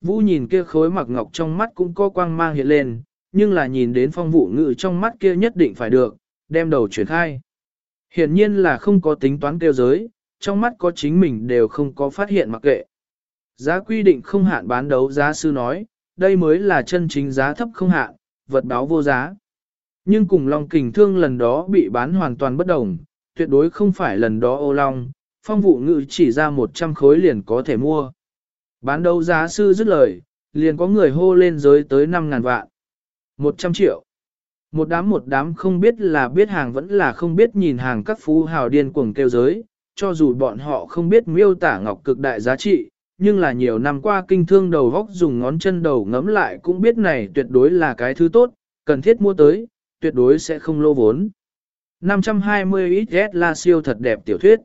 Vũ nhìn kia khối mặc ngọc trong mắt cũng có quang mang hiện lên, nhưng là nhìn đến phong vụ ngự trong mắt kia nhất định phải được, đem đầu chuyển khai. Hiện nhiên là không có tính toán kêu giới, trong mắt có chính mình đều không có phát hiện mặc kệ. Giá quy định không hạn bán đấu giá sư nói, đây mới là chân chính giá thấp không hạn, vật báo vô giá. Nhưng cùng Long Kình Thương lần đó bị bán hoàn toàn bất đồng, tuyệt đối không phải lần đó ô long, phong vụ ngự chỉ ra 100 khối liền có thể mua. Bán đấu giá sư dứt lời, liền có người hô lên giới tới 5.000 vạn. 100 triệu. Một đám một đám không biết là biết hàng vẫn là không biết nhìn hàng các phú hào điên cuồng kêu giới, cho dù bọn họ không biết miêu tả ngọc cực đại giá trị, nhưng là nhiều năm qua kinh thương đầu vóc dùng ngón chân đầu ngấm lại cũng biết này tuyệt đối là cái thứ tốt, cần thiết mua tới, tuyệt đối sẽ không lô vốn. 520 ít là siêu thật đẹp tiểu thuyết.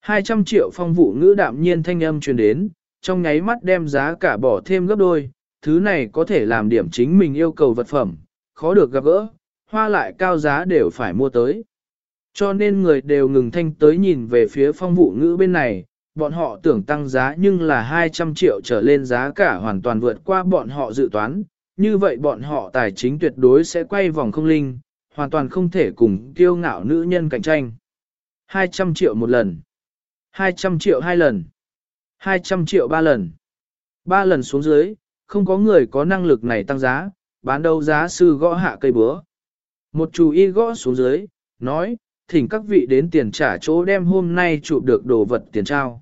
200 triệu phong vụ ngữ đạm nhiên thanh âm truyền đến, trong nháy mắt đem giá cả bỏ thêm gấp đôi, thứ này có thể làm điểm chính mình yêu cầu vật phẩm, khó được gặp gỡ, hoa lại cao giá đều phải mua tới. Cho nên người đều ngừng thanh tới nhìn về phía phong vụ ngữ bên này, bọn họ tưởng tăng giá nhưng là 200 triệu trở lên giá cả hoàn toàn vượt qua bọn họ dự toán, như vậy bọn họ tài chính tuyệt đối sẽ quay vòng không linh, hoàn toàn không thể cùng kiêu ngạo nữ nhân cạnh tranh. 200 triệu một lần, 200 triệu hai lần, 200 triệu ba lần. Ba lần xuống dưới, không có người có năng lực này tăng giá, bán đâu giá sư gõ hạ cây búa. Một chủ y gõ xuống dưới, nói, thỉnh các vị đến tiền trả chỗ đem hôm nay chụp được đồ vật tiền trao.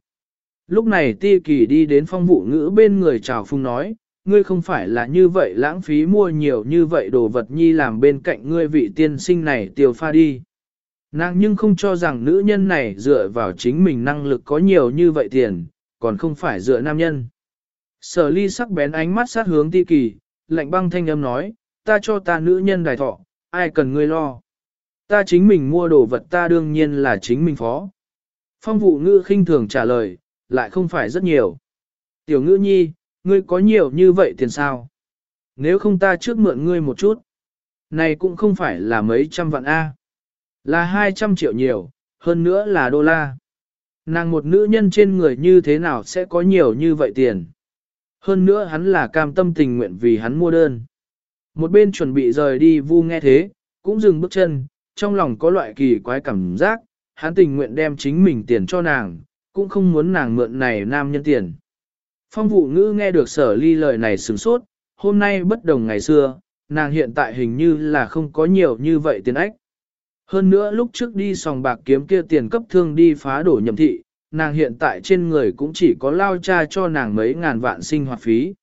Lúc này ti kỳ đi đến phong vụ ngữ bên người chào phung nói, ngươi không phải là như vậy lãng phí mua nhiều như vậy đồ vật nhi làm bên cạnh ngươi vị tiên sinh này tiêu pha đi. Nàng nhưng không cho rằng nữ nhân này dựa vào chính mình năng lực có nhiều như vậy tiền, còn không phải dựa nam nhân. Sở ly sắc bén ánh mắt sát hướng ti kỳ, lạnh băng thanh âm nói, ta cho ta nữ nhân đài thọ, ai cần ngươi lo. Ta chính mình mua đồ vật ta đương nhiên là chính mình phó. Phong vụ ngữ khinh thường trả lời, lại không phải rất nhiều. Tiểu ngữ nhi, ngươi có nhiều như vậy tiền sao? Nếu không ta trước mượn ngươi một chút. Này cũng không phải là mấy trăm vạn A. Là hai trăm triệu nhiều, hơn nữa là đô la. Nàng một nữ nhân trên người như thế nào sẽ có nhiều như vậy tiền? Hơn nữa hắn là cam tâm tình nguyện vì hắn mua đơn. Một bên chuẩn bị rời đi vu nghe thế, cũng dừng bước chân, trong lòng có loại kỳ quái cảm giác, hắn tình nguyện đem chính mình tiền cho nàng, cũng không muốn nàng mượn này nam nhân tiền. Phong vụ ngữ nghe được sở ly lời này sửng sốt, hôm nay bất đồng ngày xưa, nàng hiện tại hình như là không có nhiều như vậy tiền ách. Hơn nữa lúc trước đi sòng bạc kiếm kia tiền cấp thương đi phá đổ nhầm thị, nàng hiện tại trên người cũng chỉ có lao cha cho nàng mấy ngàn vạn sinh hoạt phí.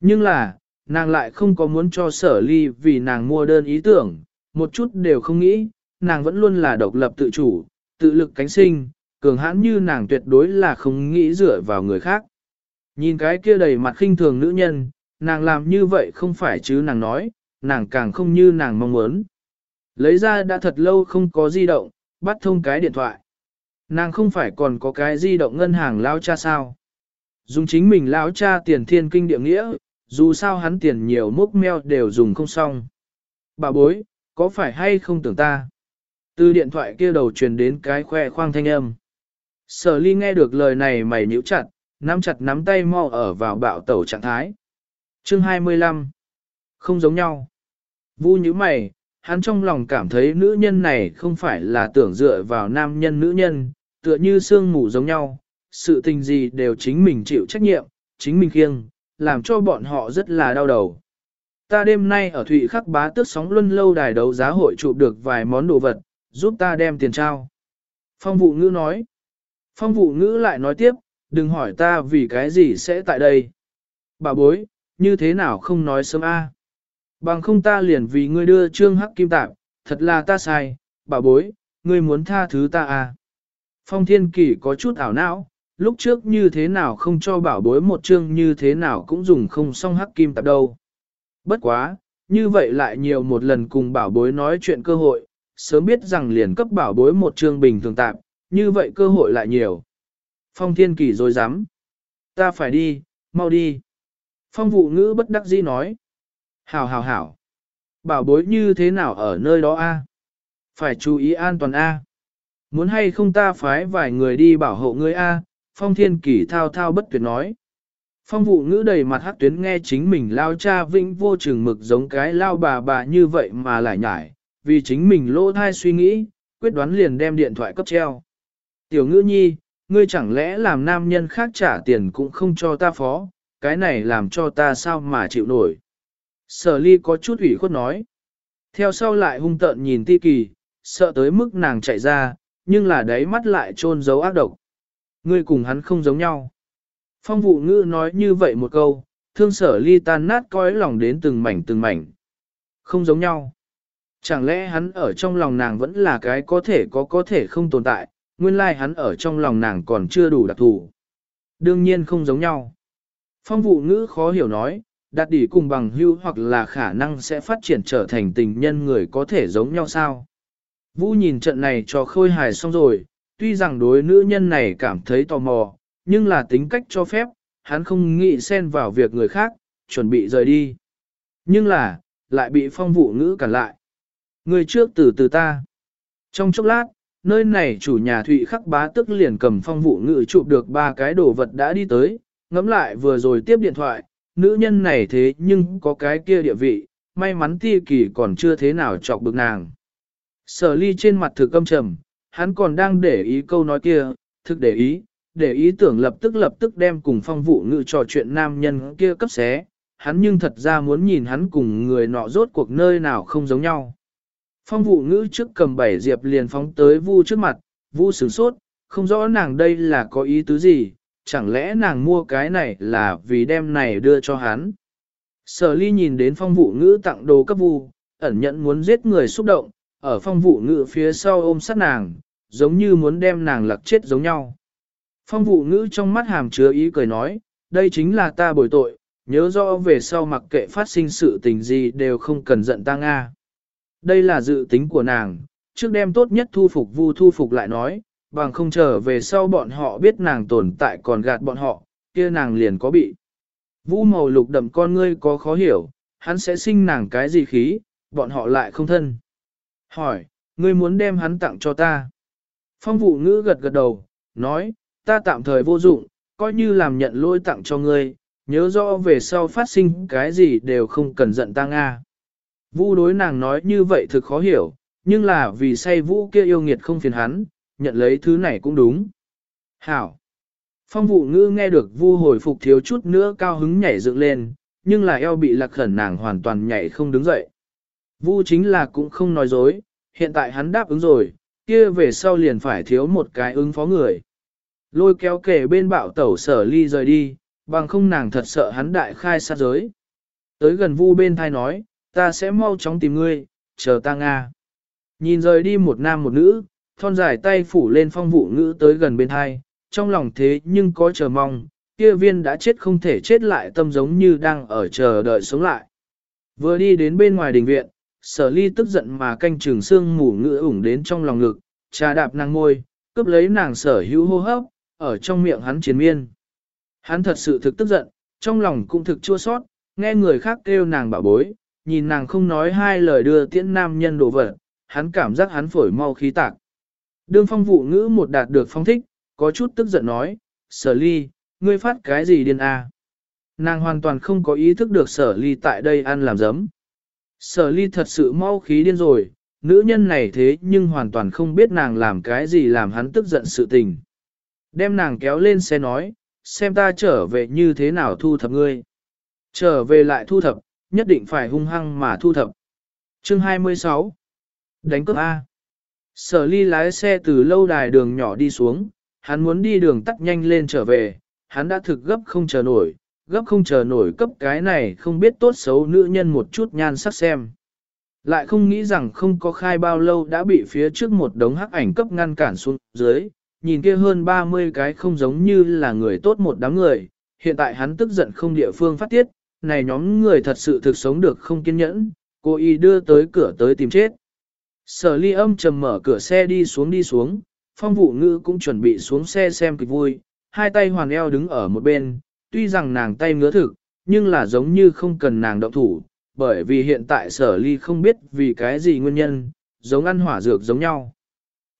Nhưng là, nàng lại không có muốn cho sở ly vì nàng mua đơn ý tưởng, một chút đều không nghĩ, nàng vẫn luôn là độc lập tự chủ, tự lực cánh sinh, cường hãn như nàng tuyệt đối là không nghĩ dựa vào người khác. Nhìn cái kia đầy mặt khinh thường nữ nhân, nàng làm như vậy không phải chứ nàng nói, nàng càng không như nàng mong muốn. Lấy ra đã thật lâu không có di động, bắt thông cái điện thoại. Nàng không phải còn có cái di động ngân hàng lao cha sao. Dùng chính mình lão cha tiền thiên kinh địa nghĩa, dù sao hắn tiền nhiều mốc meo đều dùng không xong. Bà bối, có phải hay không tưởng ta? Từ điện thoại kia đầu truyền đến cái khoe khoang thanh âm. Sở ly nghe được lời này mày nhíu chặt, nắm chặt nắm tay mau ở vào bạo tẩu trạng thái. Chương 25 Không giống nhau. Vu như mày, hắn trong lòng cảm thấy nữ nhân này không phải là tưởng dựa vào nam nhân nữ nhân, tựa như xương mù giống nhau, sự tình gì đều chính mình chịu trách nhiệm, chính mình khiêng, làm cho bọn họ rất là đau đầu. Ta đêm nay ở Thụy Khắc bá tước sóng luân lâu đài đấu giá hội chụp được vài món đồ vật, giúp ta đem tiền trao. Phong vụ ngữ nói. Phong vụ ngữ lại nói tiếp, đừng hỏi ta vì cái gì sẽ tại đây. Bà bối, như thế nào không nói sớm a? Bằng không ta liền vì ngươi đưa trương hắc kim tạp, thật là ta sai, bà bối, ngươi muốn tha thứ ta à. Phong thiên kỷ có chút ảo não, lúc trước như thế nào không cho bảo bối một chương như thế nào cũng dùng không xong hắc kim tạp đâu. Bất quá, như vậy lại nhiều một lần cùng bảo bối nói chuyện cơ hội, sớm biết rằng liền cấp bảo bối một chương bình thường tạp, như vậy cơ hội lại nhiều. Phong thiên kỳ rồi dám. Ta phải đi, mau đi. Phong vụ ngữ bất đắc dĩ nói. Hảo hảo hảo. Bảo bối như thế nào ở nơi đó a? Phải chú ý an toàn a. Muốn hay không ta phái vài người đi bảo hộ ngươi a? Phong thiên kỳ thao thao bất tuyệt nói. Phong vụ ngữ đầy mặt hắc tuyến nghe chính mình lao cha vĩnh vô chừng mực giống cái lao bà bà như vậy mà lại nhải, vì chính mình lỗ thai suy nghĩ, quyết đoán liền đem điện thoại cấp treo. Tiểu ngữ nhi, ngươi chẳng lẽ làm nam nhân khác trả tiền cũng không cho ta phó, cái này làm cho ta sao mà chịu nổi. Sở ly có chút ủy khuất nói. Theo sau lại hung tợn nhìn ti kỳ, sợ tới mức nàng chạy ra, nhưng là đáy mắt lại trôn giấu ác độc. Ngươi cùng hắn không giống nhau. Phong vụ ngữ nói như vậy một câu, thương sở ly tan nát coi lòng đến từng mảnh từng mảnh. Không giống nhau. Chẳng lẽ hắn ở trong lòng nàng vẫn là cái có thể có có thể không tồn tại, nguyên lai like hắn ở trong lòng nàng còn chưa đủ đặc thù. Đương nhiên không giống nhau. Phong vụ ngữ khó hiểu nói, đạt đỉ cùng bằng hưu hoặc là khả năng sẽ phát triển trở thành tình nhân người có thể giống nhau sao. Vũ nhìn trận này cho khôi hài xong rồi, tuy rằng đối nữ nhân này cảm thấy tò mò, nhưng là tính cách cho phép, hắn không nghĩ xen vào việc người khác, chuẩn bị rời đi. Nhưng là, lại bị phong vụ ngữ cản lại. Người trước từ từ ta. Trong chốc lát, nơi này chủ nhà Thụy Khắc bá tức liền cầm phong vụ ngữ chụp được ba cái đồ vật đã đi tới, ngẫm lại vừa rồi tiếp điện thoại, nữ nhân này thế nhưng có cái kia địa vị, may mắn ti kỳ còn chưa thế nào chọc bực nàng. Sở ly trên mặt thực âm trầm, hắn còn đang để ý câu nói kia, thực để ý, để ý tưởng lập tức lập tức đem cùng phong vụ ngự trò chuyện nam nhân kia cấp xé, hắn nhưng thật ra muốn nhìn hắn cùng người nọ rốt cuộc nơi nào không giống nhau. Phong vụ ngữ trước cầm bảy diệp liền phóng tới vu trước mặt, vu sửng sốt, không rõ nàng đây là có ý tứ gì, chẳng lẽ nàng mua cái này là vì đem này đưa cho hắn. Sở ly nhìn đến phong vụ ngữ tặng đồ cấp vu, ẩn nhận muốn giết người xúc động, ở phong vụ ngữ phía sau ôm sát nàng, giống như muốn đem nàng lặc chết giống nhau. Phong vụ ngữ trong mắt hàm chứa ý cười nói, đây chính là ta bồi tội, nhớ rõ về sau mặc kệ phát sinh sự tình gì đều không cần giận ta Nga. Đây là dự tính của nàng, trước đem tốt nhất thu phục vu thu phục lại nói, bằng không chờ về sau bọn họ biết nàng tồn tại còn gạt bọn họ, kia nàng liền có bị. vũ màu lục đậm con ngươi có khó hiểu, hắn sẽ sinh nàng cái gì khí, bọn họ lại không thân. Hỏi, ngươi muốn đem hắn tặng cho ta. Phong vụ ngữ gật gật đầu, nói, ta tạm thời vô dụng, coi như làm nhận lỗi tặng cho ngươi, nhớ rõ về sau phát sinh cái gì đều không cần giận ta Nga. vũ đối nàng nói như vậy thực khó hiểu, nhưng là vì say vũ kia yêu nghiệt không phiền hắn, nhận lấy thứ này cũng đúng. Hảo. Phong vụ ngữ nghe được vu hồi phục thiếu chút nữa cao hứng nhảy dựng lên, nhưng là eo bị lạc khẩn nàng hoàn toàn nhảy không đứng dậy. Vu chính là cũng không nói dối, hiện tại hắn đáp ứng rồi, kia về sau liền phải thiếu một cái ứng phó người. Lôi kéo kể bên bạo tẩu sở ly rời đi, bằng không nàng thật sợ hắn đại khai sát giới. Tới gần vu bên thai nói, ta sẽ mau chóng tìm ngươi, chờ ta Nga. Nhìn rời đi một nam một nữ, thon dài tay phủ lên phong vụ ngữ tới gần bên hai trong lòng thế nhưng có chờ mong, kia viên đã chết không thể chết lại tâm giống như đang ở chờ đợi sống lại. Vừa đi đến bên ngoài đình viện, sở ly tức giận mà canh trường xương mù ngữ ủng đến trong lòng ngực, trà đạp nàng môi, cướp lấy nàng sở hữu hô hấp, ở trong miệng hắn chiến miên. Hắn thật sự thực tức giận, trong lòng cũng thực chua sót, nghe người khác kêu nàng bảo bối, nhìn nàng không nói hai lời đưa tiễn nam nhân đồ vật, hắn cảm giác hắn phổi mau khí tạc. Đương phong vụ ngữ một đạt được phong thích, có chút tức giận nói, sở ly, ngươi phát cái gì điên a? Nàng hoàn toàn không có ý thức được sở ly tại đây ăn làm giấm. Sở ly thật sự mau khí điên rồi, nữ nhân này thế nhưng hoàn toàn không biết nàng làm cái gì làm hắn tức giận sự tình. Đem nàng kéo lên xe nói, xem ta trở về như thế nào thu thập ngươi. Trở về lại thu thập, nhất định phải hung hăng mà thu thập. Chương 26 Đánh cướp A Sở ly lái xe từ lâu đài đường nhỏ đi xuống, hắn muốn đi đường tắt nhanh lên trở về, hắn đã thực gấp không chờ nổi, gấp không chờ nổi cấp cái này không biết tốt xấu nữ nhân một chút nhan sắc xem. Lại không nghĩ rằng không có khai bao lâu đã bị phía trước một đống hắc ảnh cấp ngăn cản xuống dưới, nhìn kia hơn 30 cái không giống như là người tốt một đám người, hiện tại hắn tức giận không địa phương phát tiết, này nhóm người thật sự thực sống được không kiên nhẫn, cô y đưa tới cửa tới tìm chết. Sở ly âm trầm mở cửa xe đi xuống đi xuống, phong vụ ngữ cũng chuẩn bị xuống xe xem kịch vui, hai tay hoàn eo đứng ở một bên, tuy rằng nàng tay ngứa thực, nhưng là giống như không cần nàng động thủ, bởi vì hiện tại sở ly không biết vì cái gì nguyên nhân, giống ăn hỏa dược giống nhau.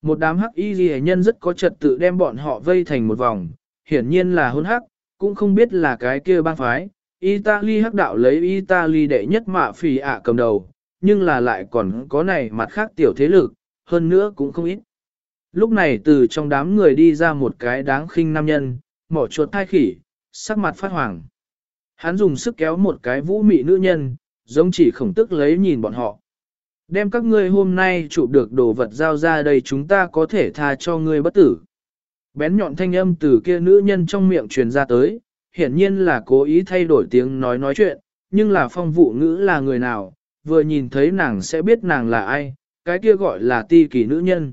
Một đám hắc y ghi nhân rất có trật tự đem bọn họ vây thành một vòng, hiển nhiên là hôn hắc, cũng không biết là cái kia bang phái. Italy hắc đạo lấy Italy đệ nhất mạ phì ạ cầm đầu, nhưng là lại còn có này mặt khác tiểu thế lực, hơn nữa cũng không ít. Lúc này từ trong đám người đi ra một cái đáng khinh nam nhân, mỏ chuột thai khỉ, sắc mặt phát hoàng. Hắn dùng sức kéo một cái vũ mị nữ nhân, giống chỉ khổng tức lấy nhìn bọn họ. Đem các ngươi hôm nay chụp được đồ vật giao ra đây chúng ta có thể tha cho ngươi bất tử. Bén nhọn thanh âm từ kia nữ nhân trong miệng truyền ra tới, hiển nhiên là cố ý thay đổi tiếng nói nói chuyện, nhưng là phong vụ ngữ là người nào, vừa nhìn thấy nàng sẽ biết nàng là ai, cái kia gọi là ti kỳ nữ nhân.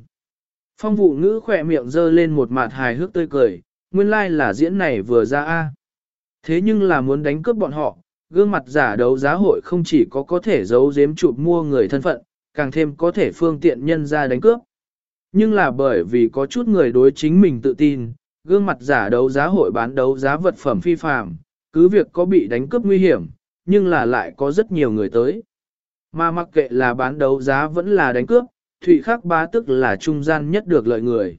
Phong vụ ngữ khỏe miệng dơ lên một mặt hài hước tươi cười, nguyên lai like là diễn này vừa ra a. Thế nhưng là muốn đánh cướp bọn họ, gương mặt giả đấu giá hội không chỉ có có thể giấu giếm chụp mua người thân phận, càng thêm có thể phương tiện nhân ra đánh cướp. Nhưng là bởi vì có chút người đối chính mình tự tin, gương mặt giả đấu giá hội bán đấu giá vật phẩm phi phạm, cứ việc có bị đánh cướp nguy hiểm, nhưng là lại có rất nhiều người tới. Mà mặc kệ là bán đấu giá vẫn là đánh cướp, Thụy Khắc bá tức là trung gian nhất được lợi người.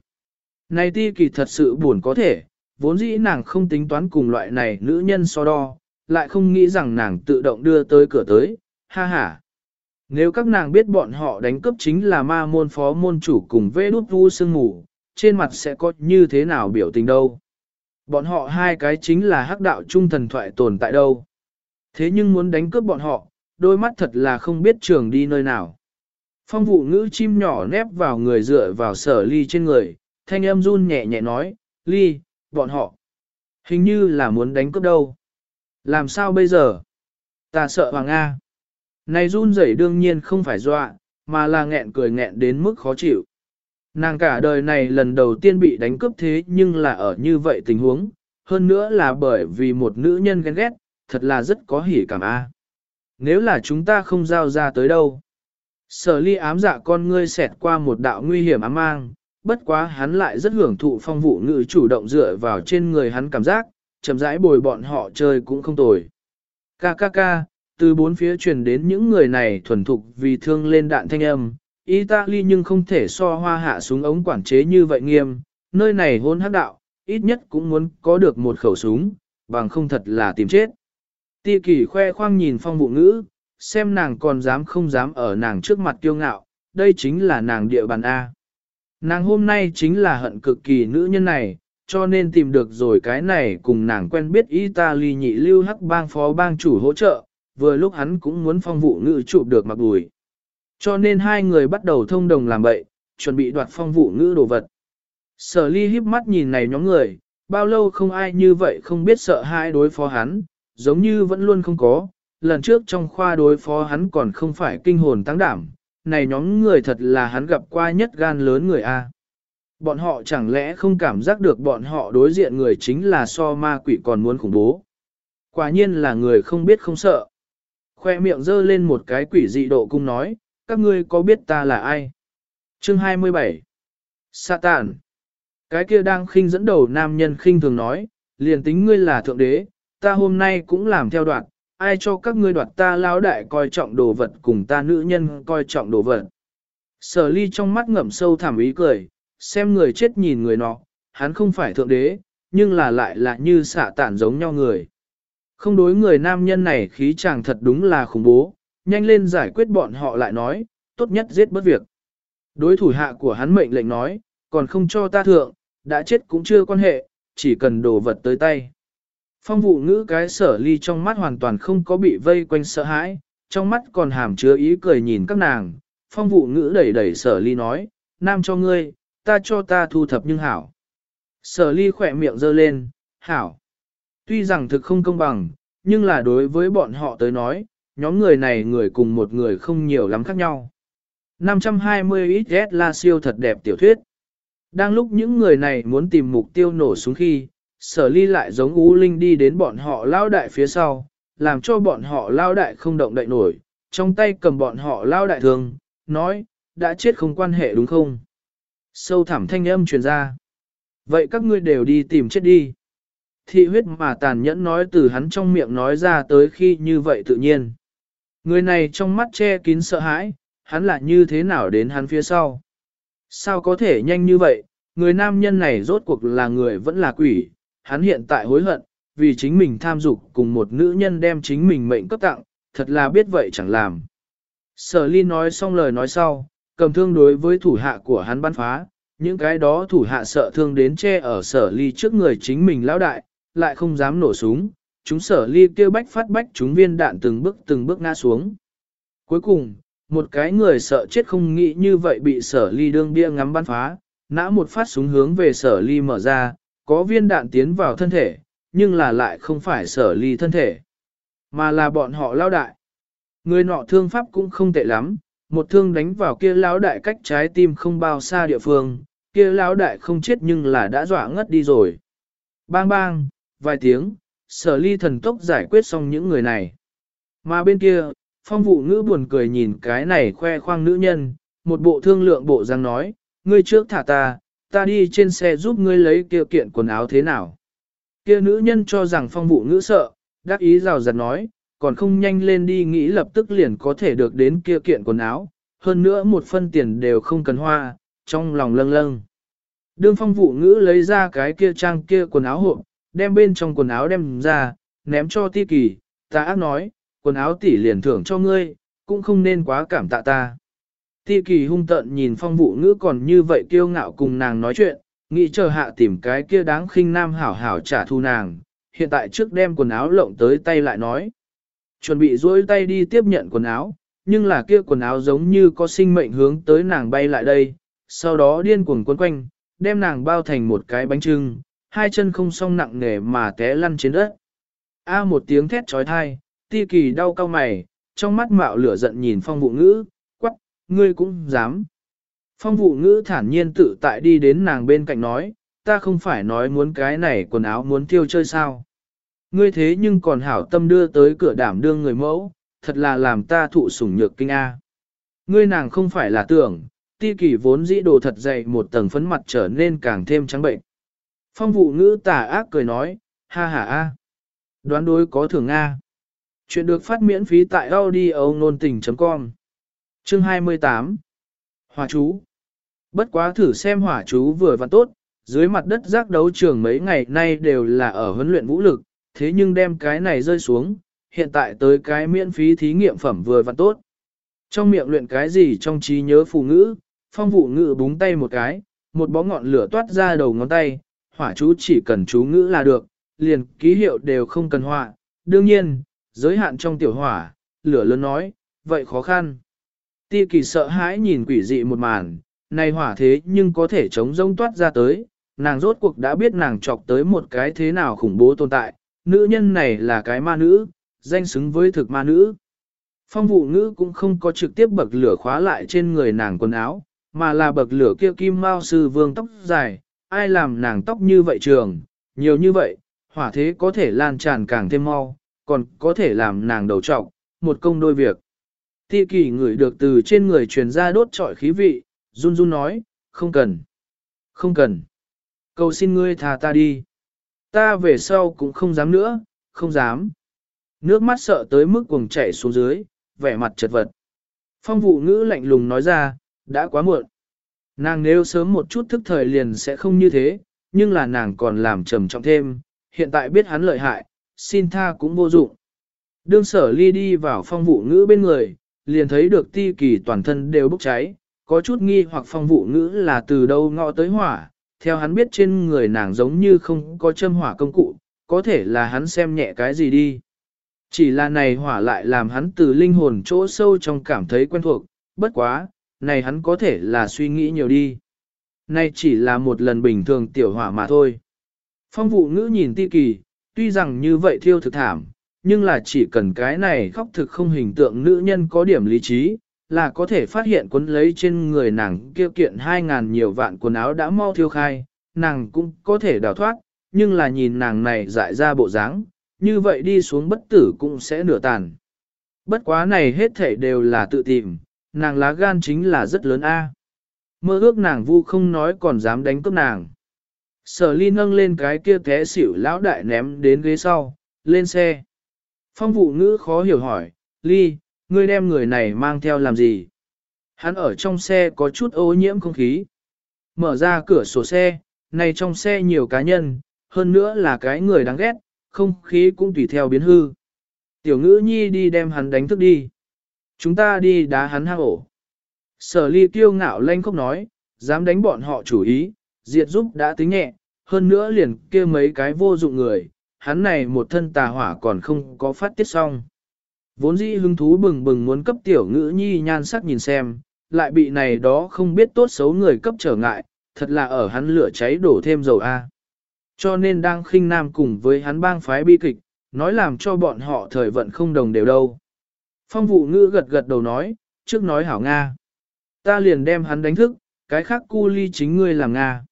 Này ti kỳ thật sự buồn có thể, vốn dĩ nàng không tính toán cùng loại này nữ nhân so đo, lại không nghĩ rằng nàng tự động đưa tới cửa tới, ha ha. Nếu các nàng biết bọn họ đánh cướp chính là ma môn phó môn chủ cùng vê đút vu sương mù, trên mặt sẽ có như thế nào biểu tình đâu. Bọn họ hai cái chính là hắc đạo trung thần thoại tồn tại đâu. Thế nhưng muốn đánh cướp bọn họ, đôi mắt thật là không biết trường đi nơi nào. Phong vụ ngữ chim nhỏ nép vào người dựa vào sở ly trên người, thanh âm run nhẹ nhẹ nói, ly, bọn họ. Hình như là muốn đánh cướp đâu. Làm sao bây giờ? Ta sợ Hoàng A. Này run rẩy đương nhiên không phải dọa, mà là nghẹn cười nghẹn đến mức khó chịu. Nàng cả đời này lần đầu tiên bị đánh cướp thế nhưng là ở như vậy tình huống, hơn nữa là bởi vì một nữ nhân ghen ghét, thật là rất có hỉ cảm a. Nếu là chúng ta không giao ra tới đâu. Sở ly ám dạ con ngươi xẹt qua một đạo nguy hiểm ám mang, bất quá hắn lại rất hưởng thụ phong vụ ngữ chủ động dựa vào trên người hắn cảm giác, chậm rãi bồi bọn họ chơi cũng không tồi. Ca ca ca, từ bốn phía truyền đến những người này thuần thục vì thương lên đạn thanh âm, Italy nhưng không thể so hoa hạ súng ống quản chế như vậy nghiêm, nơi này hôn hắc đạo, ít nhất cũng muốn có được một khẩu súng, bằng không thật là tìm chết. Ti kỳ khoe khoang nhìn phong vụ ngữ, xem nàng còn dám không dám ở nàng trước mặt kiêu ngạo, đây chính là nàng địa bàn A. Nàng hôm nay chính là hận cực kỳ nữ nhân này, cho nên tìm được rồi cái này cùng nàng quen biết Italy nhị lưu hắc bang phó bang chủ hỗ trợ, vừa lúc hắn cũng muốn phong vụ ngữ chụp được mặc đùi. Cho nên hai người bắt đầu thông đồng làm bậy, chuẩn bị đoạt phong vụ ngữ đồ vật. Sở ly híp mắt nhìn này nhóm người, bao lâu không ai như vậy không biết sợ hãi đối phó hắn, giống như vẫn luôn không có, lần trước trong khoa đối phó hắn còn không phải kinh hồn tăng đảm, này nhóm người thật là hắn gặp qua nhất gan lớn người A. Bọn họ chẳng lẽ không cảm giác được bọn họ đối diện người chính là so ma quỷ còn muốn khủng bố. Quả nhiên là người không biết không sợ. Khoe miệng dơ lên một cái quỷ dị độ cung nói, các ngươi có biết ta là ai? Chương 27 Satan Cái kia đang khinh dẫn đầu nam nhân khinh thường nói, liền tính ngươi là thượng đế, ta hôm nay cũng làm theo đoạn, ai cho các ngươi đoạt ta lão đại coi trọng đồ vật cùng ta nữ nhân coi trọng đồ vật. Sở ly trong mắt ngậm sâu thảm ý cười, xem người chết nhìn người nọ, hắn không phải thượng đế, nhưng là lại là như xạ tản giống nhau người. Không đối người nam nhân này khí chàng thật đúng là khủng bố, nhanh lên giải quyết bọn họ lại nói, tốt nhất giết bất việc. Đối thủ hạ của hắn mệnh lệnh nói, còn không cho ta thượng, đã chết cũng chưa quan hệ, chỉ cần đồ vật tới tay. Phong vụ ngữ cái sở ly trong mắt hoàn toàn không có bị vây quanh sợ hãi, trong mắt còn hàm chứa ý cười nhìn các nàng. Phong vụ ngữ đẩy đẩy sở ly nói, nam cho ngươi, ta cho ta thu thập nhưng hảo. Sở ly khỏe miệng giơ lên, hảo. Tuy rằng thực không công bằng, nhưng là đối với bọn họ tới nói, nhóm người này người cùng một người không nhiều lắm khác nhau. 520 XS là siêu thật đẹp tiểu thuyết. Đang lúc những người này muốn tìm mục tiêu nổ súng khi, sở ly lại giống ú linh đi đến bọn họ lao đại phía sau, làm cho bọn họ lao đại không động đậy nổi, trong tay cầm bọn họ lao đại thường, nói, đã chết không quan hệ đúng không? Sâu thẳm thanh âm truyền ra. Vậy các ngươi đều đi tìm chết đi. Thị huyết mà tàn nhẫn nói từ hắn trong miệng nói ra tới khi như vậy tự nhiên. Người này trong mắt che kín sợ hãi, hắn là như thế nào đến hắn phía sau. Sao có thể nhanh như vậy, người nam nhân này rốt cuộc là người vẫn là quỷ, hắn hiện tại hối hận, vì chính mình tham dục cùng một nữ nhân đem chính mình mệnh cấp tặng, thật là biết vậy chẳng làm. Sở ly nói xong lời nói sau, cầm thương đối với thủ hạ của hắn bắn phá, những cái đó thủ hạ sợ thương đến che ở sở ly trước người chính mình lão đại, lại không dám nổ súng, chúng sở ly kêu bách phát bách chúng viên đạn từng bước từng bước ngã xuống. Cuối cùng, một cái người sợ chết không nghĩ như vậy bị sở ly đương bia ngắm bắn phá, nã một phát súng hướng về sở ly mở ra, có viên đạn tiến vào thân thể, nhưng là lại không phải sở ly thân thể, mà là bọn họ lao đại. Người nọ thương pháp cũng không tệ lắm, một thương đánh vào kia lão đại cách trái tim không bao xa địa phương, kia lão đại không chết nhưng là đã dọa ngất đi rồi. Bang bang, vài tiếng, sở ly thần tốc giải quyết xong những người này. Mà bên kia, phong vụ ngữ buồn cười nhìn cái này khoe khoang nữ nhân, một bộ thương lượng bộ răng nói, ngươi trước thả ta, ta đi trên xe giúp ngươi lấy kia kiện quần áo thế nào. Kia nữ nhân cho rằng phong vụ ngữ sợ, đáp ý rào rạt nói, còn không nhanh lên đi nghĩ lập tức liền có thể được đến kia kiện quần áo, hơn nữa một phân tiền đều không cần hoa, trong lòng lâng lâng. Đương phong vụ ngữ lấy ra cái kia trang kia quần áo hộp, đem bên trong quần áo đem ra, ném cho ti kỳ, ta ác nói, quần áo tỷ liền thưởng cho ngươi, cũng không nên quá cảm tạ ta. Ti kỳ hung tận nhìn phong vụ ngữ còn như vậy kiêu ngạo cùng nàng nói chuyện, nghĩ chờ hạ tìm cái kia đáng khinh nam hảo hảo trả thù nàng, hiện tại trước đem quần áo lộng tới tay lại nói. Chuẩn bị duỗi tay đi tiếp nhận quần áo, nhưng là kia quần áo giống như có sinh mệnh hướng tới nàng bay lại đây, sau đó điên cuồng quấn quanh, đem nàng bao thành một cái bánh trưng, hai chân không song nặng nề mà té lăn trên đất. A một tiếng thét trói thai, ti kỳ đau cao mày, trong mắt mạo lửa giận nhìn phong vụ ngữ, ngươi cũng dám. Phong vụ ngữ thản nhiên tự tại đi đến nàng bên cạnh nói, ta không phải nói muốn cái này quần áo muốn tiêu chơi sao. Ngươi thế nhưng còn hảo tâm đưa tới cửa đảm đương người mẫu, thật là làm ta thụ sủng nhược kinh A. Ngươi nàng không phải là tưởng, ti kỳ vốn dĩ đồ thật dày một tầng phấn mặt trở nên càng thêm trắng bệnh. Phong vụ ngữ tà ác cười nói, ha ha a, đoán đối có thưởng a. Chuyện được phát miễn phí tại audio nôn tình.com Chương 28 Hỏa chú Bất quá thử xem hỏa chú vừa và tốt, dưới mặt đất giác đấu trường mấy ngày nay đều là ở huấn luyện vũ lực, thế nhưng đem cái này rơi xuống, hiện tại tới cái miễn phí thí nghiệm phẩm vừa và tốt. Trong miệng luyện cái gì trong trí nhớ phụ ngữ, phong vụ ngữ búng tay một cái, một bó ngọn lửa toát ra đầu ngón tay, hỏa chú chỉ cần chú ngữ là được, liền ký hiệu đều không cần họa. Đương nhiên, giới hạn trong tiểu hỏa, lửa lớn nói, vậy khó khăn. Ti kỳ sợ hãi nhìn quỷ dị một màn, này hỏa thế nhưng có thể chống rông toát ra tới, nàng rốt cuộc đã biết nàng chọc tới một cái thế nào khủng bố tồn tại, nữ nhân này là cái ma nữ, danh xứng với thực ma nữ. Phong vụ nữ cũng không có trực tiếp bậc lửa khóa lại trên người nàng quần áo, mà là bậc lửa kia kim mao sư vương tóc dài, ai làm nàng tóc như vậy trường, nhiều như vậy, hỏa thế có thể lan tràn càng thêm mau, còn có thể làm nàng đầu trọng, một công đôi việc. Ti kỳ ngửi được từ trên người truyền ra đốt trọi khí vị, run run nói, không cần, không cần. Cầu xin ngươi thà ta đi. Ta về sau cũng không dám nữa, không dám. Nước mắt sợ tới mức cuồng chảy xuống dưới, vẻ mặt chật vật. Phong vụ ngữ lạnh lùng nói ra, đã quá muộn. Nàng nếu sớm một chút thức thời liền sẽ không như thế, nhưng là nàng còn làm trầm trọng thêm, hiện tại biết hắn lợi hại, xin tha cũng vô dụng. Đương sở ly đi vào phong vụ ngữ bên người, liền thấy được ti kỳ toàn thân đều bốc cháy, có chút nghi hoặc phong vụ ngữ là từ đâu ngọ tới hỏa, theo hắn biết trên người nàng giống như không có châm hỏa công cụ, có thể là hắn xem nhẹ cái gì đi. Chỉ là này hỏa lại làm hắn từ linh hồn chỗ sâu trong cảm thấy quen thuộc, bất quá, này hắn có thể là suy nghĩ nhiều đi. Này chỉ là một lần bình thường tiểu hỏa mà thôi. Phong vụ ngữ nhìn ti kỳ, tuy rằng như vậy thiêu thực thảm, nhưng là chỉ cần cái này khóc thực không hình tượng nữ nhân có điểm lý trí, là có thể phát hiện quấn lấy trên người nàng kêu kiện hai ngàn nhiều vạn quần áo đã mau thiêu khai, nàng cũng có thể đào thoát, nhưng là nhìn nàng này dại ra bộ dáng, như vậy đi xuống bất tử cũng sẽ nửa tàn. Bất quá này hết thể đều là tự tìm, nàng lá gan chính là rất lớn a. Mơ ước nàng vu không nói còn dám đánh cướp nàng. Sở ly nâng lên cái kia té xỉu lão đại ném đến ghế sau, lên xe. Phong vụ ngữ khó hiểu hỏi, ly, ngươi đem người này mang theo làm gì? Hắn ở trong xe có chút ô nhiễm không khí. Mở ra cửa sổ xe, này trong xe nhiều cá nhân, hơn nữa là cái người đáng ghét, không khí cũng tùy theo biến hư. Tiểu ngữ nhi đi đem hắn đánh thức đi. Chúng ta đi đá hắn hang ổ. Sở ly tiêu ngạo lanh không nói, dám đánh bọn họ chủ ý, diệt giúp đã tính nhẹ, hơn nữa liền kia mấy cái vô dụng người, hắn này một thân tà hỏa còn không có phát tiết xong. Vốn dĩ hứng thú bừng bừng muốn cấp tiểu ngữ nhi nhan sắc nhìn xem, lại bị này đó không biết tốt xấu người cấp trở ngại, thật là ở hắn lửa cháy đổ thêm dầu A. Cho nên đang khinh nam cùng với hắn bang phái bi kịch, nói làm cho bọn họ thời vận không đồng đều đâu. Phong vụ ngữ gật gật đầu nói, trước nói hảo Nga. Ta liền đem hắn đánh thức, cái khác cu ly chính ngươi làm Nga.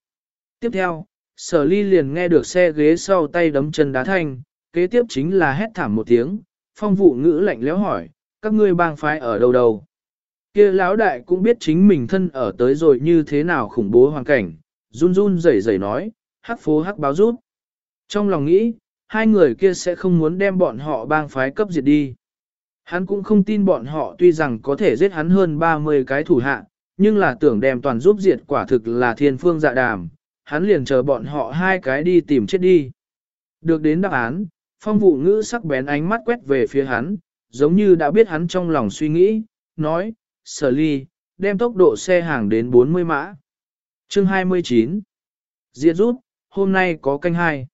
Tiếp theo, sở ly liền nghe được xe ghế sau tay đấm chân đá thanh, kế tiếp chính là hét thảm một tiếng, phong vụ ngữ lạnh lẽo hỏi, các ngươi bang phái ở đâu đâu. Kia lão đại cũng biết chính mình thân ở tới rồi như thế nào khủng bố hoàn cảnh, run run rẩy rẩy nói, hắc phố hắc báo rút. Trong lòng nghĩ, hai người kia sẽ không muốn đem bọn họ bang phái cấp diệt đi. Hắn cũng không tin bọn họ tuy rằng có thể giết hắn hơn 30 cái thủ hạ, nhưng là tưởng đem toàn giúp diệt quả thực là thiên phương dạ đàm, hắn liền chờ bọn họ hai cái đi tìm chết đi. Được đến đáp án, phong vụ ngữ sắc bén ánh mắt quét về phía hắn, giống như đã biết hắn trong lòng suy nghĩ, nói, sở ly, đem tốc độ xe hàng đến 40 mã. Chương 29 Diệt rút, hôm nay có canh hai.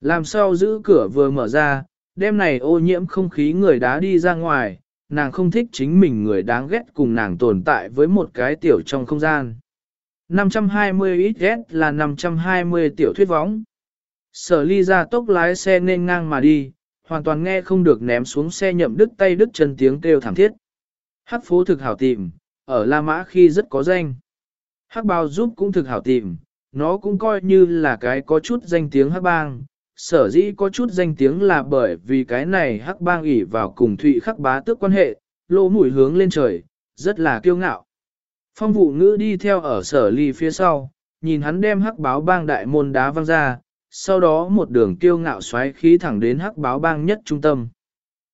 Làm sao giữ cửa vừa mở ra, đêm này ô nhiễm không khí người đá đi ra ngoài, nàng không thích chính mình người đáng ghét cùng nàng tồn tại với một cái tiểu trong không gian. 520 XS là 520 tiểu thuyết võng. Sở ly ra tốc lái xe nên ngang mà đi, hoàn toàn nghe không được ném xuống xe nhậm đứt tay đứt chân tiếng kêu thảm thiết. Hắc phố thực hảo tìm, ở La Mã khi rất có danh. Hắc bao giúp cũng thực hảo tìm, nó cũng coi như là cái có chút danh tiếng hắc bang. Sở dĩ có chút danh tiếng là bởi vì cái này hắc bang ủy vào cùng thụy khắc bá tước quan hệ, lỗ mũi hướng lên trời, rất là kiêu ngạo. Phong vụ ngữ đi theo ở sở ly phía sau, nhìn hắn đem hắc báo bang đại môn đá văng ra, sau đó một đường kiêu ngạo xoáy khí thẳng đến hắc báo bang nhất trung tâm.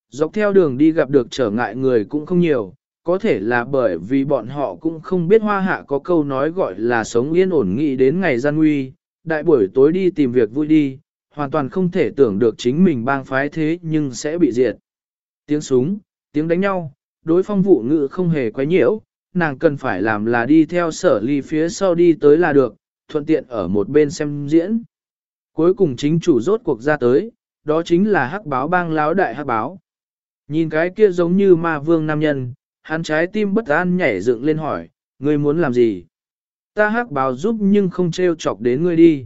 Dọc theo đường đi gặp được trở ngại người cũng không nhiều, có thể là bởi vì bọn họ cũng không biết hoa hạ có câu nói gọi là sống yên ổn nghị đến ngày gian nguy, đại buổi tối đi tìm việc vui đi, hoàn toàn không thể tưởng được chính mình bang phái thế nhưng sẽ bị diệt. Tiếng súng, tiếng đánh nhau, đối phong vụ ngự không hề quấy nhiễu, nàng cần phải làm là đi theo sở ly phía sau đi tới là được, thuận tiện ở một bên xem diễn. Cuối cùng chính chủ rốt cuộc ra tới, đó chính là hắc báo bang láo đại hắc báo. Nhìn cái kia giống như ma vương nam nhân, hắn trái tim bất an nhảy dựng lên hỏi, ngươi muốn làm gì? Ta hắc báo giúp nhưng không treo chọc đến ngươi đi.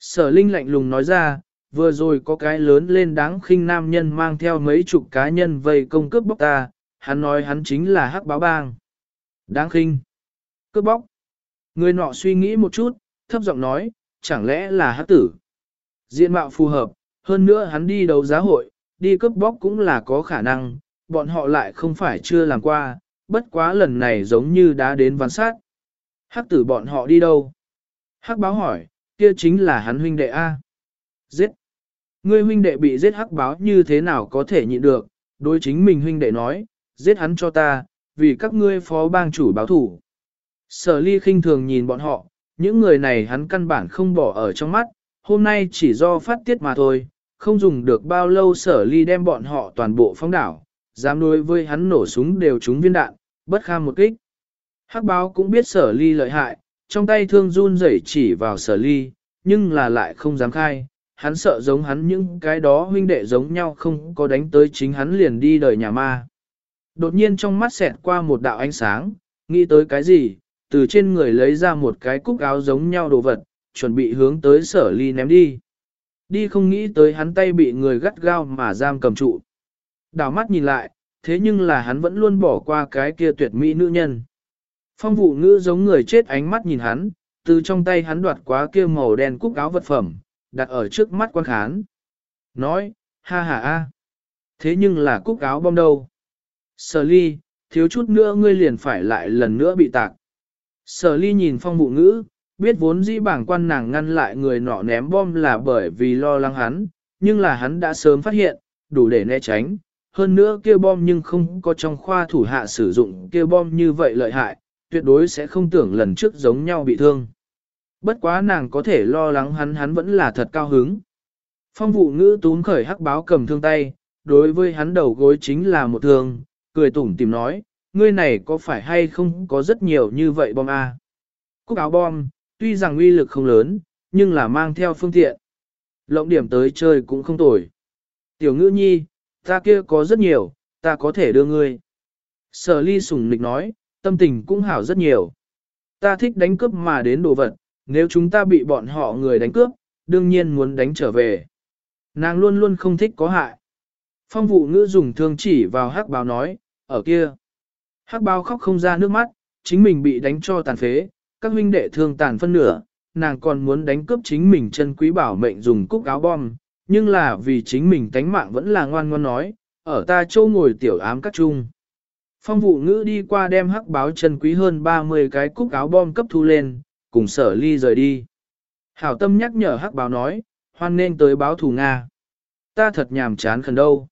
Sở Linh lạnh lùng nói ra, vừa rồi có cái lớn lên đáng khinh nam nhân mang theo mấy chục cá nhân vây công cướp bóc ta, hắn nói hắn chính là hắc báo bang. Đáng khinh. Cướp bóc. Người nọ suy nghĩ một chút, thấp giọng nói, chẳng lẽ là hắc tử. Diện mạo phù hợp, hơn nữa hắn đi đấu giá hội, đi cướp bóc cũng là có khả năng, bọn họ lại không phải chưa làm qua, bất quá lần này giống như đã đến văn sát. Hắc tử bọn họ đi đâu? Hắc báo hỏi, kia chính là hắn huynh đệ A. Giết. Ngươi huynh đệ bị giết hắc báo như thế nào có thể nhịn được, đối chính mình huynh đệ nói, giết hắn cho ta, vì các ngươi phó bang chủ báo thủ. Sở ly khinh thường nhìn bọn họ, những người này hắn căn bản không bỏ ở trong mắt, hôm nay chỉ do phát tiết mà thôi, không dùng được bao lâu sở ly đem bọn họ toàn bộ phóng đảo, dám đối với hắn nổ súng đều trúng viên đạn, bất kham một kích. Hắc báo cũng biết sở ly lợi hại, trong tay thương run rẩy chỉ vào sở ly, nhưng là lại không dám khai, hắn sợ giống hắn những cái đó huynh đệ giống nhau không có đánh tới chính hắn liền đi đời nhà ma. Đột nhiên trong mắt xẹt qua một đạo ánh sáng, nghĩ tới cái gì, từ trên người lấy ra một cái cúc áo giống nhau đồ vật, chuẩn bị hướng tới sở ly ném đi. Đi không nghĩ tới hắn tay bị người gắt gao mà giam cầm trụ. Đảo mắt nhìn lại, thế nhưng là hắn vẫn luôn bỏ qua cái kia tuyệt mỹ nữ nhân. Phong vụ ngữ giống người chết ánh mắt nhìn hắn, từ trong tay hắn đoạt quá kia màu đen cúc áo vật phẩm, đặt ở trước mắt quan khán. Nói, ha ha a, thế nhưng là cúc áo bom đâu. Sở ly, thiếu chút nữa ngươi liền phải lại lần nữa bị tạc. Sở ly nhìn phong bụ ngữ, biết vốn dĩ bảng quan nàng ngăn lại người nọ ném bom là bởi vì lo lắng hắn, nhưng là hắn đã sớm phát hiện, đủ để né tránh. Hơn nữa kia bom nhưng không có trong khoa thủ hạ sử dụng kia bom như vậy lợi hại, tuyệt đối sẽ không tưởng lần trước giống nhau bị thương. Bất quá nàng có thể lo lắng hắn hắn vẫn là thật cao hứng. Phong vụ ngữ túm khởi hắc báo cầm thương tay, đối với hắn đầu gối chính là một thương, cười tủm tìm nói, ngươi này có phải hay không có rất nhiều như vậy bom A. Cúc áo bom, tuy rằng uy lực không lớn, nhưng là mang theo phương tiện. Lộng điểm tới chơi cũng không tồi. Tiểu ngữ nhi, ta kia có rất nhiều, ta có thể đưa ngươi. Sở ly sùng nịch nói, tâm tình cũng hảo rất nhiều. Ta thích đánh cướp mà đến đồ vật, nếu chúng ta bị bọn họ người đánh cướp, đương nhiên muốn đánh trở về. Nàng luôn luôn không thích có hại. Phong vụ ngữ dùng thương chỉ vào hắc báo nói, ở kia. Hắc báo khóc không ra nước mắt, chính mình bị đánh cho tàn phế, các huynh đệ thương tàn phân nửa, nàng còn muốn đánh cướp chính mình chân quý bảo mệnh dùng cúc áo bom, nhưng là vì chính mình tánh mạng vẫn là ngoan ngoan nói, ở ta châu ngồi tiểu ám các chung. Phong vụ ngữ đi qua đem hắc báo chân quý hơn 30 cái cúc áo bom cấp thu lên, cùng sở ly rời đi. Hảo tâm nhắc nhở hắc báo nói, hoan nên tới báo thù Nga. Ta thật nhàm chán khẩn đâu.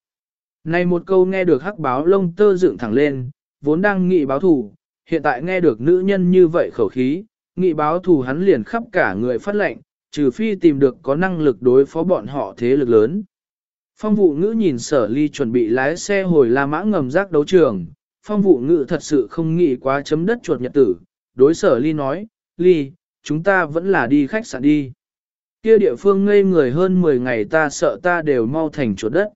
Này một câu nghe được hắc báo lông tơ dựng thẳng lên, vốn đang nghị báo thù, hiện tại nghe được nữ nhân như vậy khẩu khí, nghị báo thù hắn liền khắp cả người phát lệnh, trừ phi tìm được có năng lực đối phó bọn họ thế lực lớn. Phong vụ ngữ nhìn sở ly chuẩn bị lái xe hồi La Mã ngầm rác đấu trường, phong vụ ngữ thật sự không nghĩ quá chấm đất chuột nhật tử, đối sở ly nói, ly, chúng ta vẫn là đi khách sạn đi. Kia địa phương ngây người hơn 10 ngày ta sợ ta đều mau thành chuột đất.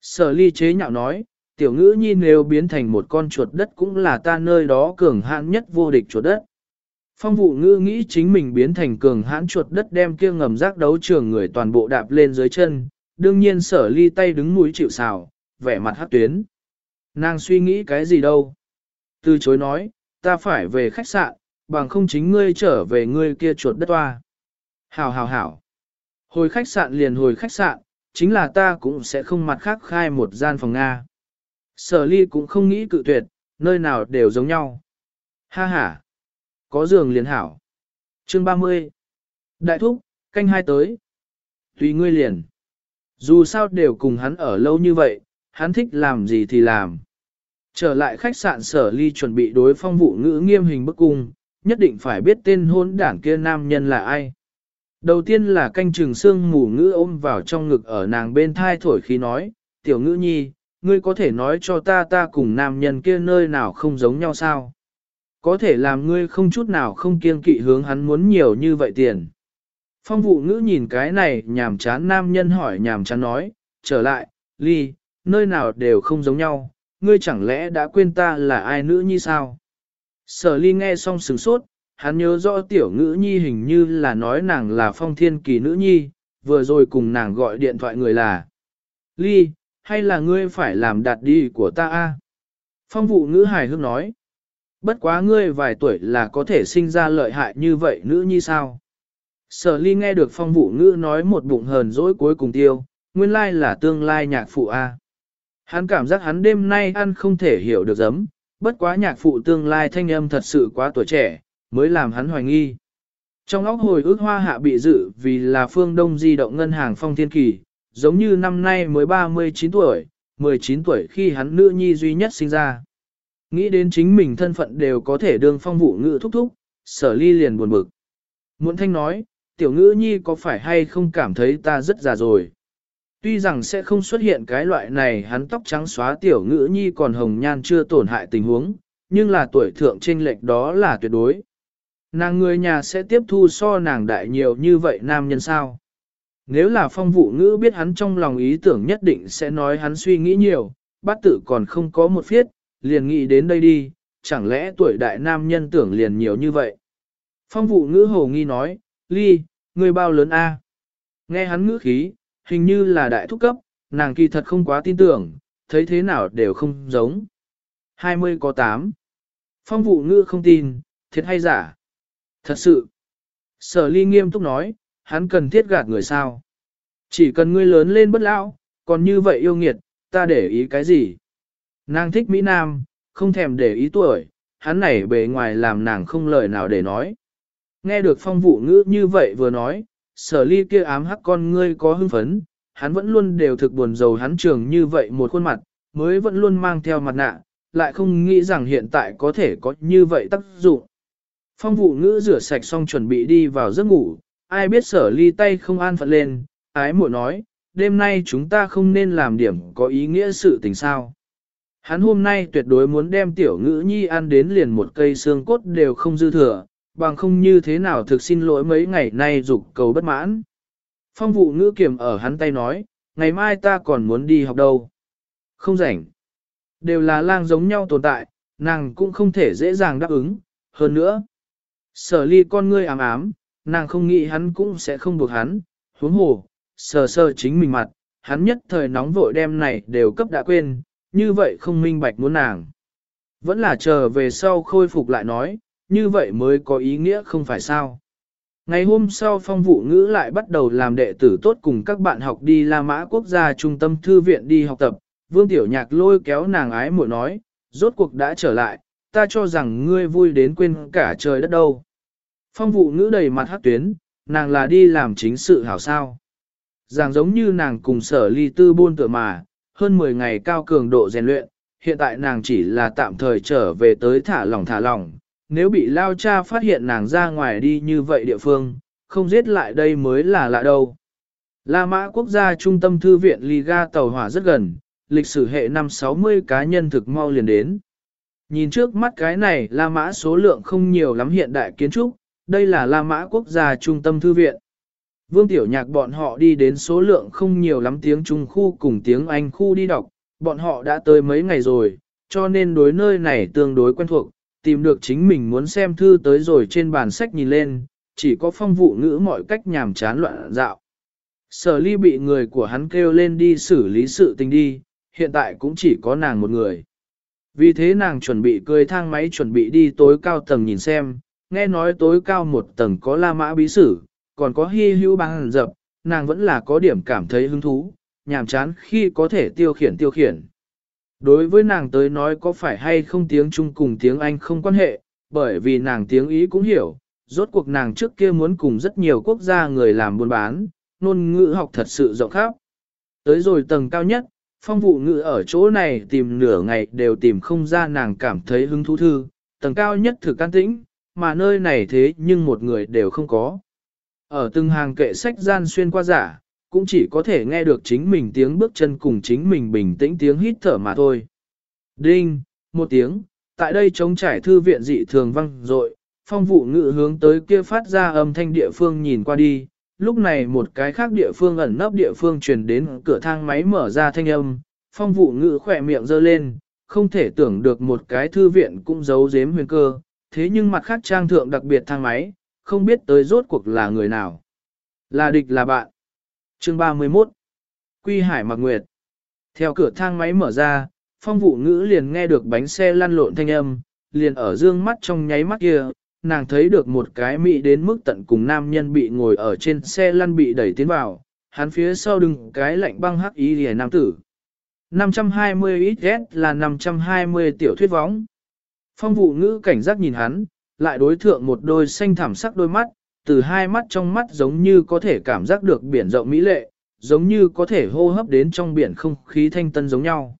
Sở ly chế nhạo nói, tiểu ngữ nhi nếu biến thành một con chuột đất cũng là ta nơi đó cường hãn nhất vô địch chuột đất. Phong vụ ngữ nghĩ chính mình biến thành cường hãn chuột đất đem kia ngầm rác đấu trường người toàn bộ đạp lên dưới chân, đương nhiên sở ly tay đứng mũi chịu xào, vẻ mặt hát tuyến. Nàng suy nghĩ cái gì đâu? Từ chối nói, ta phải về khách sạn, bằng không chính ngươi trở về ngươi kia chuột đất toa. Hảo hảo hảo. Hồi khách sạn liền hồi khách sạn, chính là ta cũng sẽ không mặt khác khai một gian phòng Nga. Sở ly cũng không nghĩ cự tuyệt, nơi nào đều giống nhau. Ha ha. Có giường liền hảo. Chương 30. Đại thúc, canh hai tới. Tùy ngươi liền. Dù sao đều cùng hắn ở lâu như vậy, hắn thích làm gì thì làm. Trở lại khách sạn sở ly chuẩn bị đối phong vụ ngữ nghiêm hình bức cung, nhất định phải biết tên hôn đảng kia nam nhân là ai. Đầu tiên là canh trường xương mù ngữ ôm vào trong ngực ở nàng bên thai thổi khí nói, tiểu ngữ nhi, ngươi có thể nói cho ta ta cùng nam nhân kia nơi nào không giống nhau sao? Có thể làm ngươi không chút nào không kiêng kỵ hướng hắn muốn nhiều như vậy tiền. Phong vụ ngữ nhìn cái này nhàm chán nam nhân hỏi nhàm chán nói, trở lại, ly, nơi nào đều không giống nhau, ngươi chẳng lẽ đã quên ta là ai nữ nhi sao? Sở ly nghe xong sửng sốt, hắn nhớ rõ tiểu ngữ nhi hình như là nói nàng là phong thiên kỳ nữ nhi, vừa rồi cùng nàng gọi điện thoại người là. Ly, hay là ngươi phải làm đạt đi của ta a? Phong vụ ngữ hài hước nói. Bất quá ngươi vài tuổi là có thể sinh ra lợi hại như vậy nữ nhi sao? Sở ly nghe được phong vụ ngữ nói một bụng hờn dỗi cuối cùng tiêu, nguyên lai là tương lai nhạc phụ A. Hắn cảm giác hắn đêm nay ăn không thể hiểu được giấm, bất quá nhạc phụ tương lai thanh âm thật sự quá tuổi trẻ, mới làm hắn hoài nghi. Trong óc hồi ước hoa hạ bị dự vì là phương đông di động ngân hàng phong thiên kỳ, giống như năm nay mới 39 tuổi, 19 tuổi khi hắn nữ nhi duy nhất sinh ra. Nghĩ đến chính mình thân phận đều có thể đương phong vụ ngự thúc thúc, sở ly liền buồn bực. Muộn thanh nói, tiểu ngữ nhi có phải hay không cảm thấy ta rất già rồi. Tuy rằng sẽ không xuất hiện cái loại này hắn tóc trắng xóa tiểu ngữ nhi còn hồng nhan chưa tổn hại tình huống, nhưng là tuổi thượng trên lệch đó là tuyệt đối. Nàng người nhà sẽ tiếp thu so nàng đại nhiều như vậy nam nhân sao. Nếu là phong vụ ngữ biết hắn trong lòng ý tưởng nhất định sẽ nói hắn suy nghĩ nhiều, bát tử còn không có một phiết, liền nghĩ đến đây đi, chẳng lẽ tuổi đại nam nhân tưởng liền nhiều như vậy. Phong vụ ngữ hồ nghi nói, ly, người bao lớn a? Nghe hắn ngữ khí, hình như là đại thúc cấp, nàng kỳ thật không quá tin tưởng, thấy thế nào đều không giống. 20 có 8. Phong vụ ngữ không tin, thiệt hay giả? Thật sự. Sở ly nghiêm túc nói, hắn cần thiết gạt người sao. Chỉ cần ngươi lớn lên bất lão, còn như vậy yêu nghiệt, ta để ý cái gì? Nàng thích Mỹ Nam, không thèm để ý tuổi, hắn này bề ngoài làm nàng không lời nào để nói. Nghe được phong vụ ngữ như vậy vừa nói, sở ly kia ám hắc con ngươi có hưng phấn, hắn vẫn luôn đều thực buồn rầu hắn trường như vậy một khuôn mặt, mới vẫn luôn mang theo mặt nạ, lại không nghĩ rằng hiện tại có thể có như vậy tác dụng. Phong vụ ngữ rửa sạch xong chuẩn bị đi vào giấc ngủ, ai biết sở ly tay không an phận lên, ái muội nói, đêm nay chúng ta không nên làm điểm có ý nghĩa sự tình sao. Hắn hôm nay tuyệt đối muốn đem tiểu ngữ nhi ăn đến liền một cây xương cốt đều không dư thừa, bằng không như thế nào thực xin lỗi mấy ngày nay dục cầu bất mãn. Phong vụ ngữ kiềm ở hắn tay nói, ngày mai ta còn muốn đi học đâu. Không rảnh. Đều là lang giống nhau tồn tại, nàng cũng không thể dễ dàng đáp ứng, hơn nữa. Sở ly con ngươi ám ám, nàng không nghĩ hắn cũng sẽ không buộc hắn, huống hồ, sờ sờ chính mình mặt, hắn nhất thời nóng vội đem này đều cấp đã quên, như vậy không minh bạch muốn nàng. Vẫn là chờ về sau khôi phục lại nói, như vậy mới có ý nghĩa không phải sao. Ngày hôm sau phong vụ ngữ lại bắt đầu làm đệ tử tốt cùng các bạn học đi La Mã Quốc gia trung tâm thư viện đi học tập. Vương Tiểu Nhạc lôi kéo nàng ái muội nói, rốt cuộc đã trở lại, ta cho rằng ngươi vui đến quên cả trời đất đâu. Phong vụ ngữ đầy mặt hát tuyến, nàng là đi làm chính sự hảo sao. Giảng giống như nàng cùng sở ly tư buôn tựa mà, hơn 10 ngày cao cường độ rèn luyện, hiện tại nàng chỉ là tạm thời trở về tới thả lỏng thả lỏng, nếu bị lao cha phát hiện nàng ra ngoài đi như vậy địa phương, không giết lại đây mới là lạ đâu. La Mã quốc gia trung tâm thư viện Liga tàu hỏa rất gần, lịch sử hệ năm 60 cá nhân thực mau liền đến. Nhìn trước mắt cái này La Mã số lượng không nhiều lắm hiện đại kiến trúc, đây là La Mã quốc gia trung tâm thư viện. Vương Tiểu Nhạc bọn họ đi đến số lượng không nhiều lắm tiếng Trung khu cùng tiếng Anh khu đi đọc, bọn họ đã tới mấy ngày rồi, cho nên đối nơi này tương đối quen thuộc, tìm được chính mình muốn xem thư tới rồi trên bàn sách nhìn lên, chỉ có phong vụ ngữ mọi cách nhàm chán loạn dạo. Sở ly bị người của hắn kêu lên đi xử lý sự tình đi, hiện tại cũng chỉ có nàng một người. Vì thế nàng chuẩn bị cười thang máy chuẩn bị đi tối cao tầng nhìn xem, nghe nói tối cao một tầng có La Mã bí sử, còn có hy hữu bằng dập, nàng vẫn là có điểm cảm thấy hứng thú, nhàm chán khi có thể tiêu khiển tiêu khiển. Đối với nàng tới nói có phải hay không tiếng Trung cùng tiếng Anh không quan hệ, bởi vì nàng tiếng Ý cũng hiểu, rốt cuộc nàng trước kia muốn cùng rất nhiều quốc gia người làm buôn bán, ngôn ngữ học thật sự rộng khắp. Tới rồi tầng cao nhất, phong vụ ngữ ở chỗ này tìm nửa ngày đều tìm không ra nàng cảm thấy hứng thú thư, tầng cao nhất thử can tĩnh, mà nơi này thế nhưng một người đều không có. Ở từng hàng kệ sách gian xuyên qua giả, cũng chỉ có thể nghe được chính mình tiếng bước chân cùng chính mình bình tĩnh tiếng hít thở mà thôi. Đinh, một tiếng, tại đây trống trải thư viện dị thường văng rội, phong vụ ngự hướng tới kia phát ra âm thanh địa phương nhìn qua đi, lúc này một cái khác địa phương ẩn nấp địa phương truyền đến cửa thang máy mở ra thanh âm, phong vụ ngự khỏe miệng giơ lên, không thể tưởng được một cái thư viện cũng giấu giếm huyền cơ, thế nhưng mặt khác trang thượng đặc biệt thang máy, không biết tới rốt cuộc là người nào. Là địch là bạn. Chương 31 Quy Hải Mặc Nguyệt Theo cửa thang máy mở ra, phong vụ ngữ liền nghe được bánh xe lăn lộn thanh âm, liền ở dương mắt trong nháy mắt kia, nàng thấy được một cái mỹ đến mức tận cùng nam nhân bị ngồi ở trên xe lăn bị đẩy tiến vào, hắn phía sau đừng cái lạnh băng hắc ý lìa nam tử. 520 XS là 520 tiểu thuyết võng. Phong vụ ngữ cảnh giác nhìn hắn, lại đối thượng một đôi xanh thảm sắc đôi mắt, từ hai mắt trong mắt giống như có thể cảm giác được biển rộng mỹ lệ, giống như có thể hô hấp đến trong biển không khí thanh tân giống nhau.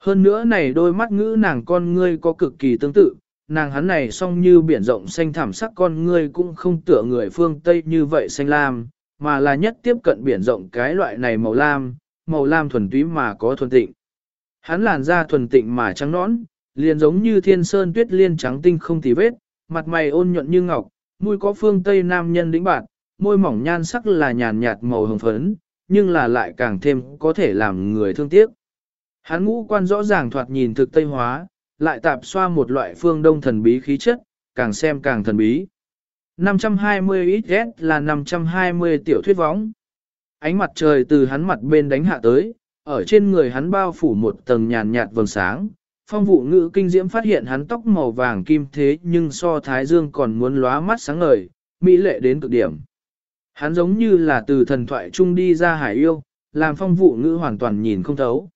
Hơn nữa này đôi mắt ngữ nàng con ngươi có cực kỳ tương tự, nàng hắn này song như biển rộng xanh thảm sắc con ngươi cũng không tựa người phương Tây như vậy xanh lam, mà là nhất tiếp cận biển rộng cái loại này màu lam, màu lam thuần túy mà có thuần tịnh. Hắn làn da thuần tịnh mà trắng nõn, liền giống như thiên sơn tuyết liên trắng tinh không tì vết, mặt mày ôn nhuận như ngọc, mũi có phương Tây nam nhân đĩnh bạn, môi mỏng nhan sắc là nhàn nhạt màu hồng phấn, nhưng là lại càng thêm có thể làm người thương tiếc. Hắn ngũ quan rõ ràng thoạt nhìn thực Tây hóa, lại tạp xoa một loại phương đông thần bí khí chất, càng xem càng thần bí. 520 XS là 520 tiểu thuyết võng. Ánh mặt trời từ hắn mặt bên đánh hạ tới, ở trên người hắn bao phủ một tầng nhàn nhạt vầng sáng, Phong vụ ngữ kinh diễm phát hiện hắn tóc màu vàng kim thế nhưng so thái dương còn muốn lóa mắt sáng ngời, mỹ lệ đến cực điểm. Hắn giống như là từ thần thoại trung đi ra hải yêu, làm phong vụ ngữ hoàn toàn nhìn không thấu.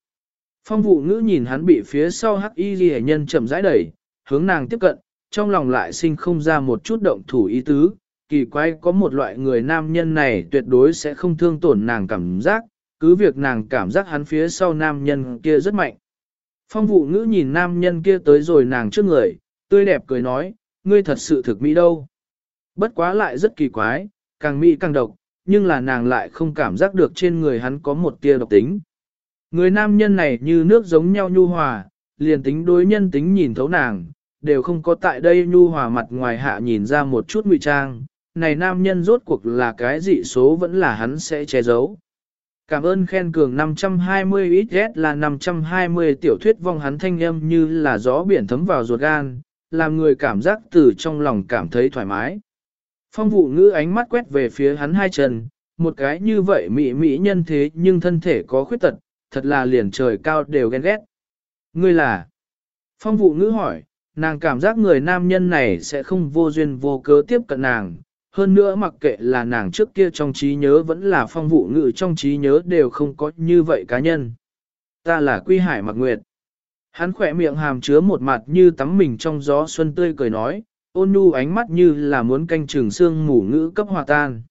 Phong vụ ngữ nhìn hắn bị phía sau hắc y ghi nhân chậm rãi đẩy, hướng nàng tiếp cận, trong lòng lại sinh không ra một chút động thủ ý tứ, kỳ quái có một loại người nam nhân này tuyệt đối sẽ không thương tổn nàng cảm giác, cứ việc nàng cảm giác hắn phía sau nam nhân kia rất mạnh. Phong vụ ngữ nhìn nam nhân kia tới rồi nàng trước người, tươi đẹp cười nói, ngươi thật sự thực mỹ đâu. Bất quá lại rất kỳ quái, càng mỹ càng độc, nhưng là nàng lại không cảm giác được trên người hắn có một tia độc tính. Người nam nhân này như nước giống nhau nhu hòa, liền tính đối nhân tính nhìn thấu nàng, đều không có tại đây nhu hòa mặt ngoài hạ nhìn ra một chút ngụy trang. Này nam nhân rốt cuộc là cái dị số vẫn là hắn sẽ che giấu. Cảm ơn khen cường 520 XS là 520 tiểu thuyết vong hắn thanh âm như là gió biển thấm vào ruột gan, làm người cảm giác từ trong lòng cảm thấy thoải mái. Phong vụ ngữ ánh mắt quét về phía hắn hai chân, một cái như vậy mỹ mỹ nhân thế nhưng thân thể có khuyết tật, thật là liền trời cao đều ghen ghét. Ngươi là? Phong vụ ngữ hỏi, nàng cảm giác người nam nhân này sẽ không vô duyên vô cớ tiếp cận nàng. Hơn nữa mặc kệ là nàng trước kia trong trí nhớ vẫn là phong vụ ngữ trong trí nhớ đều không có như vậy cá nhân. Ta là Quy Hải Mặc Nguyệt. Hắn khỏe miệng hàm chứa một mặt như tắm mình trong gió xuân tươi cười nói, ôn nhu ánh mắt như là muốn canh trường xương mù ngữ cấp hòa tan.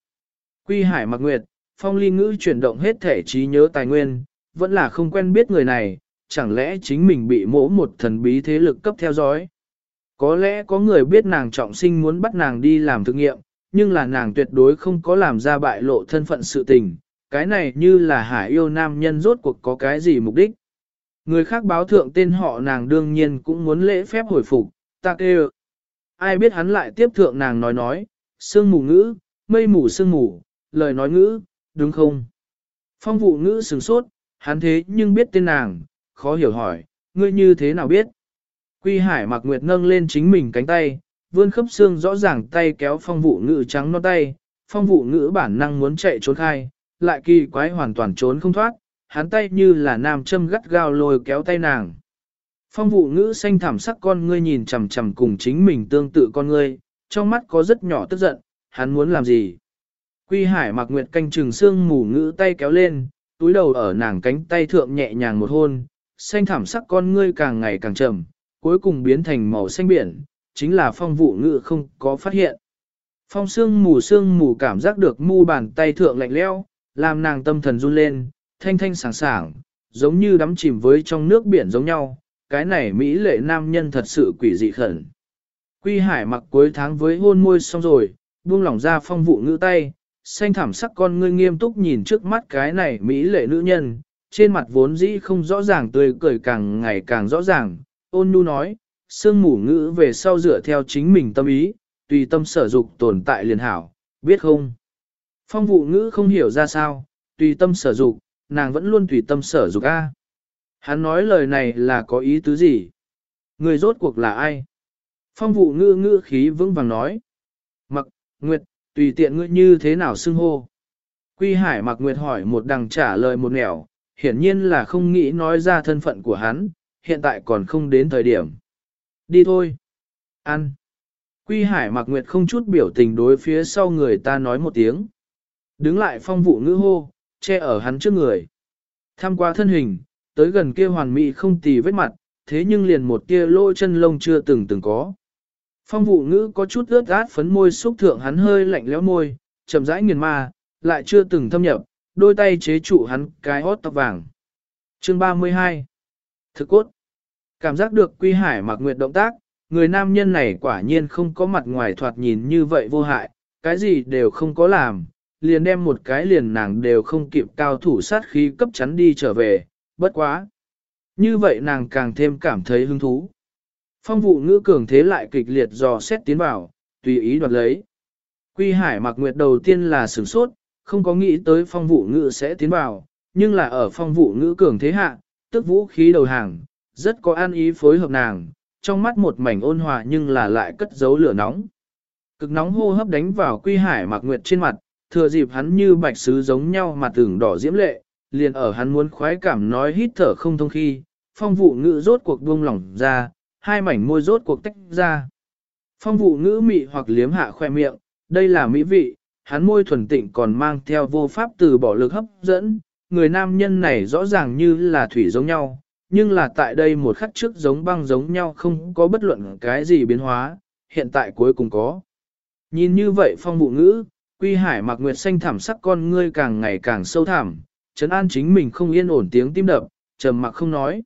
Quy Hải Mặc Nguyệt, phong ly ngữ chuyển động hết thể trí nhớ tài nguyên, vẫn là không quen biết người này, chẳng lẽ chính mình bị mỗ một thần bí thế lực cấp theo dõi. Có lẽ có người biết nàng trọng sinh muốn bắt nàng đi làm thực nghiệm, nhưng là nàng tuyệt đối không có làm ra bại lộ thân phận sự tình, cái này như là hải yêu nam nhân rốt cuộc có cái gì mục đích. Người khác báo thượng tên họ nàng đương nhiên cũng muốn lễ phép hồi phục, ta kêu. Ai biết hắn lại tiếp thượng nàng nói nói, sương mù ngữ, mây mù sương mù, lời nói ngữ, đúng không? Phong vụ ngữ sừng sốt, hắn thế nhưng biết tên nàng, khó hiểu hỏi, ngươi như thế nào biết? Quy hải mặc nguyệt nâng lên chính mình cánh tay, vươn khớp xương rõ ràng tay kéo phong vụ ngữ trắng non tay, phong vụ ngữ bản năng muốn chạy trốn khai, lại kỳ quái hoàn toàn trốn không thoát, hắn tay như là nam châm gắt gao lôi kéo tay nàng. Phong vụ ngữ xanh thảm sắc con ngươi nhìn chằm chằm cùng chính mình tương tự con ngươi, trong mắt có rất nhỏ tức giận, hắn muốn làm gì? Quy hải mặc nguyệt canh trừng xương mù ngữ tay kéo lên, túi đầu ở nàng cánh tay thượng nhẹ nhàng một hôn, xanh thảm sắc con ngươi càng ngày càng trầm, cuối cùng biến thành màu xanh biển, chính là phong vụ ngự không có phát hiện. Phong xương mù xương mù cảm giác được mu bàn tay thượng lạnh leo, làm nàng tâm thần run lên, thanh thanh sảng sảng, giống như đắm chìm với trong nước biển giống nhau, cái này Mỹ lệ nam nhân thật sự quỷ dị khẩn. Quy hải mặc cuối tháng với hôn môi xong rồi, buông lỏng ra phong vụ ngữ tay, xanh thảm sắc con ngươi nghiêm túc nhìn trước mắt cái này Mỹ lệ nữ nhân, trên mặt vốn dĩ không rõ ràng tươi cười càng ngày càng rõ ràng, ôn nhu nói, sương mù ngữ về sau dựa theo chính mình tâm ý, tùy tâm sở dục tồn tại liền hảo, biết không? Phong vụ ngữ không hiểu ra sao, tùy tâm sở dục, nàng vẫn luôn tùy tâm sở dục a. Hắn nói lời này là có ý tứ gì? Người rốt cuộc là ai? Phong vụ ngữ ngữ khí vững vàng nói. Mặc, Nguyệt, tùy tiện ngươi như thế nào xưng hô? Quy Hải mặc Nguyệt hỏi một đằng trả lời một nẻo, hiển nhiên là không nghĩ nói ra thân phận của hắn, hiện tại còn không đến thời điểm. Đi thôi. Ăn. Quy Hải mặc Nguyệt không chút biểu tình đối phía sau người ta nói một tiếng. Đứng lại phong vụ ngữ hô, che ở hắn trước người. Tham qua thân hình, tới gần kia hoàn mỹ không tì vết mặt, thế nhưng liền một kia lỗ chân lông chưa từng từng có. Phong vụ ngữ có chút ướt át phấn môi xúc thượng hắn hơi lạnh lẽo môi, chậm rãi nghiền ma, lại chưa từng thâm nhập, đôi tay chế trụ hắn cái hót tóc vàng. Chương 32 Thực cốt Cảm giác được quy hải mặc nguyệt động tác, người nam nhân này quả nhiên không có mặt ngoài thoạt nhìn như vậy vô hại, cái gì đều không có làm, liền đem một cái liền nàng đều không kịp cao thủ sát khí cấp chắn đi trở về, bất quá. Như vậy nàng càng thêm cảm thấy hứng thú. Phong vụ ngữ cường thế lại kịch liệt dò xét tiến vào, tùy ý đoạt lấy. Quy hải mặc nguyệt đầu tiên là sửng sốt, không có nghĩ tới phong vụ ngữ sẽ tiến vào, nhưng là ở phong vụ ngữ cường thế hạ, tức vũ khí đầu hàng, rất có an ý phối hợp nàng, trong mắt một mảnh ôn hòa nhưng là lại cất giấu lửa nóng. Cực nóng hô hấp đánh vào quy hải mặc nguyệt trên mặt, thừa dịp hắn như bạch sứ giống nhau mà tưởng đỏ diễm lệ, liền ở hắn muốn khoái cảm nói hít thở không thông khi, phong vụ ngữ rốt cuộc buông lỏng ra, hai mảnh môi rốt cuộc tách ra. Phong vụ ngữ mị hoặc liếm hạ khoe miệng, đây là mỹ vị, hắn môi thuần tịnh còn mang theo vô pháp từ bỏ lực hấp dẫn, người nam nhân này rõ ràng như là thủy giống nhau, nhưng là tại đây một khắc trước giống băng giống nhau không có bất luận cái gì biến hóa, hiện tại cuối cùng có. Nhìn như vậy phong vụ ngữ, quy hải mặc nguyệt xanh thảm sắc con ngươi càng ngày càng sâu thẳm, trấn an chính mình không yên ổn tiếng tim đập, trầm mặc không nói.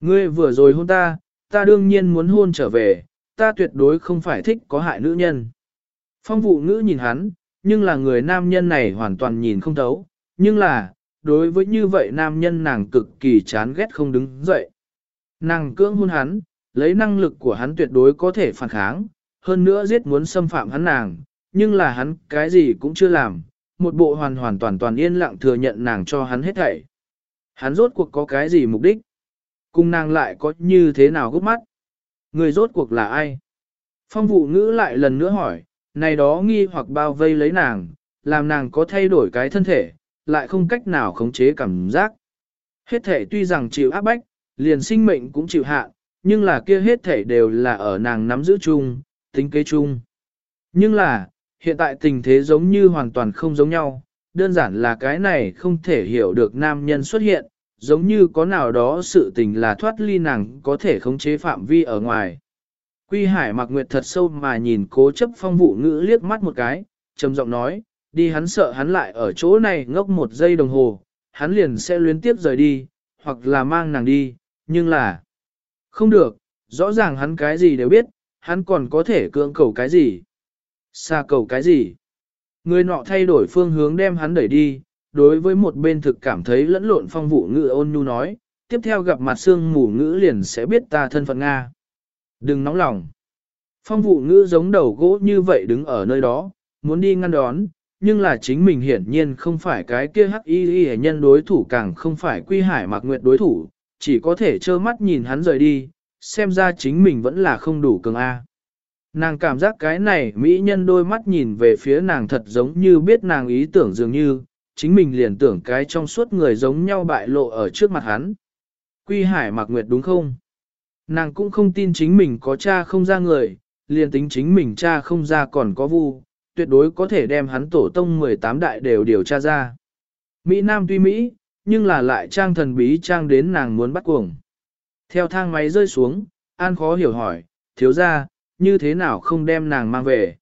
Ngươi vừa rồi hôn ta, ta đương nhiên muốn hôn trở về, ta tuyệt đối không phải thích có hại nữ nhân. Phong vụ ngữ nhìn hắn, Nhưng là người nam nhân này hoàn toàn nhìn không thấu, nhưng là, đối với như vậy nam nhân nàng cực kỳ chán ghét không đứng dậy. Nàng cưỡng hôn hắn, lấy năng lực của hắn tuyệt đối có thể phản kháng, hơn nữa giết muốn xâm phạm hắn nàng, nhưng là hắn cái gì cũng chưa làm, một bộ hoàn hoàn toàn toàn yên lặng thừa nhận nàng cho hắn hết thảy. Hắn rốt cuộc có cái gì mục đích? Cùng nàng lại có như thế nào gấp mắt? Người rốt cuộc là ai? Phong vụ ngữ lại lần nữa hỏi, này đó nghi hoặc bao vây lấy nàng, làm nàng có thay đổi cái thân thể, lại không cách nào khống chế cảm giác. Hết thể tuy rằng chịu áp bách, liền sinh mệnh cũng chịu hạ, nhưng là kia hết thể đều là ở nàng nắm giữ chung, tính kế chung. Nhưng là, hiện tại tình thế giống như hoàn toàn không giống nhau, đơn giản là cái này không thể hiểu được nam nhân xuất hiện, giống như có nào đó sự tình là thoát ly nàng có thể khống chế phạm vi ở ngoài. Quy Hải mặc nguyệt thật sâu mà nhìn cố chấp phong vụ ngữ liếc mắt một cái, trầm giọng nói, đi hắn sợ hắn lại ở chỗ này ngốc một giây đồng hồ, hắn liền sẽ luyến tiếp rời đi, hoặc là mang nàng đi, nhưng là không được, rõ ràng hắn cái gì đều biết, hắn còn có thể cưỡng cầu cái gì, xa cầu cái gì. Người nọ thay đổi phương hướng đem hắn đẩy đi, đối với một bên thực cảm thấy lẫn lộn phong vụ ngữ ôn nhu nói, tiếp theo gặp mặt xương mù ngữ liền sẽ biết ta thân phận Nga. Đừng nóng lòng. Phong vụ ngữ giống đầu gỗ như vậy đứng ở nơi đó, muốn đi ngăn đón, nhưng là chính mình hiển nhiên không phải cái kia hắc y y nhân đối thủ càng không phải quy hải mạc nguyệt đối thủ, chỉ có thể trơ mắt nhìn hắn rời đi, xem ra chính mình vẫn là không đủ cường A. Nàng cảm giác cái này mỹ nhân đôi mắt nhìn về phía nàng thật giống như biết nàng ý tưởng dường như, chính mình liền tưởng cái trong suốt người giống nhau bại lộ ở trước mặt hắn. Quy hải mạc nguyệt đúng không? Nàng cũng không tin chính mình có cha không ra người, liền tính chính mình cha không ra còn có vu, tuyệt đối có thể đem hắn tổ tông 18 đại đều điều tra ra. Mỹ Nam tuy Mỹ, nhưng là lại trang thần bí trang đến nàng muốn bắt cuồng. Theo thang máy rơi xuống, An khó hiểu hỏi, thiếu ra, như thế nào không đem nàng mang về.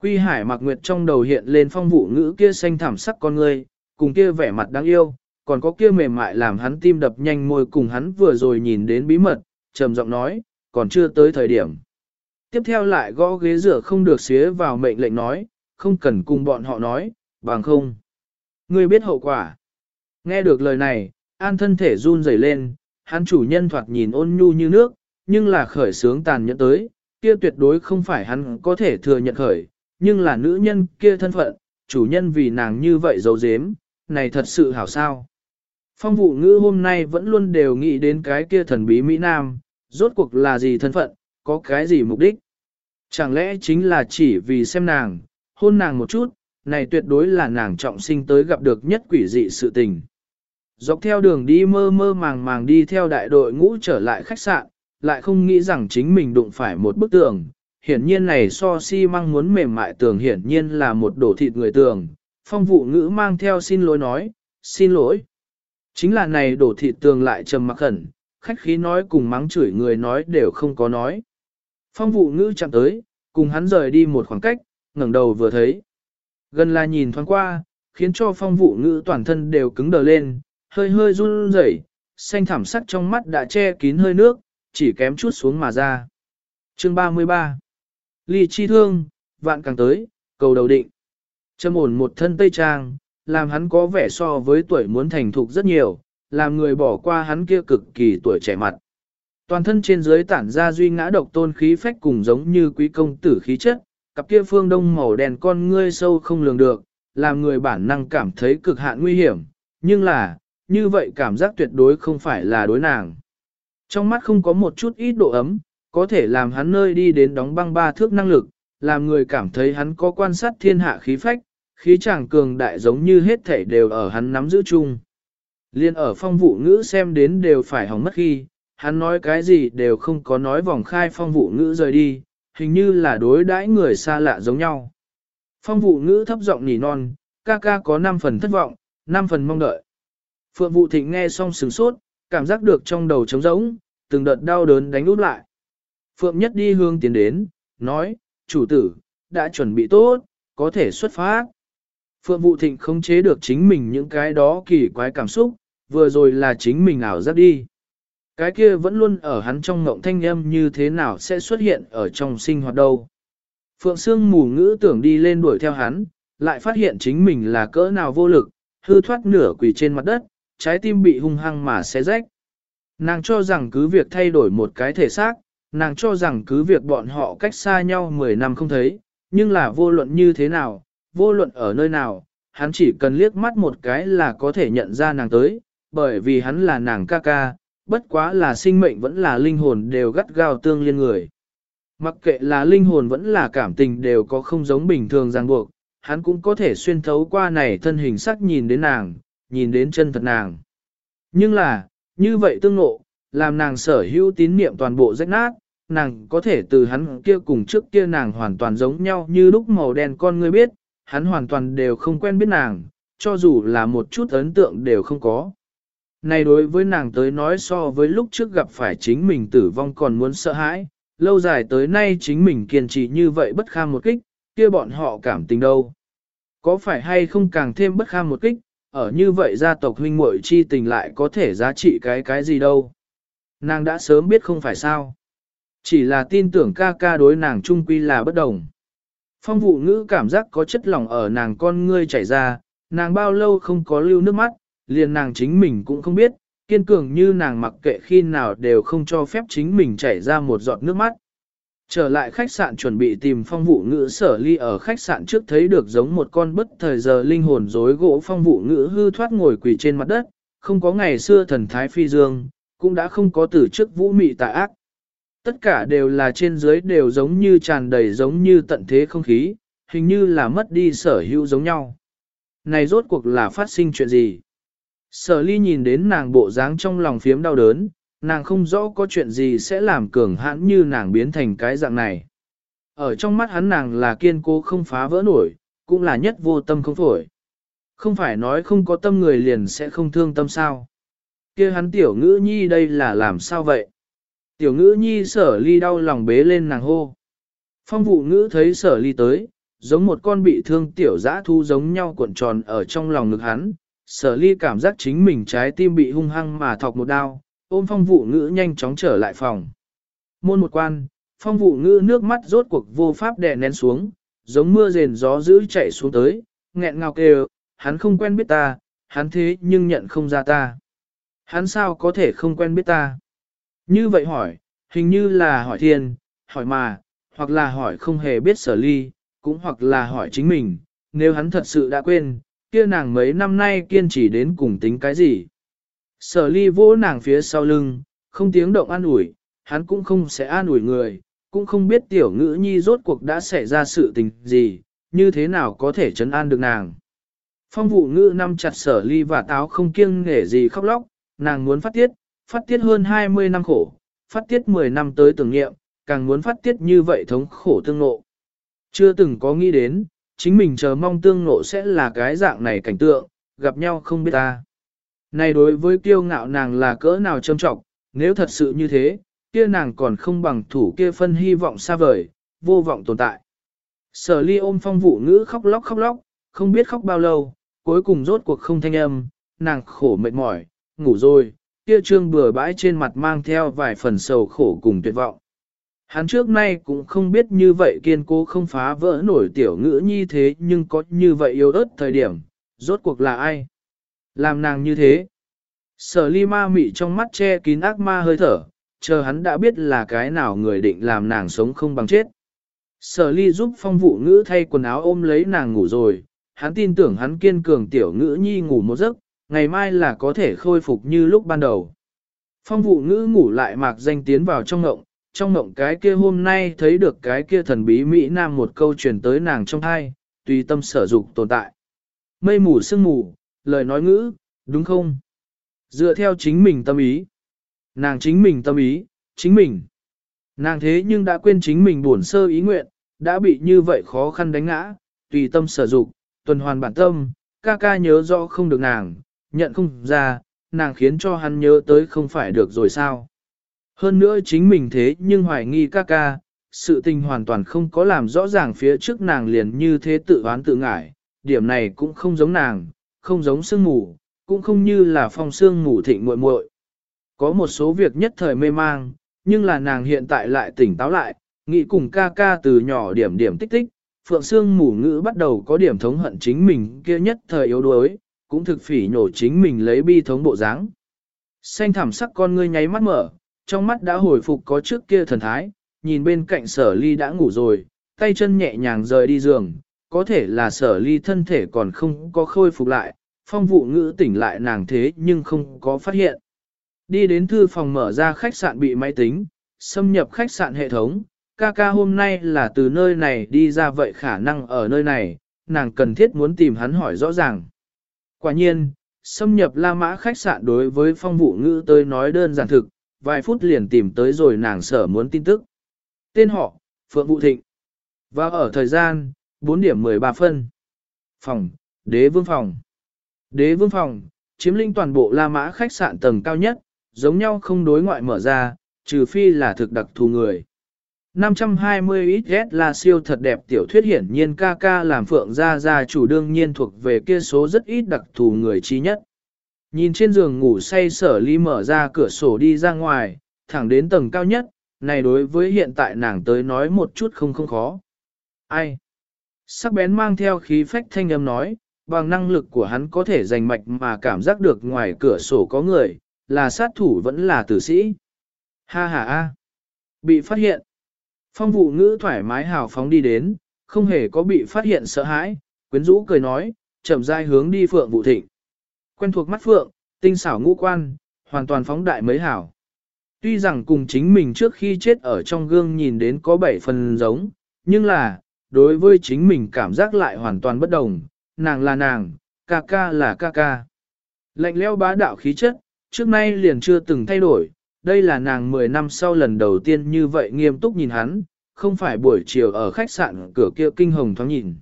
Quy Hải mặc nguyệt trong đầu hiện lên phong vụ ngữ kia xanh thảm sắc con người, cùng kia vẻ mặt đáng yêu, còn có kia mềm mại làm hắn tim đập nhanh môi cùng hắn vừa rồi nhìn đến bí mật, trầm giọng nói, còn chưa tới thời điểm. Tiếp theo lại gõ ghế rửa không được xía vào mệnh lệnh nói, không cần cùng bọn họ nói, bằng không. Ngươi biết hậu quả. Nghe được lời này, an thân thể run rẩy lên, hắn chủ nhân thoạt nhìn ôn nhu như nước, nhưng là khởi sướng tàn nhẫn tới, kia tuyệt đối không phải hắn có thể thừa nhận khởi, nhưng là nữ nhân kia thân phận, chủ nhân vì nàng như vậy giấu dếm, này thật sự hảo sao. Phong vụ ngữ hôm nay vẫn luôn đều nghĩ đến cái kia thần bí Mỹ Nam, rốt cuộc là gì thân phận, có cái gì mục đích. Chẳng lẽ chính là chỉ vì xem nàng, hôn nàng một chút, này tuyệt đối là nàng trọng sinh tới gặp được nhất quỷ dị sự tình. Dọc theo đường đi mơ mơ màng màng đi theo đại đội ngũ trở lại khách sạn, lại không nghĩ rằng chính mình đụng phải một bức tường. Hiển nhiên này so si mang muốn mềm mại tường hiển nhiên là một đổ thịt người tường. Phong vụ ngữ mang theo xin lỗi nói, xin lỗi. Chính là này đổ thịt tường lại trầm mặc khẩn, khách khí nói cùng mắng chửi người nói đều không có nói. Phong vụ ngữ chạm tới, cùng hắn rời đi một khoảng cách, ngẩng đầu vừa thấy. Gần là nhìn thoáng qua, khiến cho phong vụ ngữ toàn thân đều cứng đờ lên, hơi hơi run rẩy, xanh thảm sắc trong mắt đã che kín hơi nước, chỉ kém chút xuống mà ra. Chương 33 Ly chi thương, vạn càng tới, cầu đầu định. Châm ổn một thân tây trang, làm hắn có vẻ so với tuổi muốn thành thục rất nhiều, làm người bỏ qua hắn kia cực kỳ tuổi trẻ mặt. Toàn thân trên dưới tản ra duy ngã độc tôn khí phách cùng giống như quý công tử khí chất, cặp kia phương đông màu đen con ngươi sâu không lường được, làm người bản năng cảm thấy cực hạn nguy hiểm, nhưng là, như vậy cảm giác tuyệt đối không phải là đối nàng. Trong mắt không có một chút ít độ ấm, có thể làm hắn nơi đi đến đóng băng ba thước năng lực, làm người cảm thấy hắn có quan sát thiên hạ khí phách, khí chàng cường đại giống như hết thể đều ở hắn nắm giữ chung. Liên ở phong vụ ngữ xem đến đều phải hỏng mất khi, hắn nói cái gì đều không có nói vòng khai phong vụ ngữ rời đi, hình như là đối đãi người xa lạ giống nhau. Phong vụ ngữ thấp giọng nỉ non, ca ca có 5 phần thất vọng, 5 phần mong đợi. Phượng vụ thịnh nghe xong sừng sốt, cảm giác được trong đầu trống rỗng, từng đợt đau đớn đánh út lại. Phượng nhất đi hương tiến đến, nói, chủ tử, đã chuẩn bị tốt, có thể xuất phát. Phượng vụ thịnh không chế được chính mình những cái đó kỳ quái cảm xúc, vừa rồi là chính mình ảo giác đi. Cái kia vẫn luôn ở hắn trong ngộng thanh âm như thế nào sẽ xuất hiện ở trong sinh hoạt đâu. Phượng Sương mù ngữ tưởng đi lên đuổi theo hắn, lại phát hiện chính mình là cỡ nào vô lực, hư thoát nửa quỳ trên mặt đất, trái tim bị hung hăng mà xé rách. Nàng cho rằng cứ việc thay đổi một cái thể xác, nàng cho rằng cứ việc bọn họ cách xa nhau 10 năm không thấy, nhưng là vô luận như thế nào, vô luận ở nơi nào, hắn chỉ cần liếc mắt một cái là có thể nhận ra nàng tới, bởi vì hắn là nàng ca ca, bất quá là sinh mệnh vẫn là linh hồn đều gắt gao tương liên người. Mặc kệ là linh hồn vẫn là cảm tình đều có không giống bình thường ràng buộc, hắn cũng có thể xuyên thấu qua này thân hình sắc nhìn đến nàng, nhìn đến chân thật nàng. Nhưng là, như vậy tương ngộ, làm nàng sở hữu tín niệm toàn bộ rách nát, nàng có thể từ hắn kia cùng trước kia nàng hoàn toàn giống nhau như lúc màu đen con người biết, hắn hoàn toàn đều không quen biết nàng, cho dù là một chút ấn tượng đều không có. Này đối với nàng tới nói so với lúc trước gặp phải chính mình tử vong còn muốn sợ hãi, lâu dài tới nay chính mình kiên trì như vậy bất kham một kích, kia bọn họ cảm tình đâu. Có phải hay không càng thêm bất kham một kích, ở như vậy gia tộc huynh muội chi tình lại có thể giá trị cái cái gì đâu. Nàng đã sớm biết không phải sao. Chỉ là tin tưởng ca ca đối nàng trung quy là bất đồng. Phong vụ ngữ cảm giác có chất lỏng ở nàng con ngươi chảy ra, nàng bao lâu không có lưu nước mắt, liền nàng chính mình cũng không biết, kiên cường như nàng mặc kệ khi nào đều không cho phép chính mình chảy ra một giọt nước mắt. Trở lại khách sạn chuẩn bị tìm phong vụ ngữ sở ly ở khách sạn trước thấy được giống một con bất thời giờ linh hồn rối gỗ phong vụ ngữ hư thoát ngồi quỳ trên mặt đất, không có ngày xưa thần thái phi dương, cũng đã không có từ trước vũ mị tà ác. Tất cả đều là trên dưới đều giống như tràn đầy giống như tận thế không khí, hình như là mất đi sở hữu giống nhau. Này rốt cuộc là phát sinh chuyện gì? Sở ly nhìn đến nàng bộ dáng trong lòng phiếm đau đớn, nàng không rõ có chuyện gì sẽ làm cường hãn như nàng biến thành cái dạng này. Ở trong mắt hắn nàng là kiên cố không phá vỡ nổi, cũng là nhất vô tâm không phổi. Không phải nói không có tâm người liền sẽ không thương tâm sao. kia hắn tiểu ngữ nhi đây là làm sao vậy? Tiểu ngữ nhi sở ly đau lòng bế lên nàng hô. Phong vụ ngữ thấy sở ly tới, giống một con bị thương tiểu dã thu giống nhau cuộn tròn ở trong lòng ngực hắn. Sở ly cảm giác chính mình trái tim bị hung hăng mà thọc một đau, ôm phong vụ ngữ nhanh chóng trở lại phòng. Môn một quan, phong vụ ngữ nước mắt rốt cuộc vô pháp đè nén xuống, giống mưa rền gió dữ chạy xuống tới, nghẹn ngào kêu, hắn không quen biết ta, hắn thế nhưng nhận không ra ta. Hắn sao có thể không quen biết ta? Như vậy hỏi, hình như là hỏi thiên, hỏi mà, hoặc là hỏi không hề biết sở ly, cũng hoặc là hỏi chính mình, nếu hắn thật sự đã quên, kia nàng mấy năm nay kiên trì đến cùng tính cái gì. Sở ly vỗ nàng phía sau lưng, không tiếng động an ủi, hắn cũng không sẽ an ủi người, cũng không biết tiểu ngữ nhi rốt cuộc đã xảy ra sự tình gì, như thế nào có thể chấn an được nàng. Phong vụ ngữ năm chặt sở ly và táo không kiêng nghể gì khóc lóc, nàng muốn phát tiết, phát tiết hơn 20 năm khổ, phát tiết 10 năm tới tưởng nghiệm, càng muốn phát tiết như vậy thống khổ tương nộ. Chưa từng có nghĩ đến, chính mình chờ mong tương ngộ sẽ là cái dạng này cảnh tượng, gặp nhau không biết ta. Này đối với kiêu ngạo nàng là cỡ nào trâm trọng, nếu thật sự như thế, kia nàng còn không bằng thủ kia phân hy vọng xa vời, vô vọng tồn tại. Sở ly ôm phong vụ ngữ khóc lóc khóc lóc, không biết khóc bao lâu, cuối cùng rốt cuộc không thanh âm, nàng khổ mệt mỏi, ngủ rồi, kia trương bừa bãi trên mặt mang theo vài phần sầu khổ cùng tuyệt vọng. Hắn trước nay cũng không biết như vậy kiên cố không phá vỡ nổi tiểu ngữ nhi thế nhưng có như vậy yếu ớt thời điểm, rốt cuộc là ai? Làm nàng như thế. Sở ly ma mị trong mắt che kín ác ma hơi thở, chờ hắn đã biết là cái nào người định làm nàng sống không bằng chết. Sở ly giúp phong vụ ngữ thay quần áo ôm lấy nàng ngủ rồi, hắn tin tưởng hắn kiên cường tiểu ngữ nhi ngủ một giấc, ngày mai là có thể khôi phục như lúc ban đầu. Phong vụ ngữ ngủ lại mạc danh tiến vào trong ngộng, trong mộng cái kia hôm nay thấy được cái kia thần bí Mỹ Nam một câu truyền tới nàng trong thai, tùy tâm sở dục tồn tại. Mây mù sương mù, lời nói ngữ, đúng không? Dựa theo chính mình tâm ý. Nàng chính mình tâm ý, chính mình. Nàng thế nhưng đã quên chính mình buồn sơ ý nguyện, đã bị như vậy khó khăn đánh ngã, tùy tâm sở dục, tuần hoàn bản tâm, ca ca nhớ rõ không được nàng, nhận không ra, nàng khiến cho hắn nhớ tới không phải được rồi sao. Hơn nữa chính mình thế nhưng hoài nghi ca ca, sự tình hoàn toàn không có làm rõ ràng phía trước nàng liền như thế tự oán tự ngại, điểm này cũng không giống nàng, không giống sương mù, cũng không như là phong sương mù thịnh muội muội. Có một số việc nhất thời mê mang, nhưng là nàng hiện tại lại tỉnh táo lại, nghĩ cùng ca ca từ nhỏ điểm điểm tích tích, Phượng Sương mù ngữ bắt đầu có điểm thống hận chính mình kia nhất thời yếu đuối, cũng thực phỉ nhổ chính mình lấy bi thống bộ dáng. Xanh thảm sắc con ngươi nháy mắt mở, trong mắt đã hồi phục có trước kia thần thái, nhìn bên cạnh sở ly đã ngủ rồi, tay chân nhẹ nhàng rời đi giường, có thể là sở ly thân thể còn không có khôi phục lại, phong vụ ngữ tỉnh lại nàng thế nhưng không có phát hiện. Đi đến thư phòng mở ra khách sạn bị máy tính, xâm nhập khách sạn hệ thống, ca ca hôm nay là từ nơi này đi ra vậy khả năng ở nơi này, nàng cần thiết muốn tìm hắn hỏi rõ ràng. Quả nhiên, xâm nhập La Mã khách sạn đối với phong vụ ngữ tới nói đơn giản thực, vài phút liền tìm tới rồi nàng sở muốn tin tức. Tên họ, Phượng Vũ Thịnh. Và ở thời gian, 4 điểm 13 phân. Phòng, đế vương phòng. Đế vương phòng, chiếm lĩnh toàn bộ La Mã khách sạn tầng cao nhất, giống nhau không đối ngoại mở ra, trừ phi là thực đặc thù người. 520 XS là siêu thật đẹp tiểu thuyết hiển nhiên ca ca làm phượng gia gia chủ đương nhiên thuộc về kia số rất ít đặc thù người chi nhất. Nhìn trên giường ngủ say sở ly mở ra cửa sổ đi ra ngoài, thẳng đến tầng cao nhất, này đối với hiện tại nàng tới nói một chút không không khó. Ai? Sắc bén mang theo khí phách thanh âm nói, bằng năng lực của hắn có thể giành mạch mà cảm giác được ngoài cửa sổ có người, là sát thủ vẫn là tử sĩ. Ha ha ha! Bị phát hiện. Phong vụ ngữ thoải mái hào phóng đi đến, không hề có bị phát hiện sợ hãi, quyến rũ cười nói, chậm rãi hướng đi phượng vụ thịnh. Quen thuộc mắt phượng, tinh xảo ngũ quan, hoàn toàn phóng đại mới hảo. Tuy rằng cùng chính mình trước khi chết ở trong gương nhìn đến có bảy phần giống, nhưng là, đối với chính mình cảm giác lại hoàn toàn bất đồng, nàng là nàng, ca ca là ca ca. Lạnh leo bá đạo khí chất, trước nay liền chưa từng thay đổi, đây là nàng 10 năm sau lần đầu tiên như vậy nghiêm túc nhìn hắn, không phải buổi chiều ở khách sạn cửa kia kinh hồng thoáng nhìn.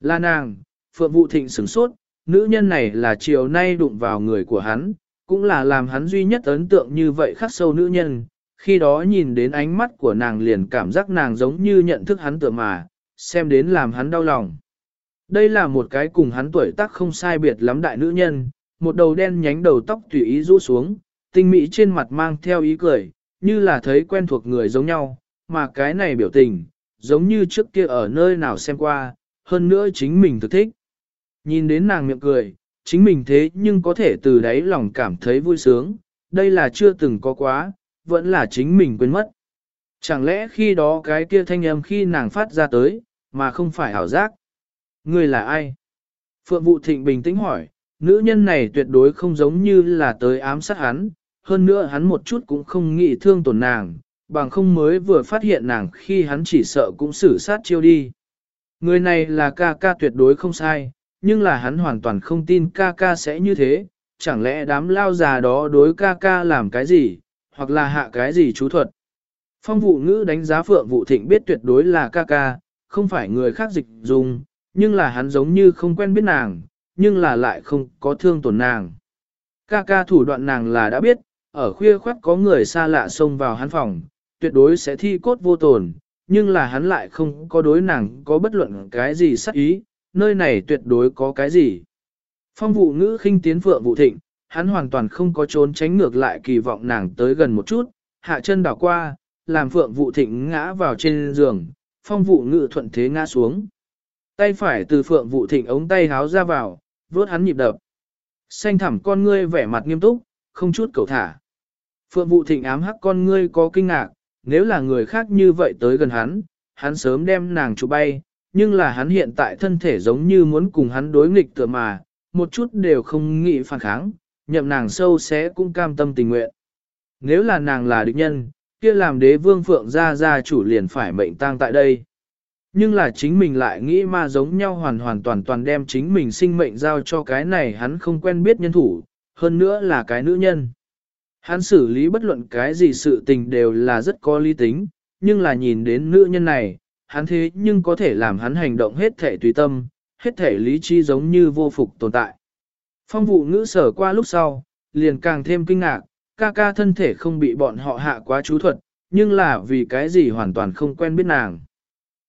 Là nàng, Phượng Vũ Thịnh sửng sốt, nữ nhân này là chiều nay đụng vào người của hắn, cũng là làm hắn duy nhất ấn tượng như vậy khắc sâu nữ nhân. Khi đó nhìn đến ánh mắt của nàng liền cảm giác nàng giống như nhận thức hắn tựa mà, xem đến làm hắn đau lòng. Đây là một cái cùng hắn tuổi tác không sai biệt lắm đại nữ nhân, một đầu đen nhánh đầu tóc tùy ý rũ xuống, tinh mỹ trên mặt mang theo ý cười, như là thấy quen thuộc người giống nhau, mà cái này biểu tình, giống như trước kia ở nơi nào xem qua, hơn nữa chính mình thực thích. Nhìn đến nàng miệng cười, chính mình thế nhưng có thể từ đáy lòng cảm thấy vui sướng, đây là chưa từng có quá, vẫn là chính mình quên mất. Chẳng lẽ khi đó cái kia thanh âm khi nàng phát ra tới, mà không phải ảo giác? Người là ai? Phượng Vụ Thịnh bình tĩnh hỏi, nữ nhân này tuyệt đối không giống như là tới ám sát hắn, hơn nữa hắn một chút cũng không nghĩ thương tổn nàng, bằng không mới vừa phát hiện nàng khi hắn chỉ sợ cũng xử sát chiêu đi. Người này là ca ca tuyệt đối không sai, nhưng là hắn hoàn toàn không tin ca ca sẽ như thế, chẳng lẽ đám lao già đó đối ca ca làm cái gì, hoặc là hạ cái gì chú thuật. Phong vụ ngữ đánh giá phượng vụ thịnh biết tuyệt đối là ca ca, không phải người khác dịch dùng, nhưng là hắn giống như không quen biết nàng, nhưng là lại không có thương tổn nàng. Ca ca thủ đoạn nàng là đã biết, ở khuya khoát có người xa lạ xông vào hắn phòng, tuyệt đối sẽ thi cốt vô tồn, nhưng là hắn lại không có đối nàng có bất luận cái gì sắc ý, nơi này tuyệt đối có cái gì. Phong vụ ngữ khinh tiến phượng vụ thịnh, hắn hoàn toàn không có trốn tránh ngược lại kỳ vọng nàng tới gần một chút, hạ chân đảo qua, làm phượng vụ thịnh ngã vào trên giường, phong vụ ngữ thuận thế ngã xuống. Tay phải từ phượng vụ thịnh ống tay háo ra vào, vốt hắn nhịp đập. Xanh thẳm con ngươi vẻ mặt nghiêm túc, không chút cầu thả. Phượng vụ thịnh ám hắc con ngươi có kinh ngạc, nếu là người khác như vậy tới gần hắn, hắn sớm đem nàng chụp bay, nhưng là hắn hiện tại thân thể giống như muốn cùng hắn đối nghịch tựa mà, một chút đều không nghĩ phản kháng, nhậm nàng sâu sẽ cũng cam tâm tình nguyện. Nếu là nàng là địch nhân, kia làm đế vương phượng gia gia chủ liền phải mệnh tang tại đây. Nhưng là chính mình lại nghĩ ma giống nhau hoàn hoàn toàn toàn đem chính mình sinh mệnh giao cho cái này hắn không quen biết nhân thủ, hơn nữa là cái nữ nhân. Hắn xử lý bất luận cái gì sự tình đều là rất có lý tính, nhưng là nhìn đến nữ nhân này, hắn thế nhưng có thể làm hắn hành động hết thể tùy tâm, hết thể lý trí giống như vô phục tồn tại. Phong vụ ngữ sở qua lúc sau, liền càng thêm kinh ngạc, ca ca thân thể không bị bọn họ hạ quá chú thuật, nhưng là vì cái gì hoàn toàn không quen biết nàng.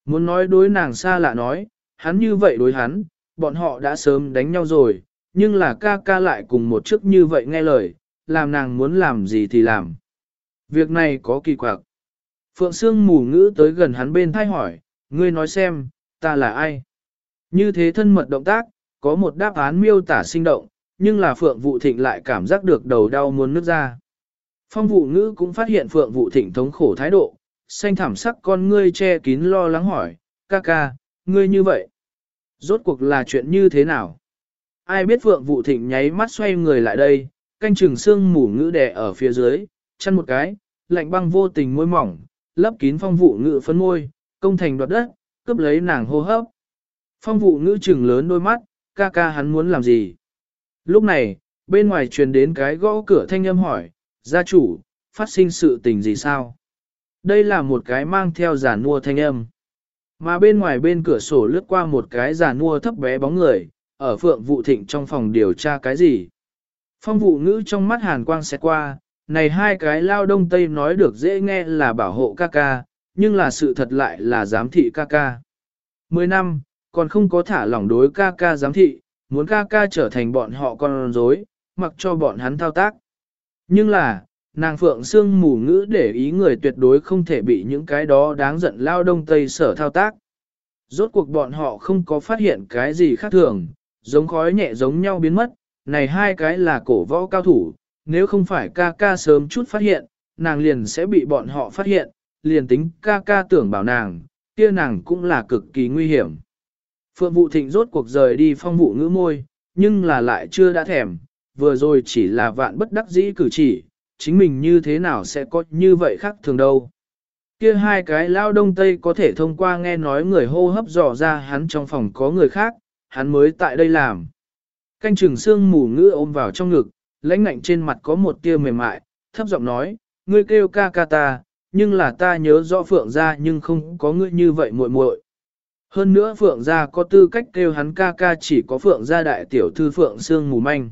Muốn nói đối nàng xa lạ nói, hắn như vậy đối hắn, bọn họ đã sớm đánh nhau rồi, nhưng là ca ca lại cùng một chức như vậy nghe lời, làm nàng muốn làm gì thì làm. Việc này có kỳ quặc. Phượng Sương mù ngữ tới gần hắn bên thay hỏi, ngươi nói xem, ta là ai? Như thế thân mật động tác, có một đáp án miêu tả sinh động, nhưng là Phượng Vũ Thịnh lại cảm giác được đầu đau muốn nứt ra. Phong vụ ngữ cũng phát hiện Phượng Vũ Thịnh thống khổ thái độ, xanh thảm sắc con ngươi che kín lo lắng hỏi, ca ca, ngươi như vậy. Rốt cuộc là chuyện như thế nào? Ai biết Phượng Vũ Thịnh nháy mắt xoay người lại đây, canh chừng xương mủ ngữ đè ở phía dưới, chăn một cái, lạnh băng vô tình môi mỏng, lấp kín phong vụ ngự phấn môi, công thành đoạt đất, cướp lấy nàng hô hấp. Phong vụ ngữ trừng lớn đôi mắt, ca ca hắn muốn làm gì? Lúc này, bên ngoài truyền đến cái gõ cửa thanh âm hỏi, gia chủ, phát sinh sự tình gì sao? Đây là một cái mang theo giả nua thanh âm. Mà bên ngoài bên cửa sổ lướt qua một cái giả nua thấp bé bóng người, ở phượng vụ thịnh trong phòng điều tra cái gì? Phong vụ ngữ trong mắt hàn quang xẹt qua, này hai cái lao đông tây nói được dễ nghe là bảo hộ ca ca, nhưng là sự thật lại là giám thị ca ca. Mười năm, còn không có thả lỏng đối ca ca giám thị, muốn ca ca trở thành bọn họ con rối, mặc cho bọn hắn thao tác. Nhưng là, nàng phượng xương mù ngữ để ý người tuyệt đối không thể bị những cái đó đáng giận lao đông tây sở thao tác. Rốt cuộc bọn họ không có phát hiện cái gì khác thường, giống khói nhẹ giống nhau biến mất, này hai cái là cổ võ cao thủ, nếu không phải ca ca sớm chút phát hiện, nàng liền sẽ bị bọn họ phát hiện, liền tính ca ca tưởng bảo nàng, kia nàng cũng là cực kỳ nguy hiểm. Phượng vụ thịnh rốt cuộc rời đi phong vụ ngữ môi, nhưng là lại chưa đã thèm, vừa rồi chỉ là vạn bất đắc dĩ cử chỉ, chính mình như thế nào sẽ có như vậy khác thường đâu. Kia hai cái lao đông tây có thể thông qua nghe nói người hô hấp dò ra hắn trong phòng có người khác, hắn mới tại đây làm. Canh trừng xương mù ngữ ôm vào trong ngực, lãnh ngạnh trên mặt có một tia mềm mại, thấp giọng nói, ngươi kêu ca ca ta, nhưng là ta nhớ rõ phượng Gia nhưng không có ngươi như vậy muội muội. Hơn nữa phượng gia có tư cách kêu hắn ca ca chỉ có phượng gia đại tiểu thư phượng Sương mù manh.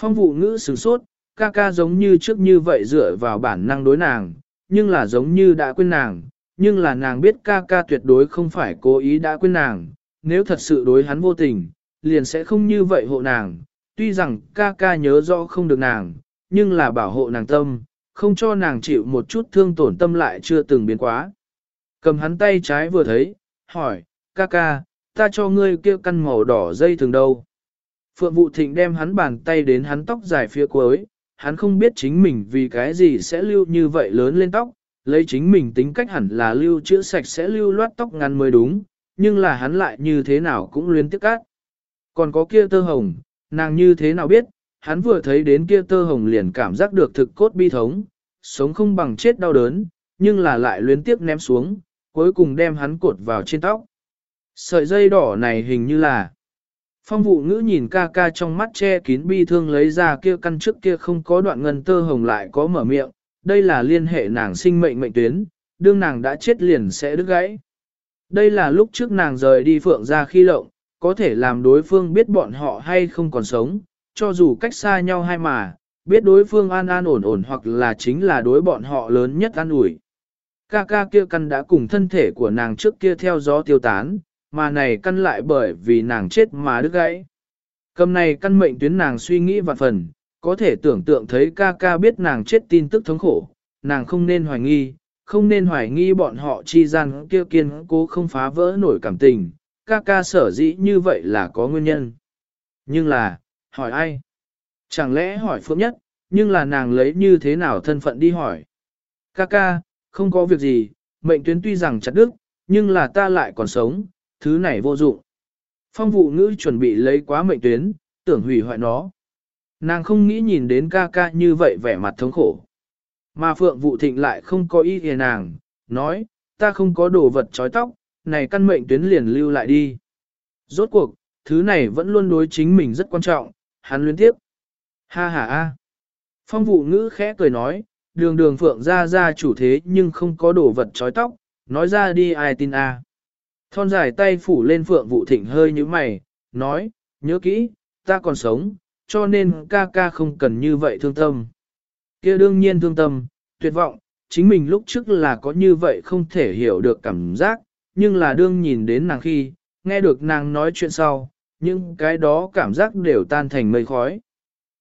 Phong vụ ngữ sửng sốt, ca ca giống như trước như vậy dựa vào bản năng đối nàng, nhưng là giống như đã quên nàng, nhưng là nàng biết ca ca tuyệt đối không phải cố ý đã quên nàng, nếu thật sự đối hắn vô tình, liền sẽ không như vậy hộ nàng, tuy rằng ca ca nhớ rõ không được nàng, nhưng là bảo hộ nàng tâm, không cho nàng chịu một chút thương tổn tâm lại chưa từng biến quá. Cầm hắn tay trái vừa thấy, hỏi, ca ca, ta cho ngươi kia căn màu đỏ dây thường đâu. Phượng Vụ Thịnh đem hắn bàn tay đến hắn tóc dài phía cuối, hắn không biết chính mình vì cái gì sẽ lưu như vậy lớn lên tóc, lấy chính mình tính cách hẳn là lưu chữa sạch sẽ lưu loát tóc ngắn mới đúng, nhưng là hắn lại như thế nào cũng luyến tiếc cát. Còn có kia tơ hồng, nàng như thế nào biết, hắn vừa thấy đến kia tơ hồng liền cảm giác được thực cốt bi thống, sống không bằng chết đau đớn, nhưng là lại luyến tiếp ném xuống, cuối cùng đem hắn cột vào trên tóc. Sợi dây đỏ này hình như là Phong vụ ngữ nhìn ca ca trong mắt che kín bi thương lấy ra kia căn trước kia không có đoạn ngân tơ hồng lại có mở miệng, đây là liên hệ nàng sinh mệnh mệnh tuyến, đương nàng đã chết liền sẽ đứt gãy. Đây là lúc trước nàng rời đi phượng ra khi lộng, có thể làm đối phương biết bọn họ hay không còn sống, cho dù cách xa nhau hay mà, biết đối phương an an ổn ổn hoặc là chính là đối bọn họ lớn nhất an ủi. Ca ca kia căn đã cùng thân thể của nàng trước kia theo gió tiêu tán, mà này căn lại bởi vì nàng chết mà đứt gãy. Cầm này căn mệnh tuyến nàng suy nghĩ vạn phần, có thể tưởng tượng thấy ca ca biết nàng chết tin tức thống khổ, nàng không nên hoài nghi, không nên hoài nghi bọn họ chi gian kia kiên cố không phá vỡ nổi cảm tình, ca ca sở dĩ như vậy là có nguyên nhân. Nhưng là, hỏi ai? Chẳng lẽ hỏi Phượng Nhất, nhưng là nàng lấy như thế nào thân phận đi hỏi? Ca ca, không có việc gì, mệnh tuyến tuy rằng chặt đứt, nhưng là ta lại còn sống, thứ này vô dụng. Phong vụ ngữ chuẩn bị lấy quá mệnh tuyến, tưởng hủy hoại nó. Nàng không nghĩ nhìn đến ca ca như vậy vẻ mặt thống khổ. Mà phượng vụ thịnh lại không có ý hề nàng, nói, ta không có đồ vật trói tóc, này căn mệnh tuyến liền lưu lại đi. Rốt cuộc, thứ này vẫn luôn đối chính mình rất quan trọng, hắn luyến tiếp. Ha ha ha. Phong vụ ngữ khẽ cười nói, đường đường phượng ra ra chủ thế nhưng không có đồ vật trói tóc, nói ra đi ai tin a. Thon dài tay phủ lên phượng vụ thịnh hơi như mày, nói, nhớ kỹ, ta còn sống, cho nên ca ca không cần như vậy thương tâm. kia đương nhiên thương tâm, tuyệt vọng, chính mình lúc trước là có như vậy không thể hiểu được cảm giác, nhưng là đương nhìn đến nàng khi, nghe được nàng nói chuyện sau, những cái đó cảm giác đều tan thành mây khói.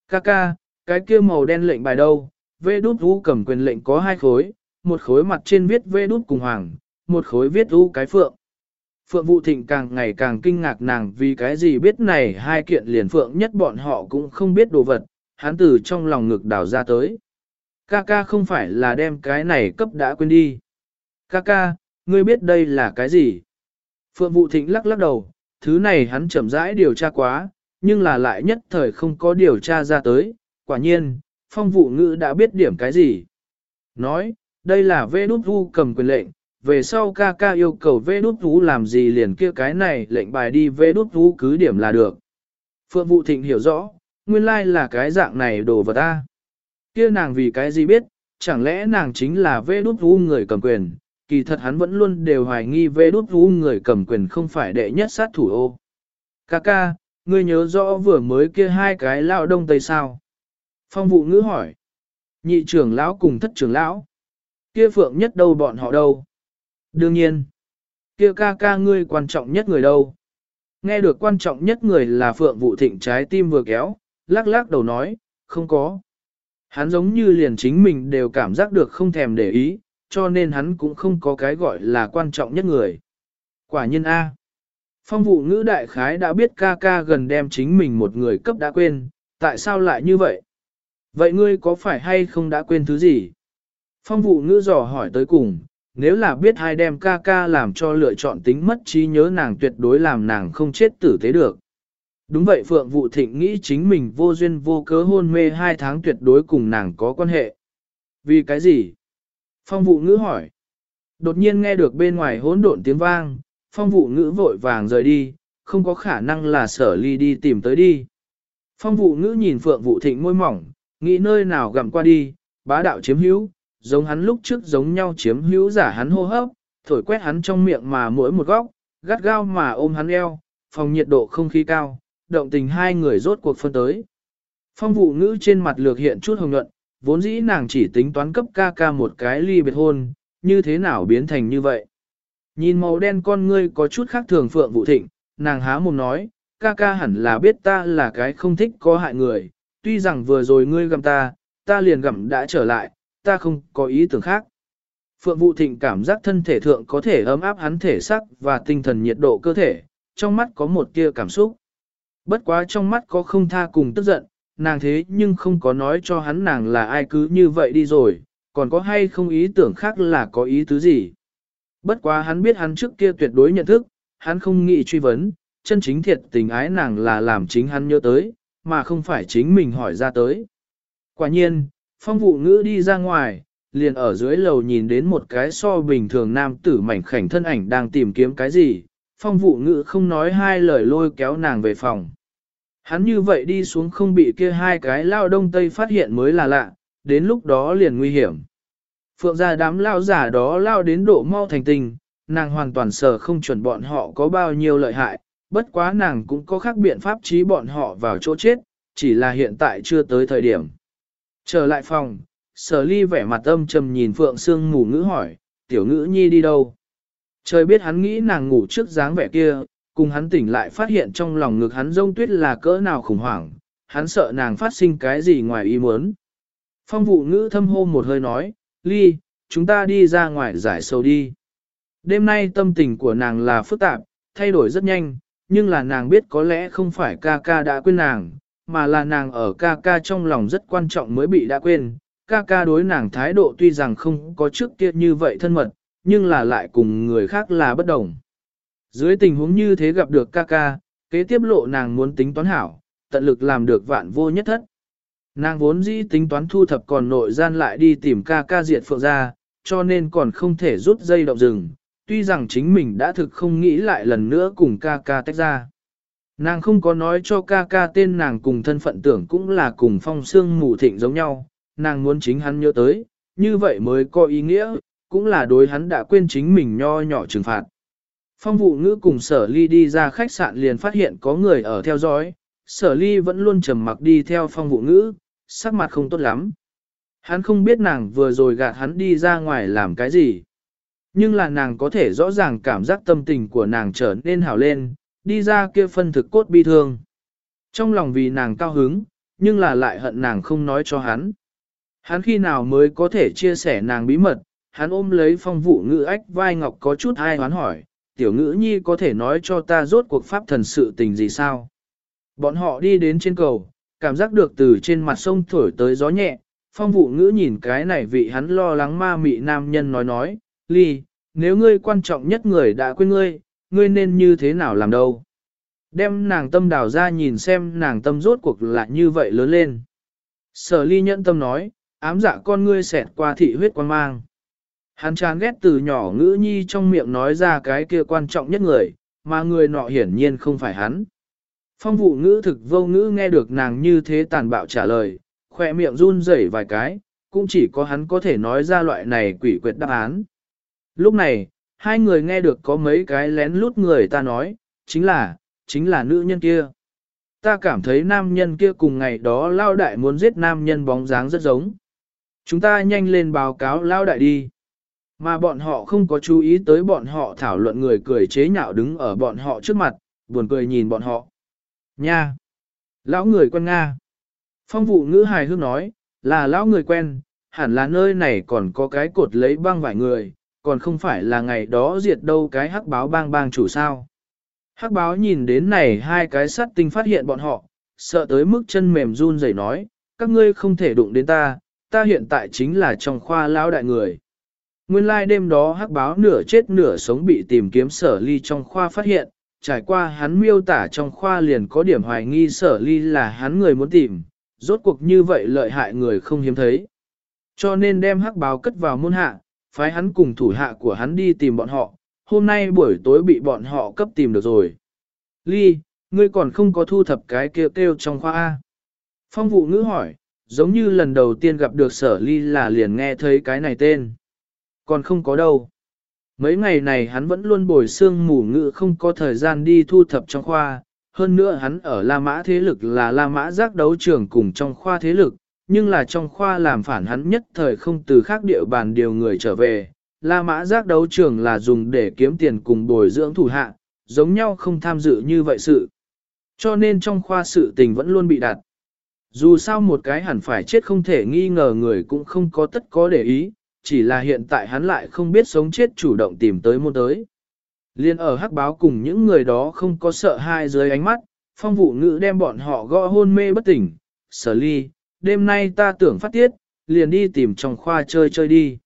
Ca ca, cái kia màu đen lệnh bài đâu, vê đút u cầm quyền lệnh có hai khối, một khối mặt trên viết vê đút cùng hoàng, một khối viết u cái phượng. Phượng Vũ Thịnh càng ngày càng kinh ngạc nàng vì cái gì biết này hai kiện liền phượng nhất bọn họ cũng không biết đồ vật, hắn từ trong lòng ngực đảo ra tới. Ca ca không phải là đem cái này cấp đã quên đi. Ca ca, ngươi biết đây là cái gì? Phượng Vũ Thịnh lắc lắc đầu, thứ này hắn chậm rãi điều tra quá, nhưng là lại nhất thời không có điều tra ra tới. Quả nhiên, phong vụ ngữ đã biết điểm cái gì. Nói, đây là vê đút vu cầm quyền lệnh, về sau ca ca yêu cầu vê đút vu làm gì liền kia cái này lệnh bài đi vê đút vu cứ điểm là được. Phượng Vũ Thịnh hiểu rõ, nguyên lai là cái dạng này đồ vật ta. Kia nàng vì cái gì biết, chẳng lẽ nàng chính là vê đút vu người cầm quyền, kỳ thật hắn vẫn luôn đều hoài nghi vê đút vũ người cầm quyền không phải đệ nhất sát thủ ô. Kaka, ngươi nhớ rõ vừa mới kia hai cái lao đông tây sao? Phong vụ ngữ hỏi. Nhị trưởng lão cùng thất trưởng lão. Kia phượng nhất đâu bọn họ đâu? Đương nhiên. Kia ca ca ngươi quan trọng nhất người đâu? Nghe được quan trọng nhất người là phượng vụ thịnh trái tim vừa kéo, lắc lắc đầu nói, không có. Hắn giống như liền chính mình đều cảm giác được không thèm để ý, cho nên hắn cũng không có cái gọi là quan trọng nhất người. Quả nhiên A. Phong vụ ngữ đại khái đã biết ca ca gần đem chính mình một người cấp đã quên, tại sao lại như vậy? Vậy ngươi có phải hay không đã quên thứ gì? Phong vụ ngữ dò hỏi tới cùng, nếu là biết hai đem ca ca làm cho lựa chọn tính mất trí nhớ nàng tuyệt đối làm nàng không chết tử tế được. Đúng vậy Phượng Vụ Thịnh nghĩ chính mình vô duyên vô cớ hôn mê hai tháng tuyệt đối cùng nàng có quan hệ. Vì cái gì? Phong vụ ngữ hỏi. Đột nhiên nghe được bên ngoài hỗn độn tiếng vang, phong vụ ngữ vội vàng rời đi, không có khả năng là sở ly đi tìm tới đi. Phong vụ ngữ nhìn Phượng Vụ Thịnh môi mỏng, nghĩ nơi nào gặm qua đi, bá đạo chiếm hữu, giống hắn lúc trước giống nhau chiếm hữu giả hắn hô hấp, thổi quét hắn trong miệng mà mỗi một góc, gắt gao mà ôm hắn eo, phòng nhiệt độ không khí cao, động tình hai người rốt cuộc phân tới. Phong vụ ngữ trên mặt lược hiện chút hồng nhuận, vốn dĩ nàng chỉ tính toán cấp ca ca một cái ly biệt hôn, như thế nào biến thành như vậy. Nhìn màu đen con ngươi có chút khác thường phượng vụ thịnh, nàng há mồm nói, ca ca hẳn là biết ta là cái không thích có hại người, tuy rằng vừa rồi ngươi gặm ta, ta liền gặm đã trở lại, ta không có ý tưởng khác. Phượng Vũ Thịnh cảm giác thân thể thượng có thể ấm áp hắn thể sắc và tinh thần nhiệt độ cơ thể, trong mắt có một tia cảm xúc. Bất quá trong mắt có không tha cùng tức giận, nàng thế nhưng không có nói cho hắn nàng là ai cứ như vậy đi rồi, còn có hay không ý tưởng khác là có ý tứ gì. Bất quá hắn biết hắn trước kia tuyệt đối nhận thức, hắn không nghĩ truy vấn, chân chính thiệt tình ái nàng là làm chính hắn nhớ tới, mà không phải chính mình hỏi ra tới. Quả nhiên, phong vụ ngữ đi ra ngoài, liền ở dưới lầu nhìn đến một cái so bình thường nam tử mảnh khảnh thân ảnh đang tìm kiếm cái gì, phong vụ ngữ không nói hai lời lôi kéo nàng về phòng. Hắn như vậy đi xuống không bị kia hai cái lao đông tây phát hiện mới là lạ, đến lúc đó liền nguy hiểm. Phượng gia đám lao giả đó lao đến độ mau thành tình, nàng hoàn toàn sợ không chuẩn bọn họ có bao nhiêu lợi hại, bất quá nàng cũng có khác biện pháp trí bọn họ vào chỗ chết, chỉ là hiện tại chưa tới thời điểm. Trở lại phòng, sở ly vẻ mặt âm trầm nhìn Phượng Sương ngủ ngữ hỏi, tiểu ngữ nhi đi đâu? Trời biết hắn nghĩ nàng ngủ trước dáng vẻ kia, cùng hắn tỉnh lại phát hiện trong lòng ngực hắn rông tuyết là cỡ nào khủng hoảng, hắn sợ nàng phát sinh cái gì ngoài ý muốn. Phong vụ ngữ thâm hô một hơi nói, ly, chúng ta đi ra ngoài giải sầu đi. Đêm nay tâm tình của nàng là phức tạp, thay đổi rất nhanh, nhưng là nàng biết có lẽ không phải ca ca đã quên nàng, mà là nàng ở ca ca trong lòng rất quan trọng mới bị đã quên. Ca ca đối nàng thái độ tuy rằng không có trước kia như vậy thân mật, nhưng là lại cùng người khác là bất đồng. Dưới tình huống như thế gặp được ca ca, kế tiếp lộ nàng muốn tính toán hảo, tận lực làm được vạn vô nhất thất. Nàng vốn dĩ tính toán thu thập còn nội gian lại đi tìm ca ca diệt phượng ra, cho nên còn không thể rút dây động rừng, tuy rằng chính mình đã thực không nghĩ lại lần nữa cùng ca ca tách ra. Nàng không có nói cho ca ca tên nàng cùng thân phận tưởng cũng là cùng phong xương mù thịnh giống nhau, nàng muốn chính hắn nhớ tới, như vậy mới có ý nghĩa, cũng là đối hắn đã quên chính mình nho nhỏ trừng phạt. Phong vụ ngữ cùng sở ly đi ra khách sạn liền phát hiện có người ở theo dõi, sở ly vẫn luôn trầm mặc đi theo phong vụ ngữ, sắc mặt không tốt lắm. Hắn không biết nàng vừa rồi gạt hắn đi ra ngoài làm cái gì. Nhưng là nàng có thể rõ ràng cảm giác tâm tình của nàng trở nên hảo lên, đi ra kia phân thực cốt bi thương. Trong lòng vì nàng cao hứng, nhưng là lại hận nàng không nói cho hắn. Hắn khi nào mới có thể chia sẻ nàng bí mật, hắn ôm lấy phong vụ ngữ ách vai ngọc có chút ai hoán hỏi, tiểu ngữ nhi có thể nói cho ta rốt cuộc pháp thần sự tình gì sao. Bọn họ đi đến trên cầu, cảm giác được từ trên mặt sông thổi tới gió nhẹ, phong vụ ngữ nhìn cái này vị hắn lo lắng ma mị nam nhân nói nói, ly, nếu ngươi quan trọng nhất người đã quên ngươi, ngươi nên như thế nào làm đâu. Đem nàng tâm đào ra nhìn xem nàng tâm rốt cuộc là như vậy lớn lên. Sở ly nhẫn tâm nói, ám dạ con ngươi xẹt qua thị huyết quan mang. Hắn chán ghét từ nhỏ ngữ nhi trong miệng nói ra cái kia quan trọng nhất người, mà người nọ hiển nhiên không phải hắn. Phong vụ ngữ thực vô ngữ nghe được nàng như thế tàn bạo trả lời, khỏe miệng run rẩy vài cái, cũng chỉ có hắn có thể nói ra loại này quỷ quyệt đáp án. Lúc này, hai người nghe được có mấy cái lén lút người ta nói, chính là, chính là nữ nhân kia. Ta cảm thấy nam nhân kia cùng ngày đó lao đại muốn giết nam nhân bóng dáng rất giống. Chúng ta nhanh lên báo cáo lao đại đi. Mà bọn họ không có chú ý tới bọn họ thảo luận người cười chế nhạo đứng ở bọn họ trước mặt, buồn cười nhìn bọn họ. Nha! Lão người quen Nga! Phong vụ ngữ hài hước nói, là lão người quen, hẳn là nơi này còn có cái cột lấy băng vải người, còn không phải là ngày đó diệt đâu cái hắc báo bang bang chủ sao. Hắc báo nhìn đến này hai cái sắt tinh phát hiện bọn họ, sợ tới mức chân mềm run rẩy nói, các ngươi không thể đụng đến ta, ta hiện tại chính là trong khoa lão đại người. Nguyên lai like đêm đó hắc báo nửa chết nửa sống bị tìm kiếm sở ly trong khoa phát hiện, trải qua hắn miêu tả trong khoa liền có điểm hoài nghi sở ly là hắn người muốn tìm, rốt cuộc như vậy lợi hại người không hiếm thấy. Cho nên đem hắc báo cất vào môn hạ, phái hắn cùng thủ hạ của hắn đi tìm bọn họ, hôm nay buổi tối bị bọn họ cấp tìm được rồi. Ly, ngươi còn không có thu thập cái kêu kêu trong khoa A. Phong vụ ngữ hỏi, giống như lần đầu tiên gặp được sở ly là liền nghe thấy cái này tên. Còn không có đâu. Mấy ngày này hắn vẫn luôn bồi xương mù ngự không có thời gian đi thu thập trong khoa, hơn nữa hắn ở La Mã thế lực là La Mã giác đấu trường cùng trong khoa thế lực, nhưng là trong khoa làm phản hắn nhất thời không từ khác địa bàn điều người trở về. La Mã giác đấu trường là dùng để kiếm tiền cùng bồi dưỡng thủ hạ, giống nhau không tham dự như vậy sự. Cho nên trong khoa sự tình vẫn luôn bị đặt. Dù sao một cái hẳn phải chết không thể nghi ngờ người cũng không có tất có để ý, chỉ là hiện tại hắn lại không biết sống chết chủ động tìm tới môn tới. Liên ở hắc báo cùng những người đó không có sợ hai dưới ánh mắt, phong vụ ngữ đem bọn họ gõ hôn mê bất tỉnh. Sở ly, đêm nay ta tưởng phát tiết, liền đi tìm trong khoa chơi chơi đi.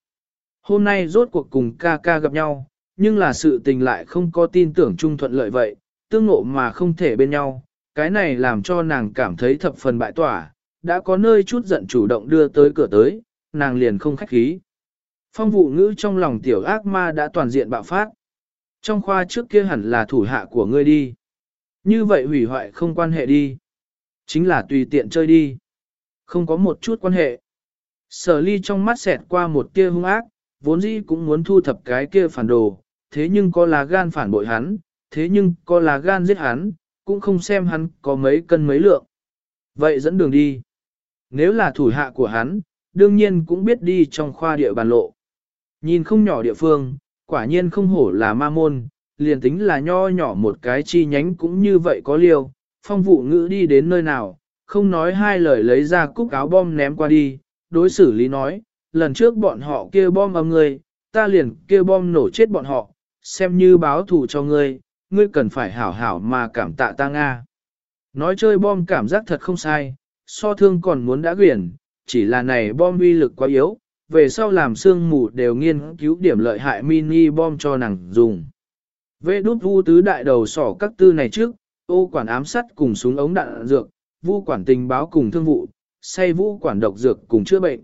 Hôm nay rốt cuộc cùng ca ca gặp nhau, nhưng là sự tình lại không có tin tưởng chung thuận lợi vậy, tương ngộ mà không thể bên nhau. Cái này làm cho nàng cảm thấy thập phần bại tỏa, đã có nơi chút giận chủ động đưa tới cửa tới, nàng liền không khách khí. Phong vụ ngữ trong lòng tiểu ác ma đã toàn diện bạo phát. Trong khoa trước kia hẳn là thủ hạ của ngươi đi. Như vậy hủy hoại không quan hệ đi. Chính là tùy tiện chơi đi. Không có một chút quan hệ. Sở ly trong mắt xẹt qua một tia hung ác, vốn dĩ cũng muốn thu thập cái kia phản đồ, thế nhưng có là gan phản bội hắn, thế nhưng có là gan giết hắn, cũng không xem hắn có mấy cân mấy lượng. Vậy dẫn đường đi. Nếu là thủ hạ của hắn, đương nhiên cũng biết đi trong khoa địa bàn lộ. Nhìn không nhỏ địa phương, quả nhiên không hổ là ma môn, liền tính là nho nhỏ một cái chi nhánh cũng như vậy có liêu, phong vụ ngữ đi đến nơi nào, không nói hai lời lấy ra cúc áo bom ném qua đi, đối xử lý nói, lần trước bọn họ kia bom âm ngươi, ta liền kia bom nổ chết bọn họ, xem như báo thù cho ngươi, ngươi cần phải hảo hảo mà cảm tạ ta Nga. Nói chơi bom cảm giác thật không sai, so thương còn muốn đã quyển, chỉ là này bom uy lực quá yếu, về sau làm xương mù đều nghiên cứu điểm lợi hại mini bom cho nàng dùng. Vệ đút vu tứ đại đầu sỏ các tư này trước, ô quản ám sát cùng súng ống đạn dược, vu quản tình báo cùng thương vụ, say vũ quản độc dược cùng chữa bệnh.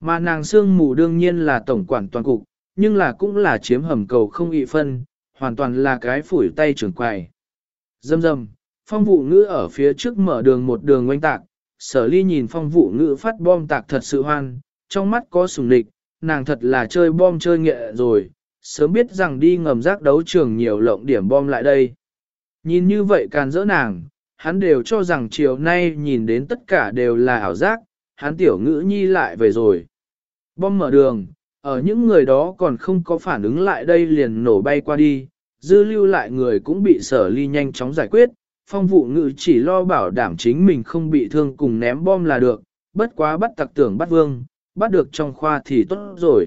Mà nàng xương mù đương nhiên là tổng quản toàn cục, nhưng là cũng là chiếm hầm cầu không ị phân, hoàn toàn là cái phủi tay trưởng quài. Dâm dâm, phong vụ ngữ ở phía trước mở đường một đường oanh tạc, sở ly nhìn phong vụ ngữ phát bom tạc thật sự hoan, trong mắt có sùng địch, nàng thật là chơi bom chơi nghệ rồi, sớm biết rằng đi ngầm rác đấu trường nhiều lộng điểm bom lại đây. Nhìn như vậy càn dỡ nàng, hắn đều cho rằng chiều nay nhìn đến tất cả đều là ảo giác, hắn tiểu ngữ nhi lại về rồi. Bom mở đường, ở những người đó còn không có phản ứng lại đây liền nổ bay qua đi, dư lưu lại người cũng bị sở ly nhanh chóng giải quyết, phong vụ ngữ chỉ lo bảo đảm chính mình không bị thương cùng ném bom là được, bất quá bắt tặc tưởng bắt vương, bắt được trong khoa thì tốt rồi.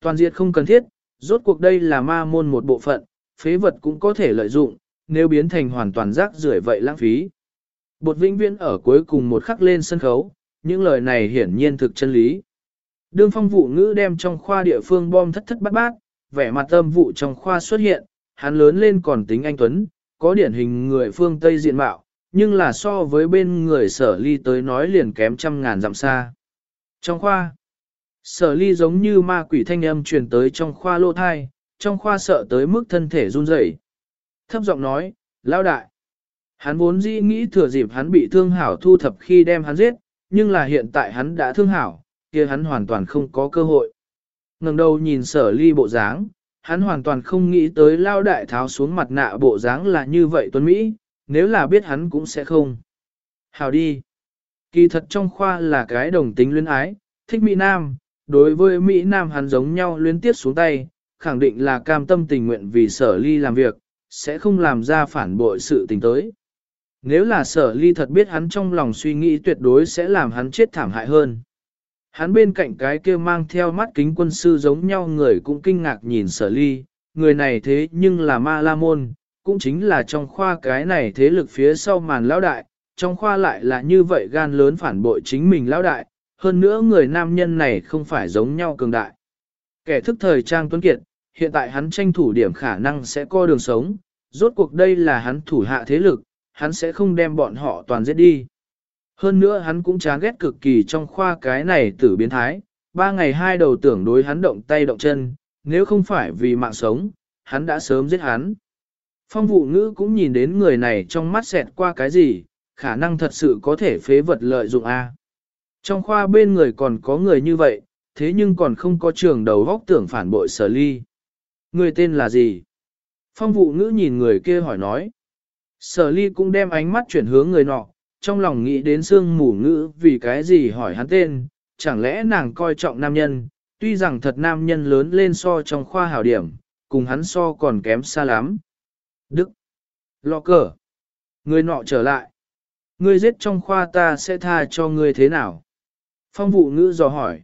Toàn diệt không cần thiết, rốt cuộc đây là ma môn một bộ phận, phế vật cũng có thể lợi dụng, nếu biến thành hoàn toàn rác rưởi vậy lãng phí. Bột vĩnh viễn ở cuối cùng một khắc lên sân khấu, những lời này hiển nhiên thực chân lý. Đương phong vụ ngữ đem trong khoa địa phương bom thất thất bát bát, vẻ mặt âm vụ trong khoa xuất hiện, hắn lớn lên còn tính anh Tuấn, có điển hình người phương Tây diện mạo, nhưng là so với bên người sở ly tới nói liền kém trăm ngàn dặm xa. Trong khoa, sở ly giống như ma quỷ thanh âm truyền tới trong khoa lô thai, trong khoa sợ tới mức thân thể run rẩy. Thấp giọng nói, lao đại. Hắn vốn dĩ nghĩ thừa dịp hắn bị thương hảo thu thập khi đem hắn giết, nhưng là hiện tại hắn đã thương hảo, kia hắn hoàn toàn không có cơ hội. ngẩng đầu nhìn sở ly bộ dáng, hắn hoàn toàn không nghĩ tới lao đại tháo xuống mặt nạ bộ dáng là như vậy tuấn Mỹ, nếu là biết hắn cũng sẽ không. hảo đi. Kỳ thật trong khoa là cái đồng tính luyến ái, thích Mỹ Nam, đối với Mỹ Nam hắn giống nhau luyến tiết xuống tay, khẳng định là cam tâm tình nguyện vì sở ly làm việc, sẽ không làm ra phản bội sự tình tới. Nếu là sở ly thật biết hắn trong lòng suy nghĩ tuyệt đối sẽ làm hắn chết thảm hại hơn. Hắn bên cạnh cái kia mang theo mắt kính quân sư giống nhau người cũng kinh ngạc nhìn sở ly, người này thế nhưng là ma la môn, cũng chính là trong khoa cái này thế lực phía sau màn lão đại, trong khoa lại là như vậy gan lớn phản bội chính mình lão đại, hơn nữa người nam nhân này không phải giống nhau cường đại. Kẻ thức thời trang tuấn kiệt, hiện tại hắn tranh thủ điểm khả năng sẽ co đường sống, rốt cuộc đây là hắn thủ hạ thế lực, hắn sẽ không đem bọn họ toàn giết đi. Hơn nữa hắn cũng chán ghét cực kỳ trong khoa cái này tử biến thái, ba ngày hai đầu tưởng đối hắn động tay động chân, nếu không phải vì mạng sống, hắn đã sớm giết hắn. Phong vụ ngữ cũng nhìn đến người này trong mắt xẹt qua cái gì, khả năng thật sự có thể phế vật lợi dụng A. Trong khoa bên người còn có người như vậy, thế nhưng còn không có trường đầu góc tưởng phản bội sở ly. Người tên là gì? Phong vụ ngữ nhìn người kia hỏi nói. Sở ly cũng đem ánh mắt chuyển hướng người nọ, trong lòng nghĩ đến sương mù ngữ vì cái gì hỏi hắn tên, chẳng lẽ nàng coi trọng nam nhân, tuy rằng thật nam nhân lớn lên so trong khoa hảo điểm, cùng hắn so còn kém xa lắm. Đức. Lọ cờ. Người nọ trở lại. Ngươi giết trong khoa ta sẽ tha cho ngươi thế nào? Phong vụ ngữ dò hỏi.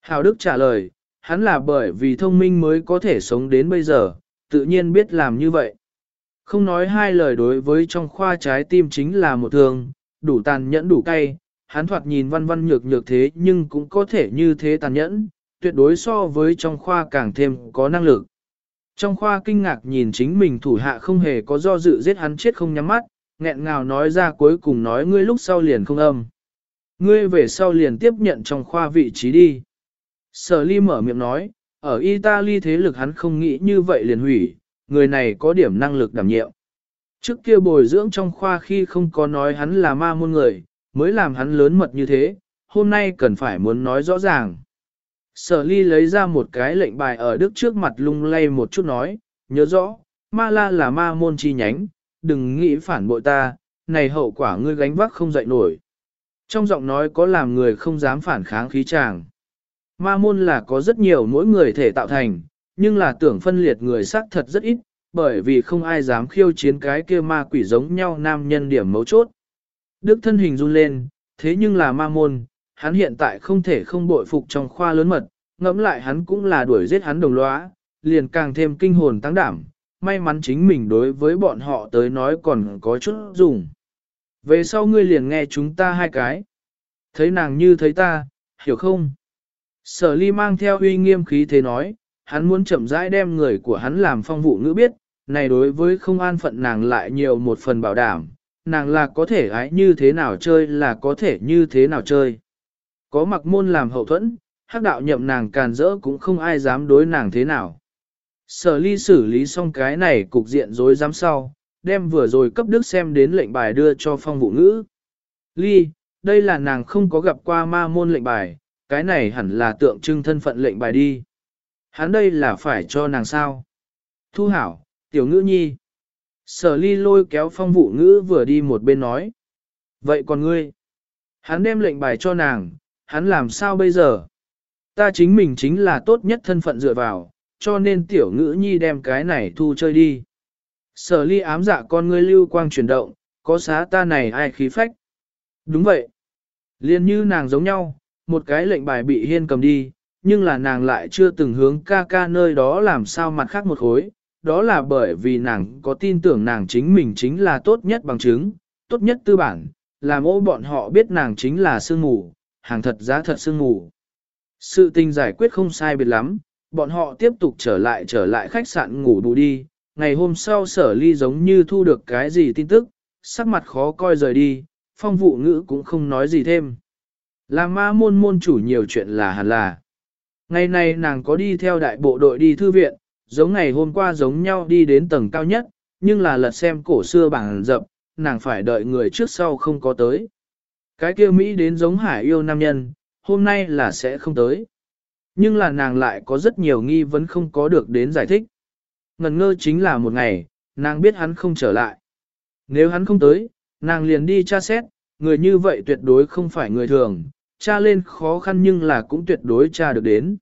Hào Đức trả lời, hắn là bởi vì thông minh mới có thể sống đến bây giờ, tự nhiên biết làm như vậy. Không nói hai lời đối với trong khoa trái tim chính là một thương, đủ tàn nhẫn đủ cay, hắn thoạt nhìn văn văn nhược nhược thế nhưng cũng có thể như thế tàn nhẫn, tuyệt đối so với trong khoa càng thêm có năng lực. Trong khoa kinh ngạc nhìn chính mình thủ hạ không hề có do dự giết hắn chết không nhắm mắt, nghẹn ngào nói ra cuối cùng nói ngươi lúc sau liền không âm. Ngươi về sau liền tiếp nhận trong khoa vị trí đi. Sở ly mở miệng nói, ở Italy thế lực hắn không nghĩ như vậy liền hủy, người này có điểm năng lực đảm nhiệm. Trước kia bồi dưỡng trong khoa khi không có nói hắn là ma môn người, mới làm hắn lớn mật như thế, hôm nay cần phải muốn nói rõ ràng. Sở ly lấy ra một cái lệnh bài ở đức trước mặt lung lay một chút nói, nhớ rõ, ma la là ma môn chi nhánh, đừng nghĩ phản bội ta, này hậu quả ngươi gánh vác không dậy nổi. Trong giọng nói có làm người không dám phản kháng khí chàng. Ma môn là có rất nhiều mỗi người thể tạo thành, nhưng là tưởng phân liệt người xác thật rất ít, bởi vì không ai dám khiêu chiến cái kia ma quỷ giống nhau nam nhân điểm mấu chốt. Đức thân hình run lên, thế nhưng là ma môn, hắn hiện tại không thể không bội phục trong khoa lớn mật, ngẫm lại hắn cũng là đuổi giết hắn đồng lõa, liền càng thêm kinh hồn tăng đảm, may mắn chính mình đối với bọn họ tới nói còn có chút dùng. Về sau ngươi liền nghe chúng ta hai cái. Thấy nàng như thấy ta, hiểu không? Sở ly mang theo uy nghiêm khí thế nói, hắn muốn chậm rãi đem người của hắn làm phong vụ ngữ biết, này đối với không an phận nàng lại nhiều một phần bảo đảm, nàng là có thể ái như thế nào chơi là có thể như thế nào chơi. Có mặc môn làm hậu thuẫn, hắc đạo nhậm nàng càn rỡ cũng không ai dám đối nàng thế nào. Sở ly xử lý xong cái này cục diện rối rắm sau, đem vừa rồi cấp đức xem đến lệnh bài đưa cho phong vụ ngữ. Ly, đây là nàng không có gặp qua ma môn lệnh bài, cái này hẳn là tượng trưng thân phận lệnh bài đi. Hắn đây là phải cho nàng sao? Thu hảo, tiểu ngữ nhi. Sở ly lôi kéo phong vụ ngữ vừa đi một bên nói. Vậy còn ngươi? Hắn đem lệnh bài cho nàng, hắn làm sao bây giờ? Ta chính mình chính là tốt nhất thân phận dựa vào, cho nên tiểu ngữ nhi đem cái này thu chơi đi. Sở ly ám dạ con ngươi lưu quang chuyển động, có xá ta này ai khí phách. Đúng vậy. Liên như nàng giống nhau, một cái lệnh bài bị hiên cầm đi, nhưng là nàng lại chưa từng hướng ca ca nơi đó làm sao mặt khác một khối, đó là bởi vì nàng có tin tưởng nàng chính mình chính là tốt nhất bằng chứng, tốt nhất tư bản, làm ô bọn họ biết nàng chính là sương mù, hàng thật giá thật sương mù. Sự tình giải quyết không sai biệt lắm, bọn họ tiếp tục trở lại trở lại khách sạn ngủ đủ đi, ngày hôm sau sở ly giống như thu được cái gì tin tức, sắc mặt khó coi rời đi, phong vụ ngữ cũng không nói gì thêm. Là ma môn môn chủ nhiều chuyện là hẳn là. Ngày này nàng có đi theo đại bộ đội đi thư viện, giống ngày hôm qua giống nhau đi đến tầng cao nhất, nhưng là lật xem cổ xưa bảng rậm nàng phải đợi người trước sau không có tới. Cái kia Mỹ đến giống hải yêu nam nhân, hôm nay là sẽ không tới. Nhưng là nàng lại có rất nhiều nghi vấn không có được đến giải thích. Ngần ngơ chính là một ngày, nàng biết hắn không trở lại. Nếu hắn không tới, nàng liền đi tra xét, người như vậy tuyệt đối không phải người thường, tra lên khó khăn nhưng là cũng tuyệt đối tra được đến.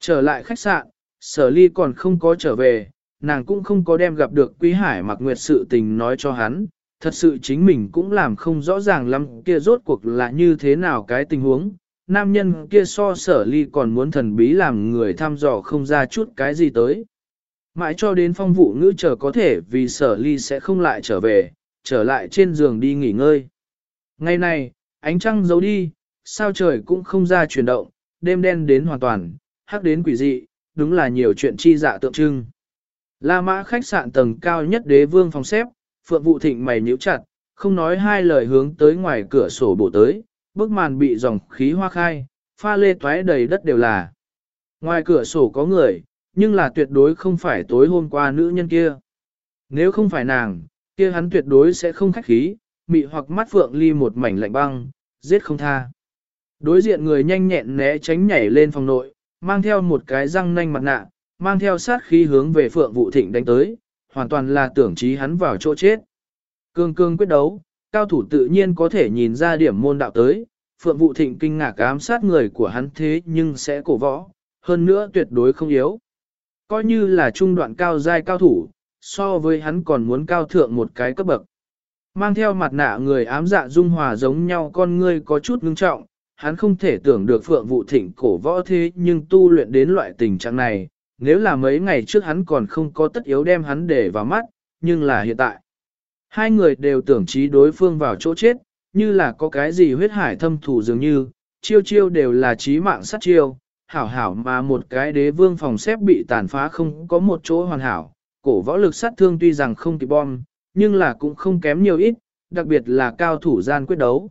Trở lại khách sạn, sở ly còn không có trở về, nàng cũng không có đem gặp được quý hải mặc nguyệt sự tình nói cho hắn, thật sự chính mình cũng làm không rõ ràng lắm kia rốt cuộc là như thế nào cái tình huống. Nam nhân kia so sở ly còn muốn thần bí làm người thăm dò không ra chút cái gì tới. Mãi cho đến phong vụ ngữ chờ có thể vì sở ly sẽ không lại trở về, trở lại trên giường đi nghỉ ngơi. Ngày này, ánh trăng giấu đi, sao trời cũng không ra chuyển động, đêm đen đến hoàn toàn, hắc đến quỷ dị, đúng là nhiều chuyện chi dạ tượng trưng. La mã khách sạn tầng cao nhất đế vương phòng xếp, phượng vụ thịnh mày nhíu chặt, không nói hai lời hướng tới ngoài cửa sổ bổ tới, bức màn bị dòng khí hoa khai, pha lê toái đầy đất đều là. Ngoài cửa sổ có người, nhưng là tuyệt đối không phải tối hôm qua nữ nhân kia. Nếu không phải nàng, kia hắn tuyệt đối sẽ không khách khí, mị hoặc mắt phượng ly một mảnh lạnh băng, giết không tha. Đối diện người nhanh nhẹn né tránh nhảy lên phòng nội, mang theo một cái răng nanh mặt nạ, mang theo sát khí hướng về phượng vụ thịnh đánh tới, hoàn toàn là tưởng trí hắn vào chỗ chết. Cương cương quyết đấu, cao thủ tự nhiên có thể nhìn ra điểm môn đạo tới, phượng vụ thịnh kinh ngạc ám sát người của hắn thế nhưng sẽ cổ võ, hơn nữa tuyệt đối không yếu. Coi như là trung đoạn cao giai cao thủ, so với hắn còn muốn cao thượng một cái cấp bậc. Mang theo mặt nạ người ám dạ dung hòa giống nhau con ngươi có chút ngưng trọng, hắn không thể tưởng được phượng vụ thịnh cổ võ thế nhưng tu luyện đến loại tình trạng này, nếu là mấy ngày trước hắn còn không có tất yếu đem hắn để vào mắt, nhưng là hiện tại. Hai người đều tưởng trí đối phương vào chỗ chết, như là có cái gì huyết hải thâm thủ dường như, chiêu chiêu đều là trí mạng sát chiêu, hảo hảo mà một cái đế vương phòng xếp bị tàn phá không có một chỗ hoàn hảo, cổ võ lực sát thương tuy rằng không kịp bom, nhưng là cũng không kém nhiều ít, đặc biệt là cao thủ gian quyết đấu.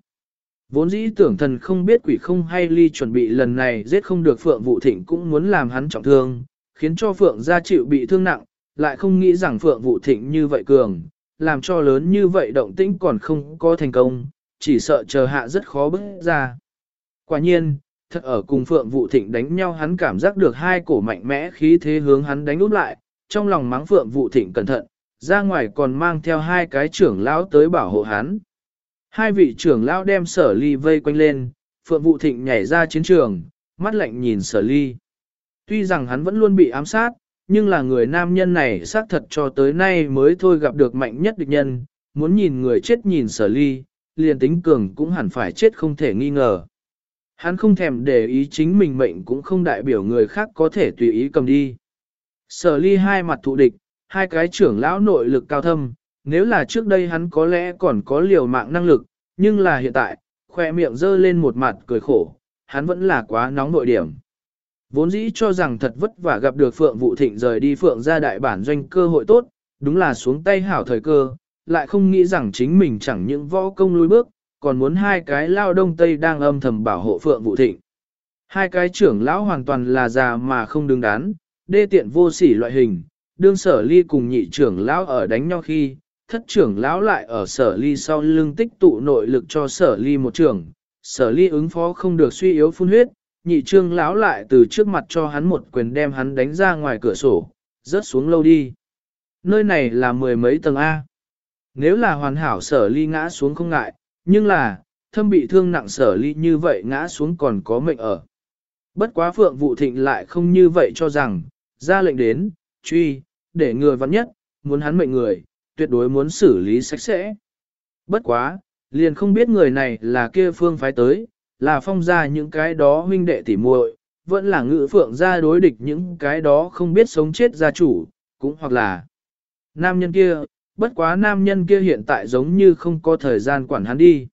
Vốn dĩ tưởng thần không biết quỷ không hay ly chuẩn bị lần này giết không được Phượng Vũ Thịnh cũng muốn làm hắn trọng thương, khiến cho Phượng gia chịu bị thương nặng, lại không nghĩ rằng Phượng Vũ Thịnh như vậy cường, làm cho lớn như vậy động tĩnh còn không có thành công, chỉ sợ chờ hạ rất khó bước ra. Quả nhiên, thật ở cùng Phượng Vũ Thịnh đánh nhau hắn cảm giác được hai cổ mạnh mẽ khí thế hướng hắn đánh úp lại, trong lòng mắng Phượng Vũ Thịnh cẩn thận, ra ngoài còn mang theo hai cái trưởng lão tới bảo hộ hắn. Hai vị trưởng lão đem sở ly vây quanh lên, Phượng Vũ Thịnh nhảy ra chiến trường, mắt lạnh nhìn sở ly. Tuy rằng hắn vẫn luôn bị ám sát, nhưng là người nam nhân này xác thật cho tới nay mới thôi gặp được mạnh nhất địch nhân, muốn nhìn người chết nhìn sở ly, liền tính cường cũng hẳn phải chết không thể nghi ngờ. Hắn không thèm để ý chính mình mệnh cũng không đại biểu người khác có thể tùy ý cầm đi. Sở ly hai mặt thụ địch, hai cái trưởng lão nội lực cao thâm, nếu là trước đây hắn có lẽ còn có liều mạng năng lực, nhưng là hiện tại, khoe miệng dơ lên một mặt cười khổ, hắn vẫn là quá nóng nội điểm. Vốn dĩ cho rằng thật vất vả gặp được Phượng Vũ Thịnh rời đi Phượng ra đại bản doanh cơ hội tốt, đúng là xuống tay hảo thời cơ, lại không nghĩ rằng chính mình chẳng những võ công lùi bước, còn muốn hai cái lao đông tây đang âm thầm bảo hộ Phượng Vũ Thịnh. Hai cái trưởng lão hoàn toàn là già mà không đứng đắn, đê tiện vô sỉ loại hình, đương sở ly cùng nhị trưởng lão ở đánh nhau khi, thất trưởng lão lại ở sở ly sau lưng tích tụ nội lực cho sở ly một trưởng, sở ly ứng phó không được suy yếu phun huyết, nhị trương lão lại từ trước mặt cho hắn một quyền đem hắn đánh ra ngoài cửa sổ, rớt xuống lâu đi. Nơi này là mười mấy tầng A. Nếu là hoàn hảo sở ly ngã xuống không ngại, nhưng là, thâm bị thương nặng sở ly như vậy ngã xuống còn có mệnh ở. Bất quá phượng vụ thịnh lại không như vậy cho rằng, ra lệnh đến, truy, để người vắn nhất, muốn hắn mệnh người, tuyệt đối muốn xử lý sạch sẽ. Bất quá, liền không biết người này là kia phương phái tới, là phong ra những cái đó huynh đệ tỉ muội, vẫn là ngự phượng ra đối địch những cái đó không biết sống chết gia chủ, cũng hoặc là nam nhân kia, bất quá nam nhân kia hiện tại giống như không có thời gian quản hắn đi.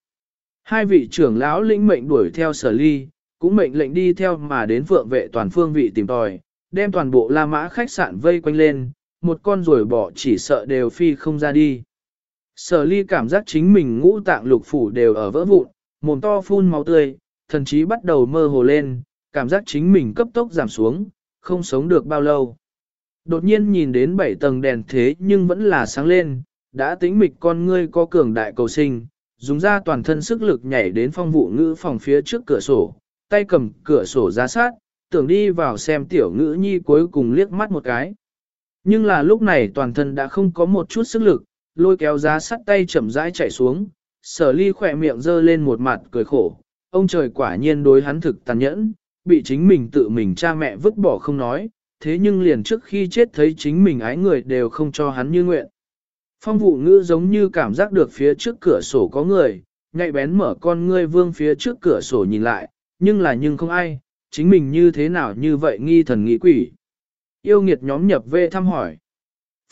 Hai vị trưởng lão lĩnh mệnh đuổi theo sở ly, cũng mệnh lệnh đi theo mà đến phượng vệ toàn phương vị tìm tòi, đem toàn bộ La Mã khách sạn vây quanh lên, một con rồi bỏ chỉ sợ đều phi không ra đi. Sở ly cảm giác chính mình ngũ tạng lục phủ đều ở vỡ vụn, mồm to phun máu tươi, thần chí bắt đầu mơ hồ lên, cảm giác chính mình cấp tốc giảm xuống, không sống được bao lâu. Đột nhiên nhìn đến bảy tầng đèn thế nhưng vẫn là sáng lên, đã tính mịch con ngươi có cường đại cầu sinh, dùng ra toàn thân sức lực nhảy đến phong vụ ngữ phòng phía trước cửa sổ, tay cầm cửa sổ ra sát, tưởng đi vào xem tiểu ngữ nhi cuối cùng liếc mắt một cái. Nhưng là lúc này toàn thân đã không có một chút sức lực, lôi kéo giá sắt tay chậm rãi chạy xuống, sở ly khỏe miệng dơ lên một mặt cười khổ, ông trời quả nhiên đối hắn thực tàn nhẫn, bị chính mình tự mình cha mẹ vứt bỏ không nói, thế nhưng liền trước khi chết thấy chính mình ái người đều không cho hắn như nguyện. Phong vụ ngữ giống như cảm giác được phía trước cửa sổ có người, nhạy bén mở con ngươi vương phía trước cửa sổ nhìn lại, nhưng là nhưng không ai, chính mình như thế nào như vậy nghi thần nghĩ quỷ. Yêu nghiệt nhóm nhập về thăm hỏi.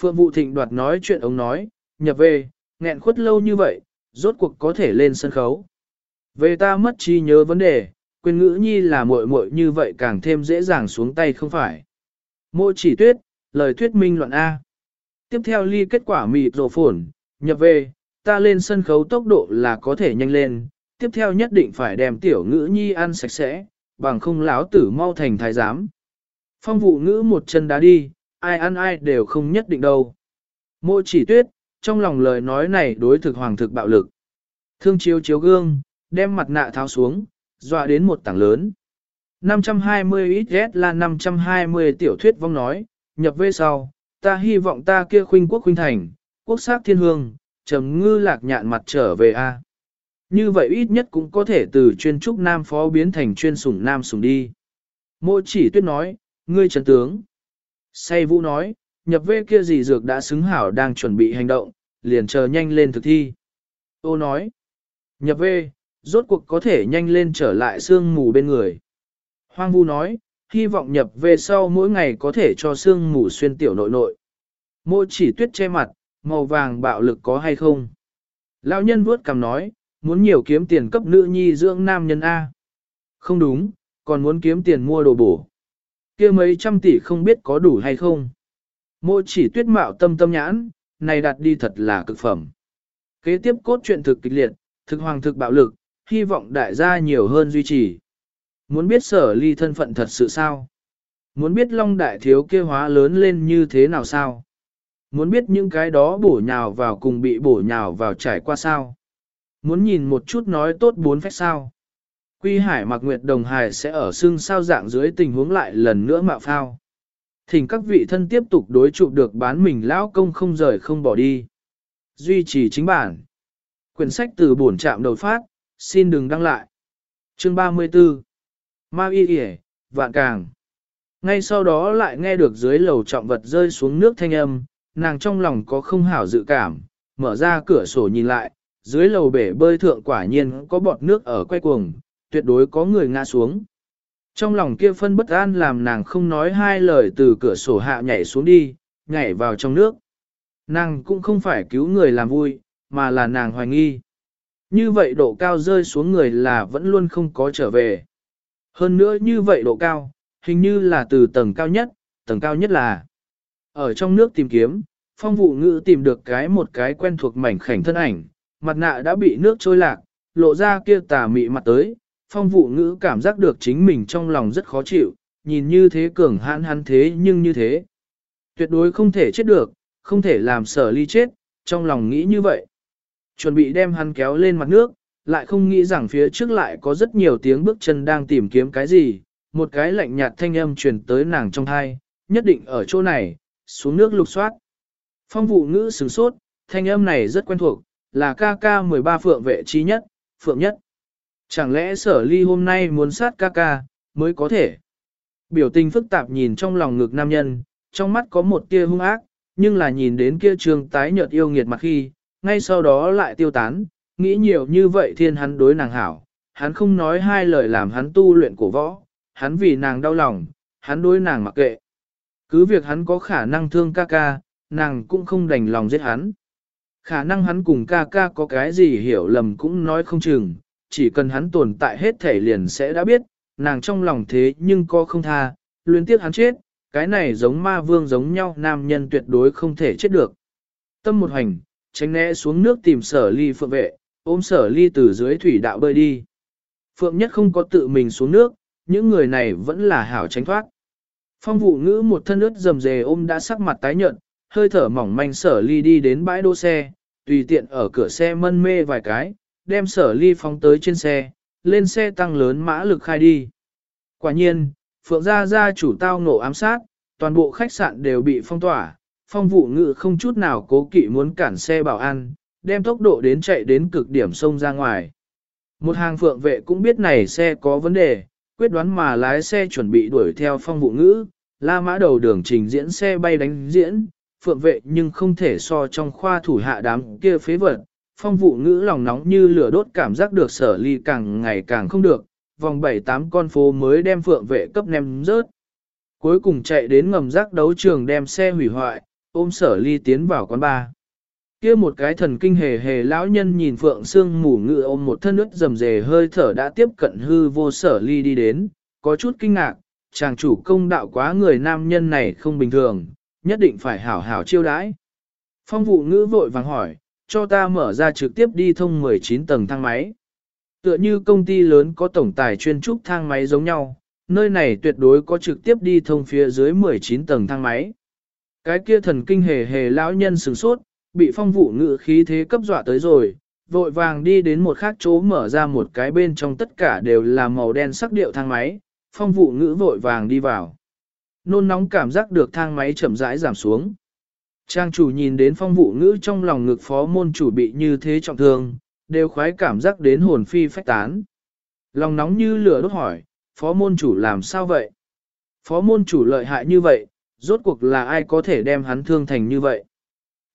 Phượng vụ thịnh đoạt nói chuyện ông nói, nhập về, nghẹn khuất lâu như vậy, rốt cuộc có thể lên sân khấu. Về ta mất trí nhớ vấn đề, quyền ngữ nhi là muội muội như vậy càng thêm dễ dàng xuống tay không phải. Mộ chỉ tuyết, lời thuyết minh luận A. Tiếp theo ly kết quả mịt rổ phổn, nhập về, ta lên sân khấu tốc độ là có thể nhanh lên, tiếp theo nhất định phải đem tiểu ngữ nhi ăn sạch sẽ, bằng không láo tử mau thành thái giám. Phong vụ ngữ một chân đá đi, ai ăn ai đều không nhất định đâu. Mộ chỉ tuyết, trong lòng lời nói này đối thực hoàng thực bạo lực. Thương chiếu chiếu gương, đem mặt nạ tháo xuống, dọa đến một tảng lớn. 520 ít là 520 tiểu thuyết vong nói, nhập về sau, ta hy vọng ta kia khuynh quốc khuynh thành, quốc sắc thiên hương, trầm ngư lạc nhạn mặt trở về a. Như vậy ít nhất cũng có thể từ chuyên trúc nam phó biến thành chuyên sủng nam sủng đi. Mộ chỉ tuyết nói, ngươi trần tướng. Say vũ nói, nhập Vê kia gì dược đã xứng hảo đang chuẩn bị hành động, liền chờ nhanh lên thực thi. Ô nói, nhập Vê, rốt cuộc có thể nhanh lên trở lại sương mù bên người. Hoang vu nói, hy vọng nhập về sau mỗi ngày có thể cho sương mù xuyên tiểu nội nội. Mô chỉ tuyết che mặt, màu vàng bạo lực có hay không? Lão nhân vuốt cằm nói, muốn nhiều kiếm tiền cấp nữ nhi dưỡng nam nhân A. Không đúng, còn muốn kiếm tiền mua đồ bổ. kia mấy trăm tỷ không biết có đủ hay không. Mô chỉ tuyết mạo tâm tâm nhãn, này đặt đi thật là cực phẩm. Kế tiếp cốt truyện thực kịch liệt, thực hoàng thực bạo lực, hy vọng đại gia nhiều hơn duy trì. Muốn biết sở ly thân phận thật sự sao? Muốn biết long đại thiếu kia hóa lớn lên như thế nào sao? Muốn biết những cái đó bổ nhào vào cùng bị bổ nhào vào trải qua sao? Muốn nhìn một chút nói tốt bốn phép sao? Quy hải mặc nguyệt đồng hải sẽ ở xương sao dạng dưới tình huống lại lần nữa mạo phao. Thỉnh các vị thân tiếp tục đối chụp được bán mình lão công không rời không bỏ đi. Duy trì chính bản. Quyển sách từ bổn trạm đầu phát, xin đừng đăng lại. Chương 34 Ma y kìa, vạn càng. Ngay sau đó lại nghe được dưới lầu trọng vật rơi xuống nước thanh âm, nàng trong lòng có không hảo dự cảm, mở ra cửa sổ nhìn lại, dưới lầu bể bơi thượng quả nhiên có bọt nước ở quay cuồng, tuyệt đối có người ngã xuống. Trong lòng kia phân bất an làm nàng không nói hai lời từ cửa sổ hạ nhảy xuống đi, nhảy vào trong nước. Nàng cũng không phải cứu người làm vui, mà là nàng hoài nghi. Như vậy độ cao rơi xuống người là vẫn luôn không có trở về. Hơn nữa như vậy độ cao, hình như là từ tầng cao nhất, tầng cao nhất là ở trong nước tìm kiếm, phong vụ ngữ tìm được cái một cái quen thuộc mảnh khảnh thân ảnh, mặt nạ đã bị nước trôi lạc, lộ ra kia tà mị mặt tới, phong vụ ngữ cảm giác được chính mình trong lòng rất khó chịu, nhìn như thế cường hãn hắn thế nhưng như thế. Tuyệt đối không thể chết được, không thể làm sở ly chết, trong lòng nghĩ như vậy. Chuẩn bị đem hắn kéo lên mặt nước, lại không nghĩ rằng phía trước lại có rất nhiều tiếng bước chân đang tìm kiếm cái gì, một cái lạnh nhạt thanh âm truyền tới nàng trong thai, nhất định ở chỗ này, xuống nước lục soát. Phong vụ ngữ sửng sốt, thanh âm này rất quen thuộc, là ca ca 13 phượng vệ chi nhất, phượng nhất. Chẳng lẽ sở ly hôm nay muốn sát ca ca, mới có thể. Biểu tình phức tạp nhìn trong lòng ngực nam nhân, trong mắt có một tia hung ác, nhưng là nhìn đến kia trường tái nhợt yêu nghiệt mặt khi, ngay sau đó lại tiêu tán, nghĩ nhiều như vậy thiên hắn đối nàng hảo, hắn không nói hai lời làm hắn tu luyện cổ võ, hắn vì nàng đau lòng, hắn đối nàng mặc kệ. Cứ việc hắn có khả năng thương ca ca, nàng cũng không đành lòng giết hắn. Khả năng hắn cùng ca ca có cái gì hiểu lầm cũng nói không chừng, chỉ cần hắn tồn tại hết thể liền sẽ đã biết, nàng trong lòng thế nhưng có không tha, luyến tiếc hắn chết, cái này giống ma vương giống nhau nam nhân tuyệt đối không thể chết được. Tâm một hành, tránh né xuống nước tìm sở ly phượng vệ, ôm sở ly từ dưới thủy đạo bơi đi. Phượng nhất không có tự mình xuống nước, những người này vẫn là hảo tránh thoát. Phong vụ ngữ một thân ướt dầm dề ôm đã sắc mặt tái nhợt, hơi thở mỏng manh sở ly đi đến bãi đỗ xe, tùy tiện ở cửa xe mân mê vài cái, đem sở ly phóng tới trên xe, lên xe tăng lớn mã lực khai đi. Quả nhiên, Phượng Gia Gia chủ tao nổ ám sát, toàn bộ khách sạn đều bị phong tỏa, phong vụ ngự không chút nào cố kỵ muốn cản xe bảo an, đem tốc độ đến chạy đến cực điểm sông ra ngoài. Một hàng phượng vệ cũng biết này xe có vấn đề, quyết đoán mà lái xe chuẩn bị đuổi theo phong vụ ngữ, la mã đầu đường trình diễn xe bay đánh diễn, phượng vệ nhưng không thể so trong khoa thủ hạ đám kia phế vật. Phong vụ ngữ lòng nóng như lửa đốt cảm giác được sở ly càng ngày càng không được, vòng 7-8 con phố mới đem phượng vệ cấp nem rớt. Cuối cùng chạy đến ngầm rác đấu trường đem xe hủy hoại, ôm sở ly tiến vào quán bar. Kia một cái thần kinh hề hề lão nhân nhìn phượng xương mù ngự ôm một thân ướt rầm rề hơi thở đã tiếp cận hư vô sở ly đi đến, có chút kinh ngạc, chàng chủ công đạo quá người nam nhân này không bình thường, nhất định phải hảo hảo chiêu đãi. Phong vụ ngữ vội vàng hỏi, cho ta mở ra trực tiếp đi thông 19 tầng thang máy. Tựa như công ty lớn có tổng tài chuyên trúc thang máy giống nhau, nơi này tuyệt đối có trực tiếp đi thông phía dưới 19 tầng thang máy. Cái kia thần kinh hề hề lão nhân sửng sốt, bị phong vụ ngự khí thế cấp dọa tới rồi, vội vàng đi đến một khác chỗ mở ra một cái bên trong tất cả đều là màu đen sắc điệu thang máy, phong vụ ngữ vội vàng đi vào. Nôn nóng cảm giác được thang máy chậm rãi giảm xuống. Trang chủ nhìn đến phong vụ ngữ trong lòng ngực phó môn chủ bị như thế trọng thương, đều khoái cảm giác đến hồn phi phách tán. Lòng nóng như lửa đốt hỏi, phó môn chủ làm sao vậy? Phó môn chủ lợi hại như vậy, rốt cuộc là ai có thể đem hắn thương thành như vậy?